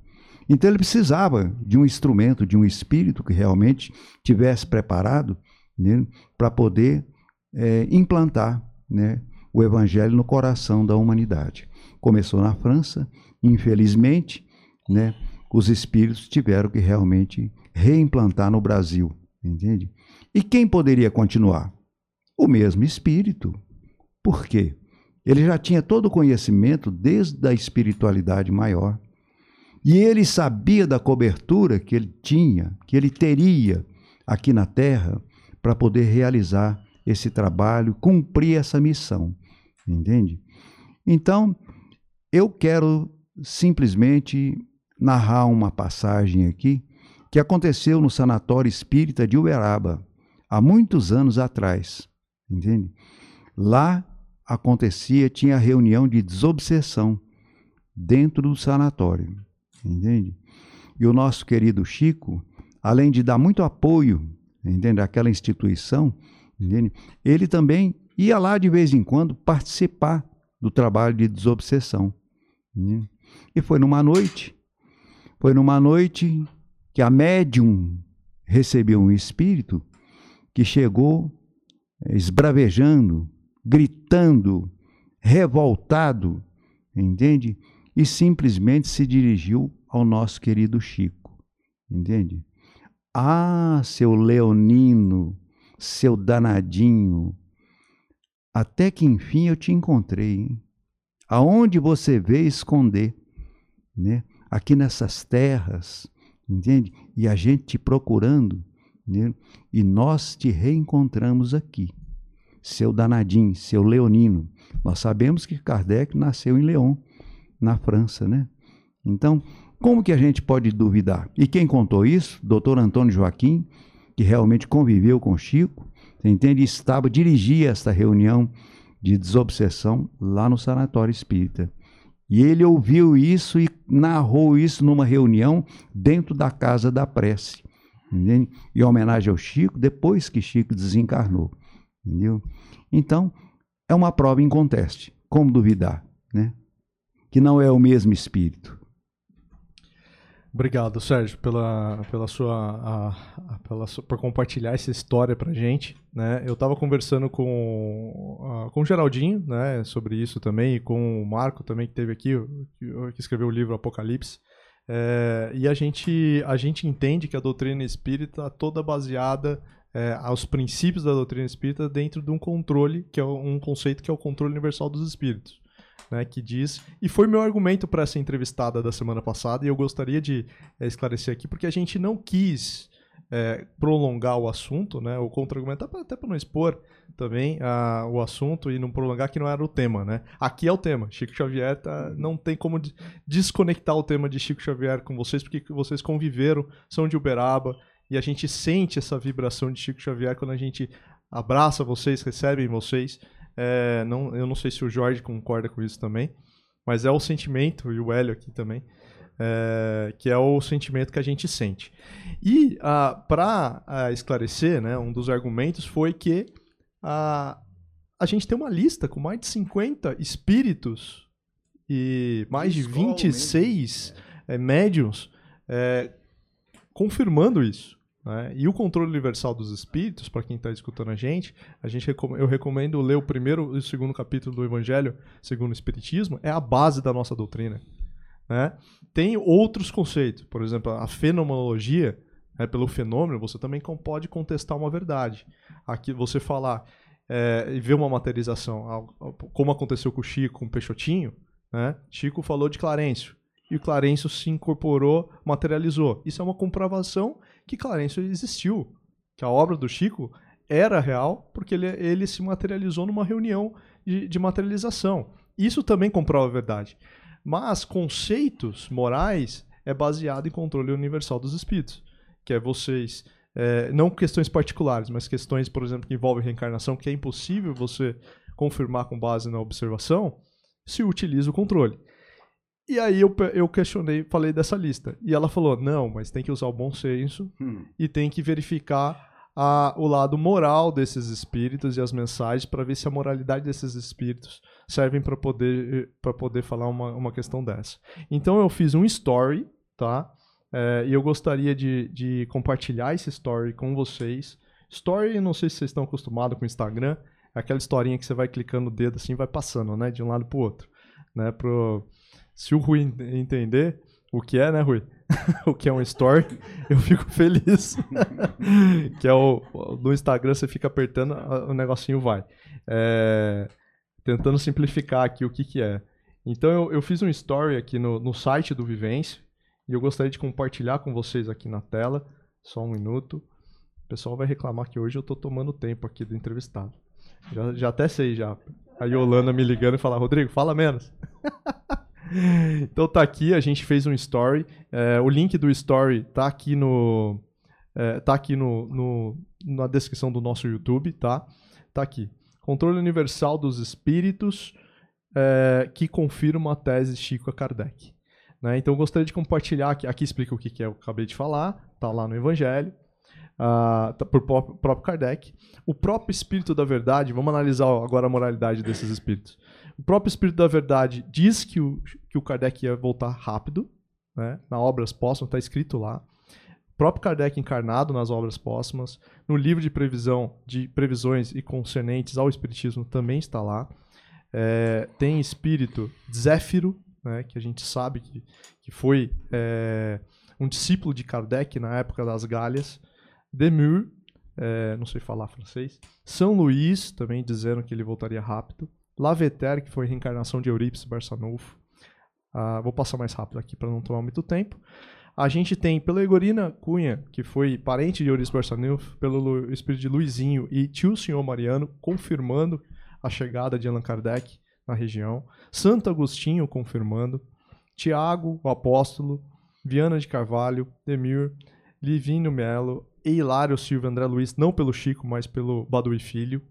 Então ele precisava de um instrumento, de um espírito que realmente tivesse preparado né, para poder é, implantar né, o evangelho no coração da humanidade. Começou na França, infelizmente, né, os espíritos tiveram que realmente reimplantar no Brasil, entende? E quem poderia continuar? O mesmo espírito. Por quê? Ele já tinha todo o conhecimento desde a espiritualidade maior. E ele sabia da cobertura que ele tinha, que ele teria aqui na Terra para poder realizar esse trabalho, cumprir essa missão. Entende? Então, eu quero simplesmente narrar uma passagem aqui que aconteceu no Sanatório Espírita de Uberaba, há muitos anos atrás. entende? Lá acontecia, tinha reunião de desobsessão dentro do sanatório, entende? E o nosso querido Chico, além de dar muito apoio, entende, àquela instituição, entende? Ele também ia lá de vez em quando participar do trabalho de desobsessão. entende? E foi numa noite, foi numa noite que a médium recebeu um espírito que chegou eh, esbravejando, gritando, revoltado, entende? E simplesmente se dirigiu ao nosso querido Chico, entende? Ah, seu leonino, seu danadinho, até que enfim eu te encontrei, hein? Aonde você veio esconder, né? Aqui nessas terras, entende? E a gente te procurando, né? E nós te reencontramos aqui. Seu danadinho, seu leonino. Nós sabemos que Kardec nasceu em León, na França, né? Então, como que a gente pode duvidar? E quem contou isso? Doutor Antônio Joaquim, que realmente conviveu com Chico, você entende? Estava, dirigia esta reunião de desobsessão lá no Sanatório Espírita. E ele ouviu isso e narrou isso numa reunião dentro da Casa da Prece, entende? em homenagem ao Chico, depois que Chico desencarnou. Entendeu? Então, é uma prova inconteste. Como duvidar? Né? Que não é o mesmo espírito. Obrigado, Sérgio, pela, pela sua, a, a, pela por compartilhar essa história pra gente. Né? Eu estava conversando com, a, com o Geraldinho né, sobre isso também, e com o Marco também, que teve aqui, que, que escreveu o livro Apocalipse. É, e a gente, a gente entende que a doutrina espírita é toda baseada é, aos princípios da doutrina espírita dentro de um controle, que é um conceito que é o controle universal dos espíritos né, que diz. E foi meu argumento para essa entrevistada da semana passada, e eu gostaria de é, esclarecer aqui, porque a gente não quis é, prolongar o assunto, né, o contra-argumento, até para não expor também a, o assunto e não prolongar, que não era o tema. Né? Aqui é o tema. Chico Xavier tá, não tem como desconectar o tema de Chico Xavier com vocês, porque vocês conviveram, são de Uberaba, e a gente sente essa vibração de Chico Xavier quando a gente abraça vocês, recebe vocês. É, não, eu não sei se o Jorge concorda com isso também, mas é o sentimento, e o Hélio aqui também, é, que é o sentimento que a gente sente. E ah, para ah, esclarecer, né, um dos argumentos foi que ah, a gente tem uma lista com mais de 50 espíritos e mais de 26 é, médiums é, confirmando isso. Né? E o controle universal dos espíritos, para quem está escutando a gente, a gente eu recomendo ler o primeiro e o segundo capítulo do Evangelho segundo o Espiritismo, é a base da nossa doutrina. Né? Tem outros conceitos, por exemplo, a fenomenologia, né, pelo fenômeno, você também pode contestar uma verdade. Aqui você falar é, e ver uma materialização, como aconteceu com o Chico, com o Peixotinho, né? Chico falou de Clarencio e o Clarencio se incorporou, materializou. Isso é uma comprovação que Clarencio existiu, que a obra do Chico era real porque ele, ele se materializou numa reunião de, de materialização. Isso também comprova a verdade. Mas conceitos morais é baseado em controle universal dos espíritos, que é vocês é, não questões particulares, mas questões, por exemplo, que envolvem reencarnação, que é impossível você confirmar com base na observação, se utiliza o controle. E aí eu, eu questionei, falei dessa lista. E ela falou: não, mas tem que usar o bom senso hum. e tem que verificar a, o lado moral desses espíritos e as mensagens para ver se a moralidade desses espíritos servem para poder, para poder falar uma, uma questão dessa. Então eu fiz um story, tá? É, e eu gostaria de, de compartilhar esse story com vocês. Story, não sei se vocês estão acostumados com o Instagram, é aquela historinha que você vai clicando o dedo assim vai passando, né? De um lado para o outro. Né, pro, se o Rui entender o que é, né, Rui? o que é um story, eu fico feliz. que é o. No Instagram você fica apertando, o negocinho vai. É, tentando simplificar aqui o que, que é. Então eu, eu fiz um story aqui no, no site do Vivência e eu gostaria de compartilhar com vocês aqui na tela. Só um minuto. O pessoal vai reclamar que hoje eu estou tomando tempo aqui do entrevistado. Já, já até sei já. A Yolanda me ligando e falar, Rodrigo, fala menos. Então tá aqui, a gente fez um story. É, o link do story tá aqui no. É, tá aqui no, no, na descrição do nosso YouTube, tá? Tá aqui. Controle Universal dos Espíritos, é, que confirma a tese Chico Kardec. Né? Então, eu gostaria de compartilhar, aqui, aqui explica o que, que é, eu acabei de falar, está lá no Evangelho, ah, tá por pró- próprio Kardec. O próprio Espírito da Verdade, vamos analisar agora a moralidade desses espíritos. O próprio Espírito da Verdade diz que o, que o Kardec ia voltar rápido, né? na Obras Póstumas, está escrito lá. O próprio Kardec encarnado nas Obras Póstumas. No livro de previsão, de previsões e concernentes ao Espiritismo também está lá. É, tem espírito Zéfiro, né, que a gente sabe que, que foi é, um discípulo de Kardec na época das Galhas. Demur, é, não sei falar francês. São Luís, também dizendo que ele voltaria rápido. Laveter, que foi reencarnação de Eurípides Barçanufo. Ah, vou passar mais rápido aqui para não tomar muito tempo. A gente tem pela Egorina Cunha, que foi parente de Eurípides Barçanufo, pelo espírito de Luizinho e tio Senhor Mariano, confirmando a chegada de Allan Kardec na região. Santo Agostinho confirmando. Tiago, o apóstolo. Viana de Carvalho, Demir, Livínio Melo, e Hilário Silva André Luiz, não pelo Chico, mas pelo Baduí Filho,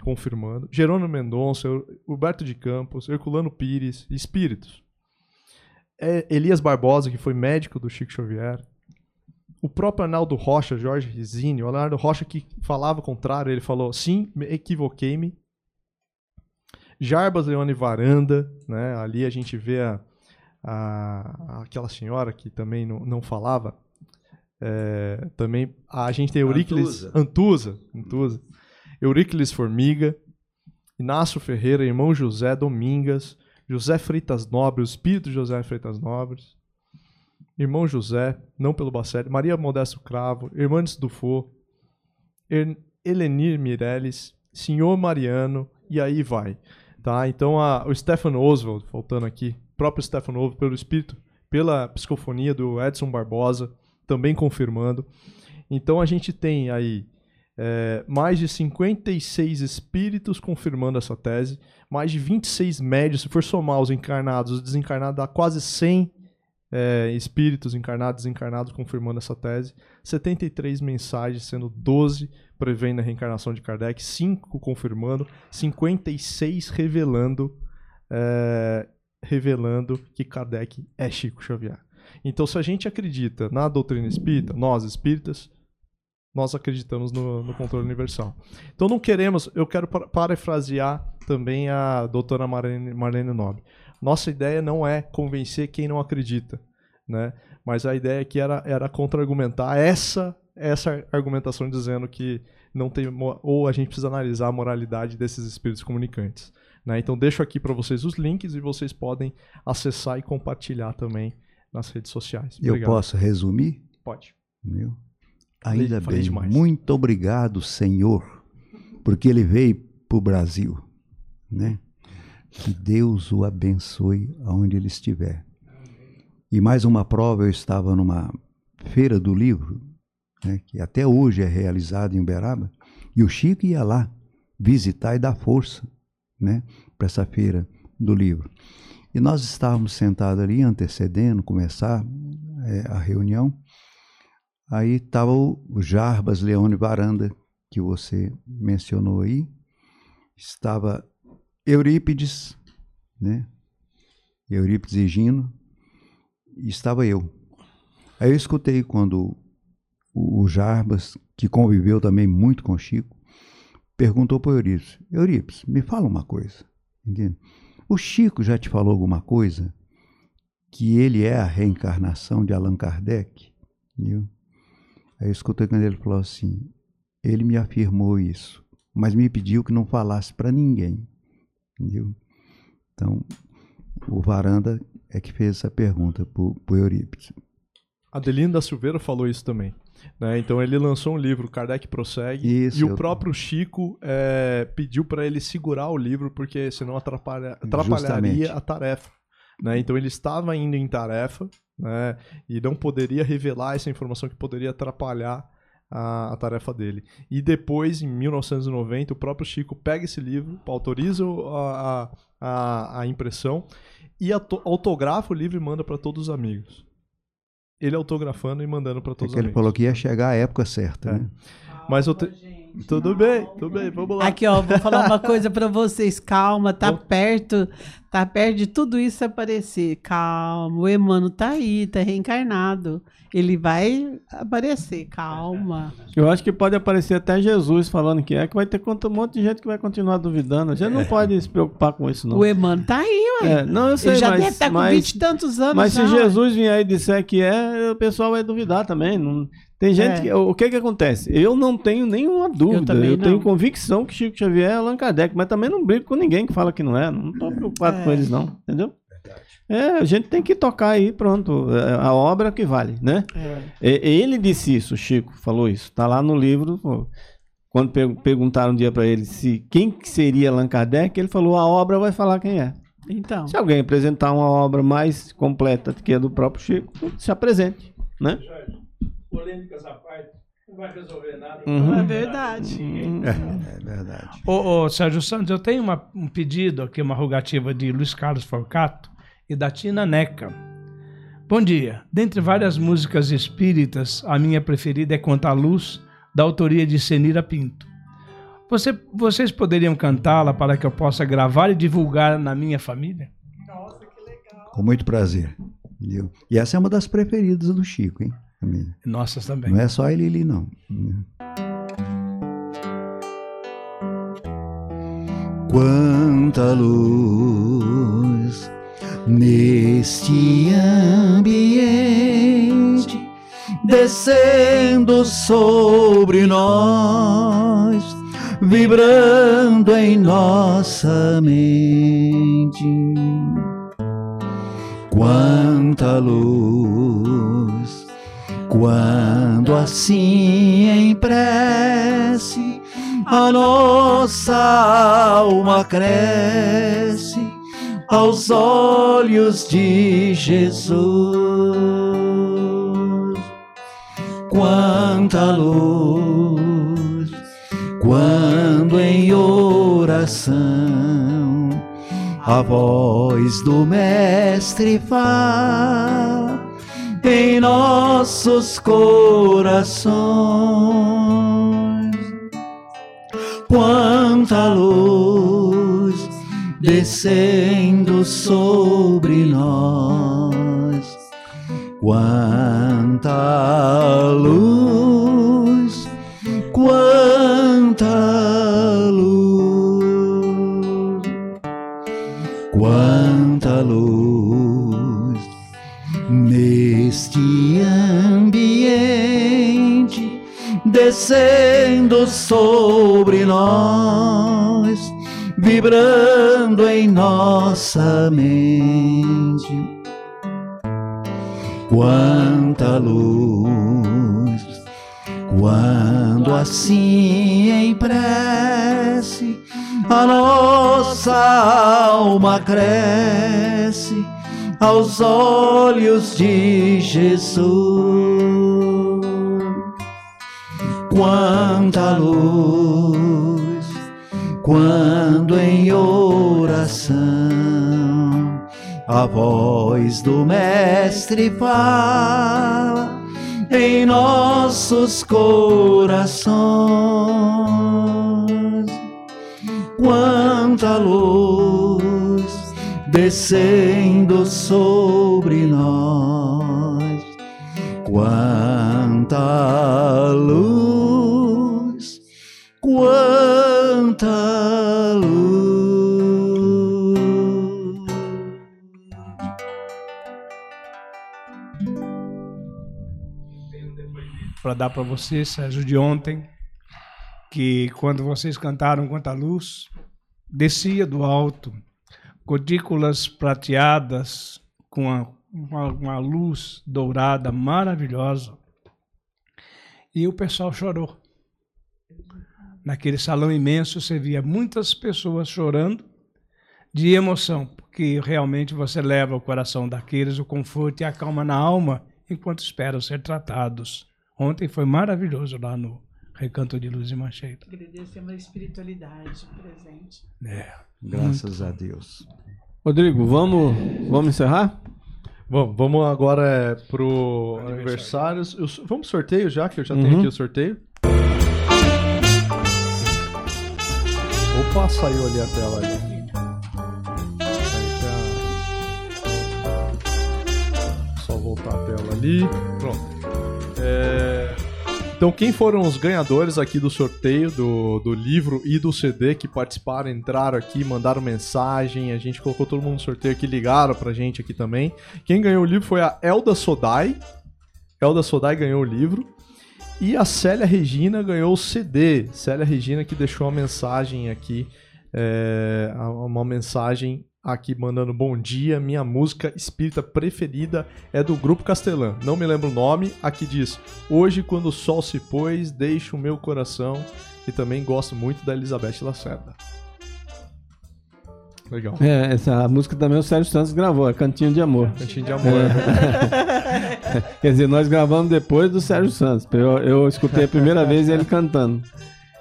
confirmando. Jerônimo Mendonça, Huberto de Campos, Herculano Pires, espíritos. É, Elias Barbosa, que foi médico do Chico Xavier. O próprio Arnaldo Rocha, Jorge Rizini, o Arnaldo Rocha que falava o contrário, ele falou, sim, me equivoquei-me. Jarbas Leone Varanda, né? ali a gente vê a, a- aquela senhora que também não, não falava. É, também a gente tem Euríclides Antusa, Antusa. Euríclides Formiga, Inácio Ferreira, irmão José Domingas, José Freitas Nobre, o espírito de José Freitas Nobres, irmão José, não pelo Bacelli, Maria Modesto Cravo, Irmãs Dufo, Er- Helenir Mireles, Senhor Mariano, e aí vai. Tá? Então a- o Stefan Oswald, faltando aqui, próprio Stefan Oswald, pelo espírito, pela psicofonia do Edson Barbosa, também confirmando. Então a gente tem aí é, mais de 56 espíritos confirmando essa tese, mais de 26 médios, se for somar os encarnados, os desencarnados, dá quase 100 é, espíritos encarnados e desencarnados confirmando essa tese, 73 mensagens, sendo 12 prevendo a reencarnação de Kardec, 5 confirmando, 56 revelando, é, revelando que Kardec é Chico Xavier. Então, se a gente acredita na doutrina espírita, nós espíritas, nós acreditamos no, no controle universal. Então, não queremos, eu quero para- parafrasear também a doutora Marlene, Marlene Nobre. Nossa ideia não é convencer quem não acredita, né? mas a ideia aqui era, era contra-argumentar essa, essa argumentação dizendo que não tem ou a gente precisa analisar a moralidade desses espíritos comunicantes. né? Então, deixo aqui para vocês os links e vocês podem acessar e compartilhar também nas redes sociais. Eu Obrigado. posso resumir? Pode. Meu. Ainda falei bem. demais. Muito obrigado, Senhor, porque ele veio para o Brasil, né? Que Deus o abençoe aonde ele estiver. E mais uma prova, eu estava numa feira do livro, né, que até hoje é realizada em Uberaba, e o Chico ia lá visitar e dar força, né, para essa feira do livro. E nós estávamos sentados ali, antecedendo começar eh, a reunião, Aí estava o o Jarbas Leone Varanda, que você mencionou aí. Estava Eurípides, né? Eurípides e Gino. E estava eu. Aí eu escutei quando o, o Jarbas, que conviveu também muito com Chico, perguntou para o Eurípides: Eurípides, me fala uma coisa. Entende? O Chico já te falou alguma coisa? Que ele é a reencarnação de Allan Kardec? Viu? Aí eu escutei quando ele falou assim: ele me afirmou isso, mas me pediu que não falasse para ninguém. Entendeu? Então, o Varanda é que fez essa pergunta para o Eurípides. Adelino da Silveira falou isso também. né? Então ele lançou um livro, Kardec Prossegue, Isso, e o próprio Chico é, pediu para ele segurar o livro, porque senão atrapalha- atrapalharia Justamente. a tarefa. né? Então ele estava indo em tarefa né? e não poderia revelar essa informação que poderia atrapalhar a, a tarefa dele. E depois, em 1990, o próprio Chico pega esse livro, autoriza a, a, a- impressão e auto- autografa o livro e manda para todos os amigos. Ele autografando e mandando para É todos que os ele amigos. falou que ia chegar a época certa. É. Né? Mas eu te- gente. Tudo bem, tudo bem, vamos lá. Aqui, ó, vou falar uma coisa pra vocês. Calma, tá perto, tá perto de tudo isso aparecer. Calma, o Emmanuel tá aí, tá reencarnado. Ele vai aparecer, calma. Eu acho que pode aparecer até Jesus falando que é, que vai ter um monte de gente que vai continuar duvidando. A gente não pode se preocupar com isso, não. O Emmanuel tá aí, ué. É, não, eu sei, Ele já mas, deve estar com mas, 20 e tantos anos. mas se. Jesus vier e disser que é, o pessoal vai duvidar também. Não, tem gente É. que. O que que acontece? Eu não tenho nenhuma dúvida. Eu, não. tenho convicção que Chico Xavier é Allan Kardec, mas também não brigo com ninguém que fala que não é. Não tô preocupado É. com eles, não. Entendeu? É, a gente tem que tocar aí, pronto. É a obra que vale, né? É. E- Ele disse isso, o Chico falou isso. Tá lá no livro. Quando per- perguntaram um dia para ele se quem que seria Allan Kardec, ele falou: a obra vai falar quem é. Então, Se alguém apresentar uma obra mais completa que a do próprio Chico, se apresente, né? Polêmicas à parte, não vai resolver nada. Uhum. é verdade. É verdade. Ô, ô, Sérgio Santos, eu tenho uma- um pedido aqui, uma rogativa de Luiz Carlos Forcato e da Tina Neca. Bom dia. Dentre várias músicas espíritas, a minha preferida é Quanto à Luz, da autoria de Senira Pinto. Você- vocês poderiam cantá-la para que eu possa gravar e divulgar na minha família? Com muito prazer. Entendeu? E essa é uma das preferidas do Chico, hein? Nossas também. Não é só ele ali, não. Quanta luz neste ambiente descendo sobre nós, vibrando em nossa mente. Quanta luz, quando assim em prece a nossa alma cresce aos olhos de Jesus. Quanta luz, quando em oração a voz do Mestre fala em nossos corações. Quanta luz descendo sobre nós, quanta luz, quanta luz, quanta luz descendo sobre nós, vibrando em nossa mente. Quanta luz, quando assim em prece a nossa alma cresce aos olhos de Jesus. Quanta luz, quando em oração a voz do Mestre fala em nossos corações. Quanta luz descendo sobre nós, quanta dar para você, Sérgio, de ontem, que quando vocês cantaram Quanta Luz, descia do alto, gotículas prateadas com a- uma, uma luz dourada maravilhosa. E o pessoal chorou. Naquele salão imenso, você via muitas pessoas chorando de emoção, porque realmente você leva ao coração daqueles o conforto e a calma na alma enquanto esperam ser tratados. Ontem foi maravilhoso lá no Recanto de Luz e Mancheita. Agradecemos a espiritualidade presente. É. Graças a Deus. Rodrigo, vamos, vamos encerrar? Bom, vamos agora é, pro aniversário. Eu- Vamos sorteio já, que eu já Uhum. tenho aqui o sorteio. Opa, saiu ali a tela ali. Só voltar a tela ali. Pronto. É, Então, quem foram os ganhadores aqui do sorteio do, do livro e do CD que participaram, entraram aqui, mandaram mensagem, a gente colocou todo mundo no sorteio aqui, ligaram pra gente aqui também. Quem ganhou o livro foi a Elda Sodai. Elda Sodai ganhou o livro. E a Célia Regina ganhou o CD. Célia Regina que deixou uma mensagem aqui, é, uma mensagem aqui mandando bom dia. Minha música espírita preferida é do Grupo Castelã. Não me lembro o nome. Aqui diz: Hoje, quando o sol se pôs, deixo o meu coração. E também gosto muito da Elizabeth Lacerda. Legal. É, essa música também o Sérgio Santos gravou, é Cantinho de Amor. Cantinho de amor. É. Quer dizer, nós gravamos depois do Sérgio Santos. Eu, eu escutei a primeira vez ele cantando.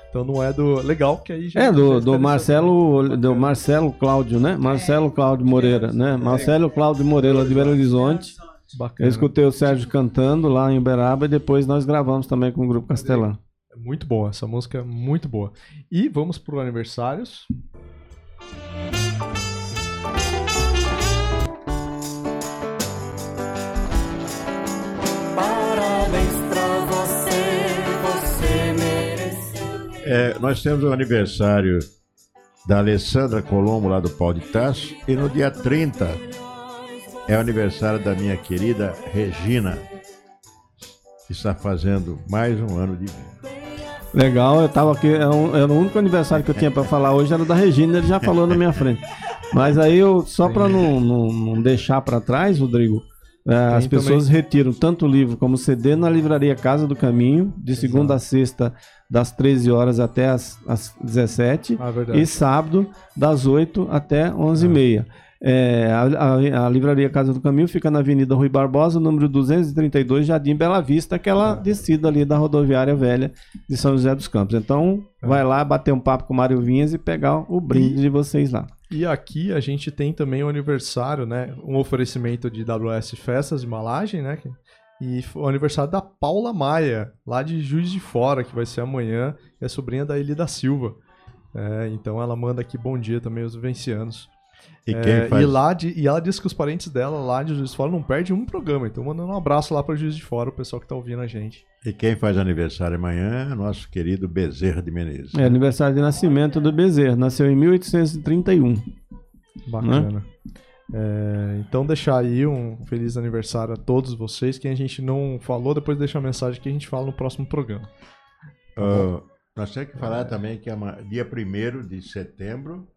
Então não é do. Legal, que aí já. É, do, do Marcelo, do Marcelo Cláudio, né? Marcelo Cláudio Moreira, né? Marcelo Cláudio Moreira de Belo Horizonte. Bacana. Eu escutei o Sérgio cantando lá em Uberaba e depois nós gravamos também com o Grupo Castelã. É muito boa, essa música é muito boa. E vamos pro aniversários. É, nós temos o aniversário da Alessandra Colombo, lá do Pau de Taço, e no dia 30 é o aniversário da minha querida Regina, que está fazendo mais um ano de vida. Legal, eu tava aqui, era, um- era o único aniversário que eu tinha pra falar hoje, era da Regina, ele já falou na minha frente. Mas aí eu, só pra não, não, não deixar pra trás, Rodrigo, é, as Tem pessoas retiram tanto o livro como o CD na livraria Casa do Caminho, de segunda a sexta, das 13 horas até as, as 17, Ah, e sábado, das 8 até 11h30. É, a, a- a livraria Casa do Caminho fica na Avenida Rui Barbosa, número 232, Jardim Bela Vista, aquela descida ali da rodoviária velha de São José dos Campos. Então, vai lá bater um papo com o Mário Vinhas e pegar o brinde de vocês lá. E aqui a gente tem também o aniversário, né? Um oferecimento de WS Festas de Malagem, né? E o aniversário da Paula Maia, lá de Juiz de Fora, que vai ser amanhã. É sobrinha da Eli da Silva. É, então ela manda aqui bom dia também aos vencianos. E É, e, lá de- e ela diz que os parentes dela lá de Juiz de Fora não perdem um programa. Então mandando um abraço lá para Juiz de Fora, o pessoal que tá ouvindo a gente. E quem faz aniversário amanhã é nosso querido Bezerra de Menezes. É aniversário de nascimento do Bezerra, nasceu em 1831. Bacana. É, então deixar aí um feliz aniversário a todos vocês. Quem a gente não falou, depois deixa a mensagem que a gente fala no próximo programa. Ah, nós temos que falar também que é uma- dia 1 de setembro.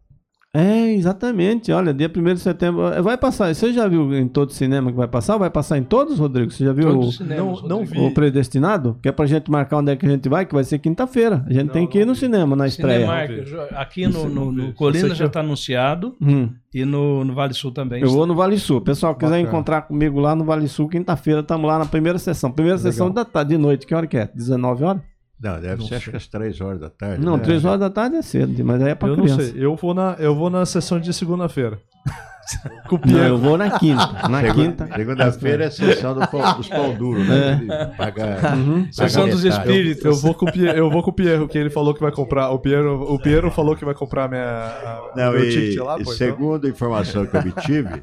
É, exatamente. Olha, dia 1 de setembro. eh, Vai passar. Você já viu em todo cinema que vai passar? Vai passar em todos, Rodrigo? Você já viu Todos o, cinemas, não, não vi. o Predestinado? Que é pra gente marcar onde é que a gente vai, que vai ser quinta-feira. A gente tem que ir no cinema na estreia. Cinemark, jo- aqui no, no, no Colina já está anunciado Hum, e no, no Vale Sul também. eu vou no Vale Sul. Pessoal, quiser Bacana. encontrar comigo lá no Vale Sul, quinta-feira, estamos lá na primeira sessão. Primeira Legal. sessão da tarde, de noite. Que hora que é? 19 horas? Não, deve Não ser acho sei. que às 3 horas da tarde. Não, né? 3 horas da tarde é cedo, mas aí é pra eu criança. não sei. Eu vou na, eu vou na sessão de segunda-feira. Com o Não, Pierre. eu vou na quinta. Na Segunda- quinta. Segunda-feira é a sessão do pão- dos pão duros, né? De Pagar, Uhum. Sessão dos espíritos. Eu vou com o Pierre, eu vou com o Pierre, que ele falou que vai comprar. O Piero, o Piero falou que vai comprar minha, a, Não, meu e, ticket lá, e pô. então- segundo a informação que eu obtive,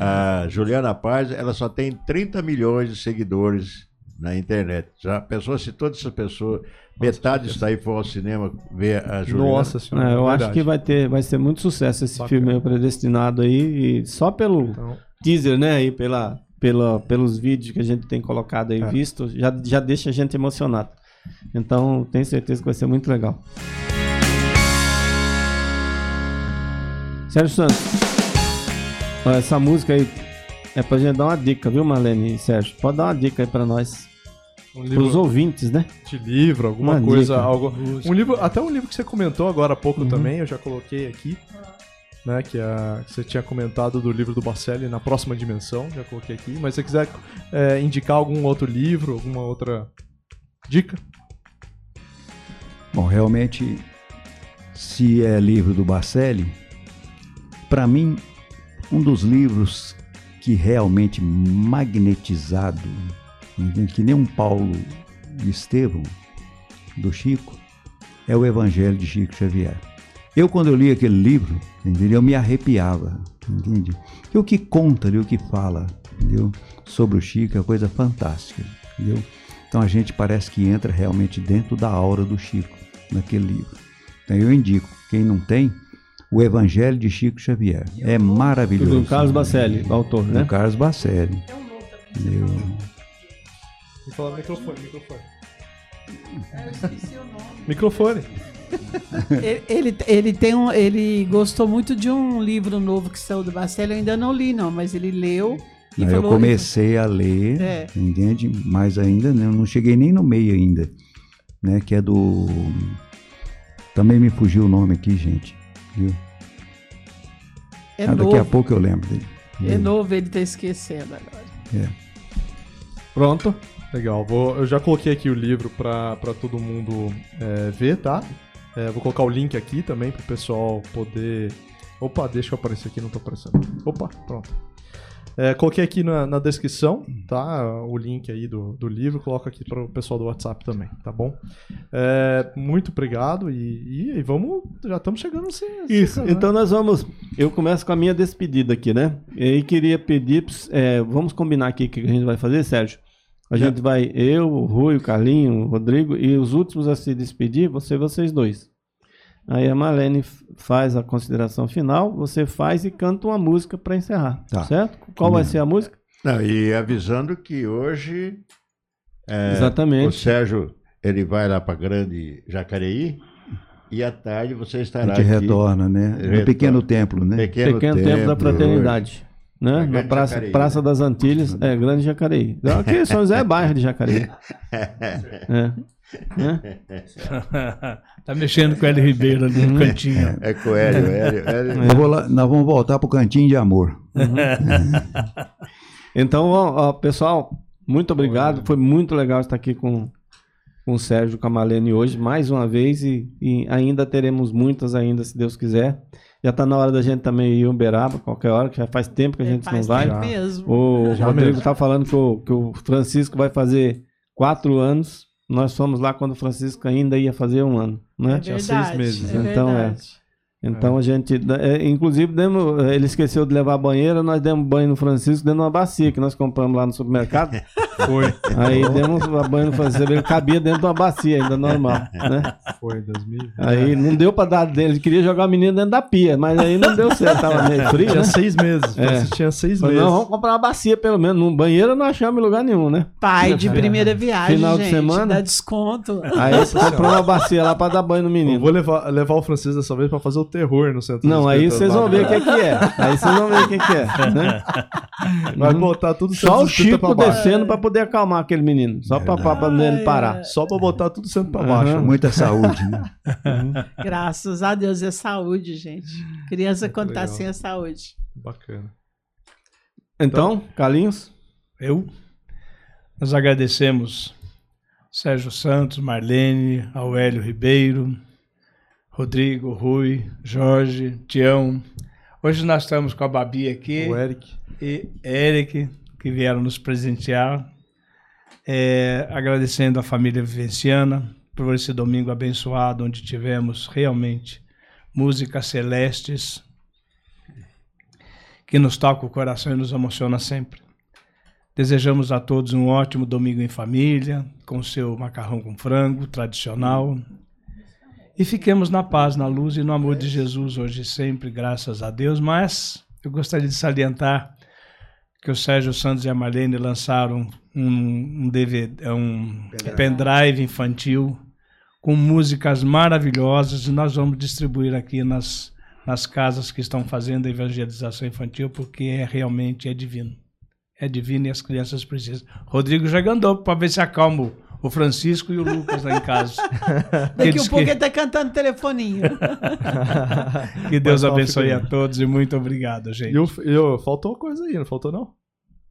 a Juliana Paz ela só tem 30 milhões de seguidores na internet. Já pensou se todas essas pessoas, metade está aí for ao cinema ver a Juliana? Nossa senhora. É, eu acho verdade. que vai ter, vai ser muito sucesso esse Bacana. filme aí, predestinado aí, e só pelo Então, teaser, né, aí pela, pela, pelos vídeos que a gente tem colocado aí É. visto, já, já deixa a gente emocionado. Então, tenho certeza que vai ser muito legal. Sérgio Santos, essa música aí é pra gente dar uma dica, viu, Marlene e Sérgio? Pode dar uma dica aí pra nós, um pros livro ouvintes, né? de livro, alguma Uma coisa, dica. algo. Um livro, até um livro que você comentou agora há pouco Uhum. também, eu já coloquei aqui. Né, que, a, que você tinha comentado do livro do Bacelli na próxima dimensão, já coloquei aqui. Mas se você quiser é, indicar algum outro livro, alguma outra dica, Bom, realmente, se é livro do Bacelli, para mim, um dos livros que realmente magnetizado, que nem um Paulo Estevão, do Chico, é o Evangelho de Chico Xavier. Eu, quando eu li aquele livro, entendeu? eu me arrepiava, entende? E o que conta ali, o que fala, entendeu? Sobre o Chico é coisa fantástica, entendeu? Então a gente parece que entra realmente dentro da aura do Chico, naquele livro. Então eu indico, quem não tem, o Evangelho de Chico Xavier. É maravilhoso. Do Carlos Bacelli, o autor, né? Do Carlos Bacelli. Entendeu? Vou falar no microfone, microfone. Microfone. Ele, ele, ele tem um, ele gostou muito de um livro novo que saiu do Bacelli, eu ainda não li não, mas ele leu e Aí eu falou comecei a ler, É. entende? Mas ainda né, eu não cheguei nem no meio ainda, né? Que é do também me fugiu o nome aqui, gente. Viu? É Ah, daqui novo, a pouco eu lembro dele. é novo, ele tá esquecendo agora. É. Pronto. Legal, vou, eu já coloquei aqui o livro para todo mundo é, ver, tá? É, vou colocar o link aqui também pro pessoal poder. Opa, deixa eu aparecer aqui, não tô aparecendo. Opa, pronto. É, coloquei aqui na, na descrição, tá? O link aí do, do livro, coloco aqui para o pessoal do WhatsApp também, tá bom? É, muito obrigado e, e, e vamos. Já estamos chegando assim. Isso. Então nós vamos. Eu começo com a minha despedida aqui, né? E queria pedir. é, vamos combinar aqui o que a gente vai fazer, Sérgio. A gente vai, eu, o Rui, o Carlinho, o Rodrigo, e os últimos a se despedir, você vocês dois. Aí a Marlene f- faz a consideração final, você faz e canta uma música para encerrar, Tá. certo? Qual vai ser a música? Não, e avisando que hoje é, o Exatamente. Sérgio ele vai lá para Grande Jacareí e à tarde você A estará gente aqui. retorna, né? No Retorna. pequeno templo, né? Pequeno, Pequeno Tempo da Templo, Fraternidade. Né? É Na Praça, Jacareí, Praça né? das Antilhas, é Grande Jacareí. Aqui São José é bairro de Jacareí. É. Né? tá mexendo com o Hélio Ribeiro ali no cantinho. É com o Hélio, Hélio, Hélio. Eu vou lá- nós vamos voltar pro cantinho de amor. Então, ó, ó, pessoal, muito obrigado. Foi muito legal estar aqui com, com o Sérgio Camalene hoje, mais uma vez, e, e ainda teremos muitas ainda, se Deus quiser. Já está na hora da gente também ir em Uberaba, qualquer hora, que já faz tempo que a É, gente faz não vai. tempo mesmo. O Já Rodrigo está falando que o, que o Francisco vai fazer quatro anos. Nós fomos lá quando o Francisco ainda ia fazer um ano, né? É Tinha seis verdade, meses, é? Então, é. Então a gente, é, inclusive, demos, ele esqueceu de levar a banheira, nós demos banho no Francisco dentro de uma bacia que nós compramos lá no supermercado. Foi. Aí demos a banho no Francisco, ele cabia dentro de uma bacia ainda normal, né? Foi 2000. Aí não deu pra dar dele, ele queria jogar o menino dentro da pia, mas aí não deu certo, tava meio frio, Tinha né? seis meses. É. Tinha seis Falei, meses. não, vamos comprar uma bacia pelo menos, num banheiro não achamos em lugar nenhum, né? Pai de primeira viagem, Final de gente, semana? dá desconto. Aí comprou uma bacia lá pra dar banho no Eu menino. vou levar, levar o Francisco dessa vez pra fazer o terror no centro Não, aí vocês vão ver o que, que é. Aí vocês vão ver o que, que é. Né? Vai botar tudo Só o Chico pra baixo. descendo pra poder acalmar aquele menino. Só pra, pra, pra ele parar. Só pra botar tudo centro pra baixo. Muita saúde, né? Graças a Deus é saúde, gente. Criança quando tá sem a saúde. Bacana. Então, Carlinhos? Eu? Nós agradecemos Sérgio Santos, Marlene, ao Hélio Ribeiro, Rodrigo, Rui, Jorge, Tião. Hoje nós estamos com a Babi aqui O Eric. e Eric, que vieram nos presentear. É, agradecendo a família vivenciana por esse domingo abençoado, onde tivemos realmente músicas celestes que nos toca o coração e nos emociona sempre. Desejamos a todos um ótimo domingo em família, com seu macarrão com frango tradicional. E fiquemos na paz, na luz e no amor de Jesus hoje e sempre, graças a Deus. Mas eu gostaria de salientar que o Sérgio Santos e a Marlene lançaram um, um DVD, um pendrive infantil com músicas maravilhosas e nós vamos distribuir aqui nas, nas casas que estão fazendo a evangelização infantil porque é realmente é divino. É divino e as crianças precisam. Rodrigo já andou para ver se acalma o- Francisco e o Lucas lá em casa. Daqui diz um pouco que- ele tá cantando telefoninho. Que Deus abençoe a todos e muito obrigado, gente. E o, e o- faltou uma coisa aí, não faltou não?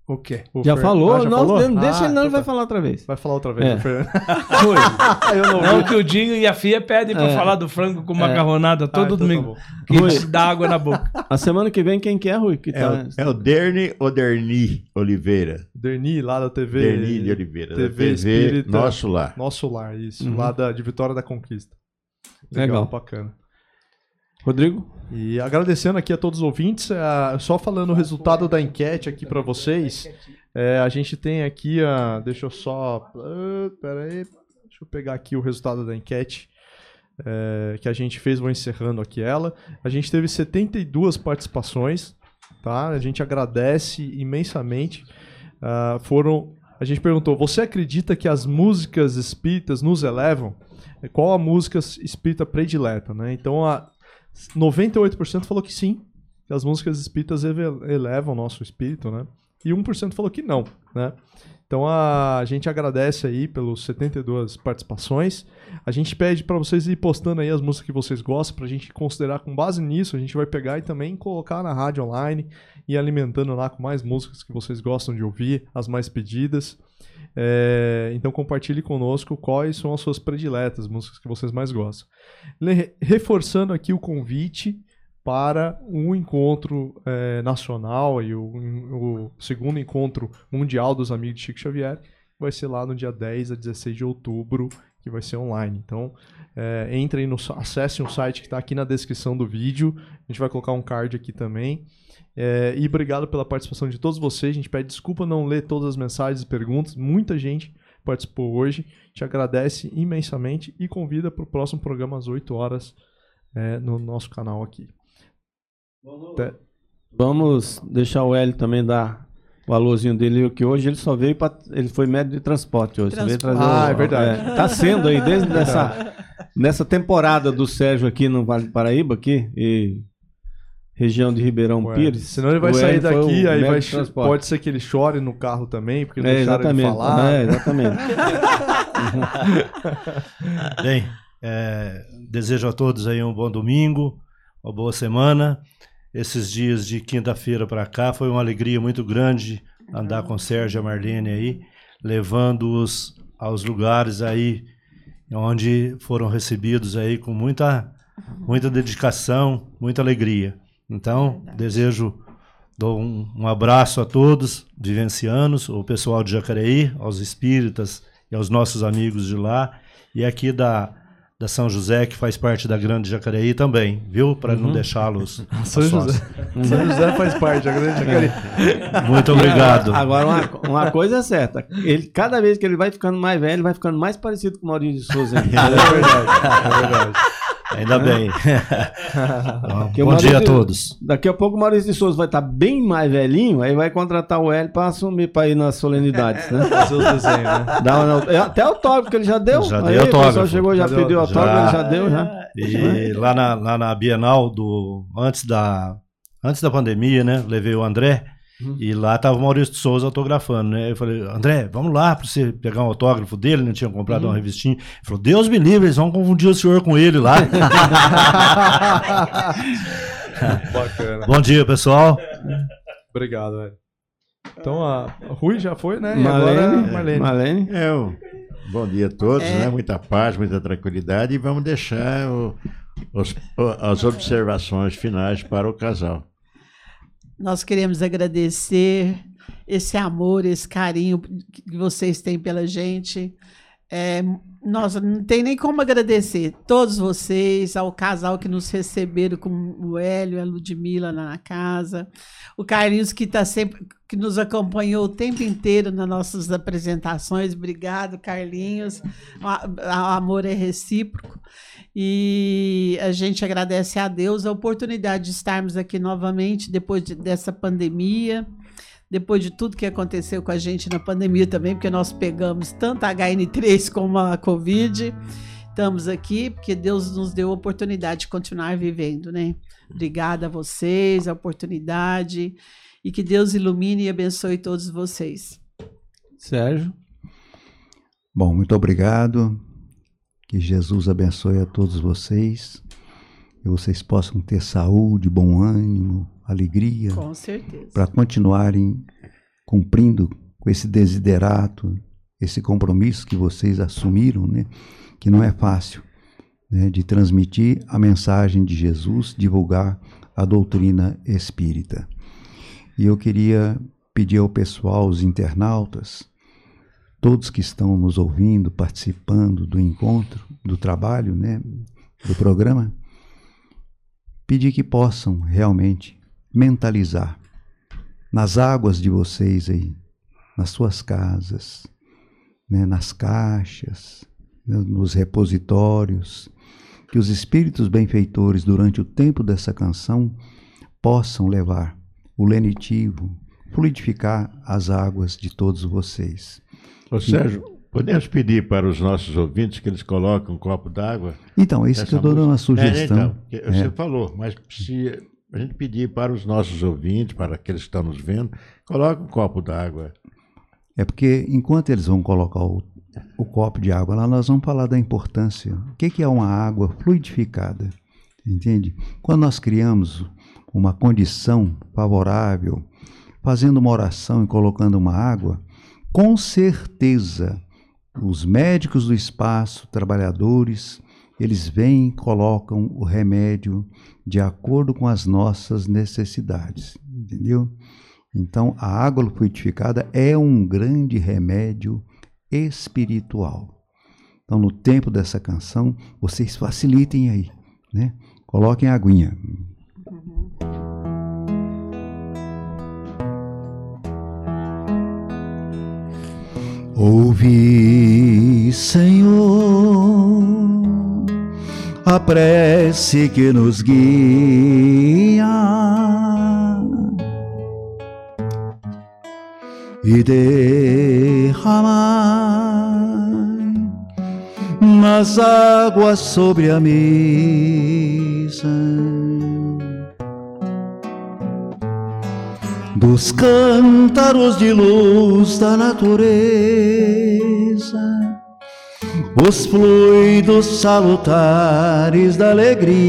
O quê? O Já Fer- falou? Ah, já não, falou? deixa Ah, ele não, ele então vai tá. falar outra vez. Vai falar outra vez, É. o Fernando. Rui, Eu não Não, vi. que o Dinho e a Fia pedem para É. falar do frango com macarronada Ah, todo então tá domingo. bom. que Rui. dá água na boca. a semana que vem quem que é, Rui? Que É, tá... o, é o Derni Oderni Oliveira. Derni, lá da TV. Derni de Oliveira. da TV TV Espírita. Nosso Lar. Nosso lar, isso. Uhum. Lá da, de Vitória da Conquista. Legal, Legal. bacana. Rodrigo? E agradecendo aqui a todos os ouvintes, só falando o resultado da enquete aqui para vocês, é, a gente tem aqui a. Deixa eu só. ah, Pera aí. Deixa eu pegar aqui o resultado da enquete é, que a gente fez, vou encerrando aqui ela. A gente teve 72 participações, tá? A gente agradece imensamente. Ah, foram. A gente perguntou: você acredita que as músicas espíritas nos elevam? Qual a música espírita predileta, né? Então a 98% falou que sim, que as músicas espíritas elevam o nosso espírito, né? E 1% falou que não, né? Então a gente agradece aí pelos 72 participações. A gente pede para vocês ir postando aí as músicas que vocês gostam pra gente considerar com base nisso, a gente vai pegar e também colocar na rádio online e alimentando lá com mais músicas que vocês gostam de ouvir, as mais pedidas. É, então compartilhe conosco quais são as suas prediletas, músicas que vocês mais gostam. Reforçando aqui o convite para um encontro eh, nacional e o, o segundo encontro mundial dos amigos de Chico Xavier vai ser lá no dia 10 a 16 de outubro, que vai ser online. Então, eh, entrem no acessem o site que está aqui na descrição do vídeo. A gente vai colocar um card aqui também. Eh, e obrigado pela participação de todos vocês. A gente pede desculpa não ler todas as mensagens e perguntas. Muita gente participou hoje. Te agradece imensamente e convida para o próximo programa às 8 horas eh, no nosso canal aqui. Até- Vamos deixar o Hélio também dar o alôzinho dele, que hoje ele só veio para. Ele foi médio de transporte hoje. Só veio Transporte. trazer Ah, o- é verdade. tá sendo aí, desde nessa, nessa temporada do Sérgio aqui no Vale do Paraíba, aqui, e região de Ribeirão Ué, Pires. Senão ele vai o sair daqui, aí vai, pode ser que ele chore no carro também, porque não É, deixaram ele falar. É, exatamente. Bem, é, desejo a todos aí um bom domingo, uma boa semana. Esses dias de quinta-feira para cá foi uma alegria muito grande andar com o Sérgio e a Marlene aí, levando-os aos lugares aí onde foram recebidos aí com muita, muita dedicação, muita alegria. Então, desejo dou um, um abraço a todos, vivencianos, o pessoal de Jacareí, aos espíritas e aos nossos amigos de lá, e aqui da, da São José, que faz parte da Grande Jacareí também, viu? Para não deixá-los. São. José. São José faz parte, a grande jacaré. Muito obrigado. Agora, uma, uma coisa é certa. Ele, cada vez que ele vai ficando mais velho, ele vai ficando mais parecido com o Maurício de Souza. É verdade, é verdade. Ainda bem. Bom dia a Maurício- todos. Daqui a pouco o Maurício de Souza vai estar bem mais velhinho, aí vai contratar o Hélio para assumir para ir nas solenidades, né? Né? Dá uma- é, até autógrafo que ele já deu. Já Aí dei O pessoal autógrafo. chegou, já Já pediu deu- autógrafo, já. ele já deu, já. E lá na, lá na Bienal do antes da antes da pandemia, né? Levei o André e lá tava o Maurício de Souza autografando, né? Eu falei, André, vamos lá para você pegar um autógrafo dele, não tinha comprado uma revistinha. Ele falou, Deus me livre, eles vão confundir o senhor com ele lá. Bacana. Bom dia, pessoal. Obrigado, velho. Então a Rui já foi, né? E Marlene, agora Marlene. Marlene. É, o- bom dia a todos, É. né? Muita paz, muita tranquilidade e vamos deixar o- os- o- as observações finais para o casal. Nós queremos agradecer esse amor, esse carinho que vocês têm pela gente. É, não tem nem como agradecer todos vocês, ao casal que nos receberam com o Hélio a Ludmilla lá na casa, o Carlinhos que tá sempre que nos acompanhou o tempo inteiro nas nossas apresentações. Obrigado, Carlinhos. O amor é recíproco. E a gente agradece a Deus a oportunidade de estarmos aqui novamente depois de- dessa pandemia, depois de tudo que aconteceu com a gente na pandemia também, porque nós pegamos tanto a HN3 como a Covid. Estamos aqui porque Deus nos deu a oportunidade de continuar vivendo, né? Obrigada a vocês, a oportunidade. E que Deus ilumine e abençoe todos vocês. Sérgio. Bom, muito obrigado. Que Jesus abençoe a todos vocês. Que vocês possam ter saúde, bom ânimo, alegria, Com certeza. para continuarem cumprindo com esse desiderato, esse compromisso que vocês assumiram, né? Que não é fácil, né? De transmitir a mensagem de Jesus, divulgar a doutrina espírita. E eu queria pedir ao pessoal, os internautas, todos que estão nos ouvindo, participando do encontro, do trabalho, né, do programa, pedir que possam realmente mentalizar nas águas de vocês aí, nas suas casas, né, nas caixas, né, nos repositórios, que os espíritos benfeitores, durante o tempo dessa canção, possam levar o lenitivo, fluidificar as águas de todos vocês. Ô Sérgio, podemos pedir para os nossos ouvintes que eles coloquem um copo d'água? Então, é isso que eu estou dando uma sugestão. É, então, você É. falou, mas se a gente pedir para os nossos ouvintes, para aqueles que estão nos vendo, coloque um copo d'água. É porque enquanto eles vão colocar o, o copo de água lá, nós vamos falar da importância. O que, que é uma água fluidificada? Entende? Quando nós criamos uma condição favorável, fazendo uma oração e colocando uma água, com certeza os médicos do espaço, trabalhadores, eles vêm e colocam o remédio de acordo com as nossas necessidades, entendeu? Então, a água fluidificada é um grande remédio espiritual. Então, no tempo dessa canção, vocês facilitem aí, né? Coloquem a aguinha. Ouvi, Senhor, a prece que nos guia e derramai nas águas sobre a mesa dos cântaros de luz da natureza, os fluidos salutares da alegria,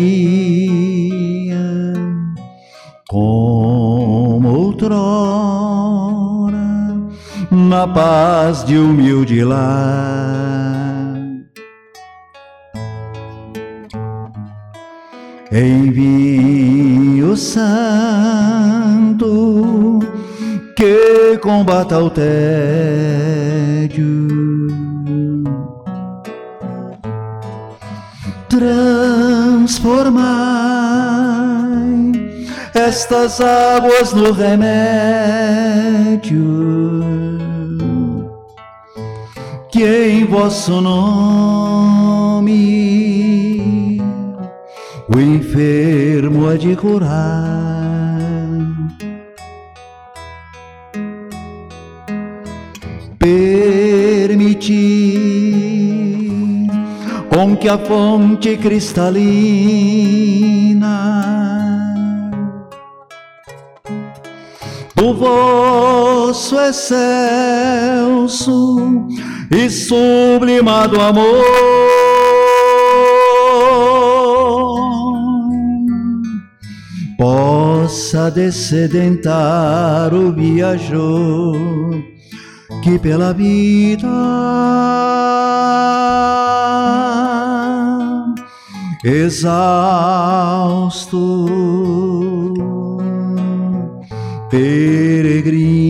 como outrora, na paz de humilde lar. Em vinho santo que combata o tédio. Transformai estas águas no remédio que em vosso nome o enfermo há de curar. Permitir com que a fonte cristalina do vosso excelso e sublimado amor possa descedentar o viajor que pela vida exausto peregrina.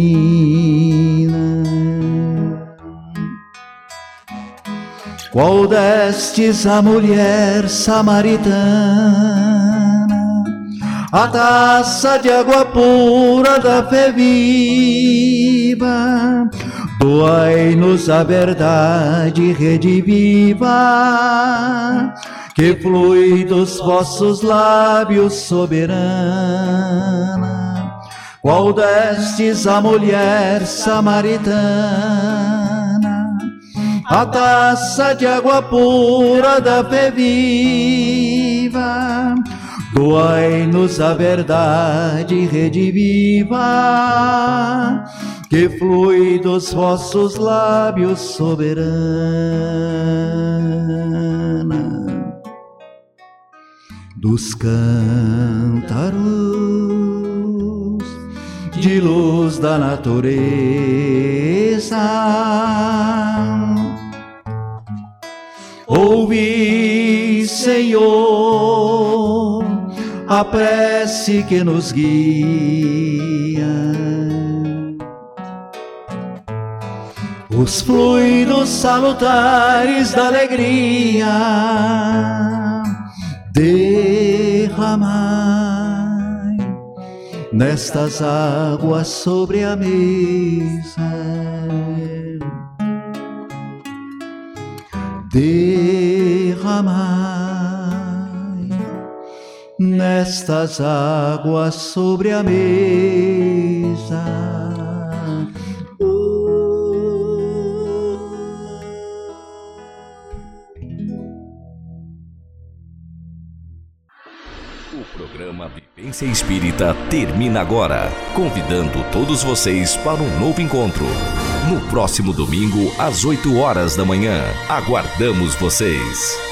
Qual destes a mulher samaritana, a taça de água pura da fé viva, doai-nos a verdade rediviva, que flui dos vossos lábios soberana. Qual destes a mulher samaritana, a taça de água pura da fé viva, doai-nos a verdade rediviva, que flui dos vossos lábios soberana. Dos cântaros de luz da natureza. Ouvi, Senhor, a prece que nos guia. Os fluidos salutares da alegria derramai nestas águas sobre a mesa. Derramai nestas águas sobre a mesa. O programa Vivência Espírita termina agora, convidando todos vocês para um novo encontro. No próximo domingo, às 8 horas da manhã. Aguardamos vocês.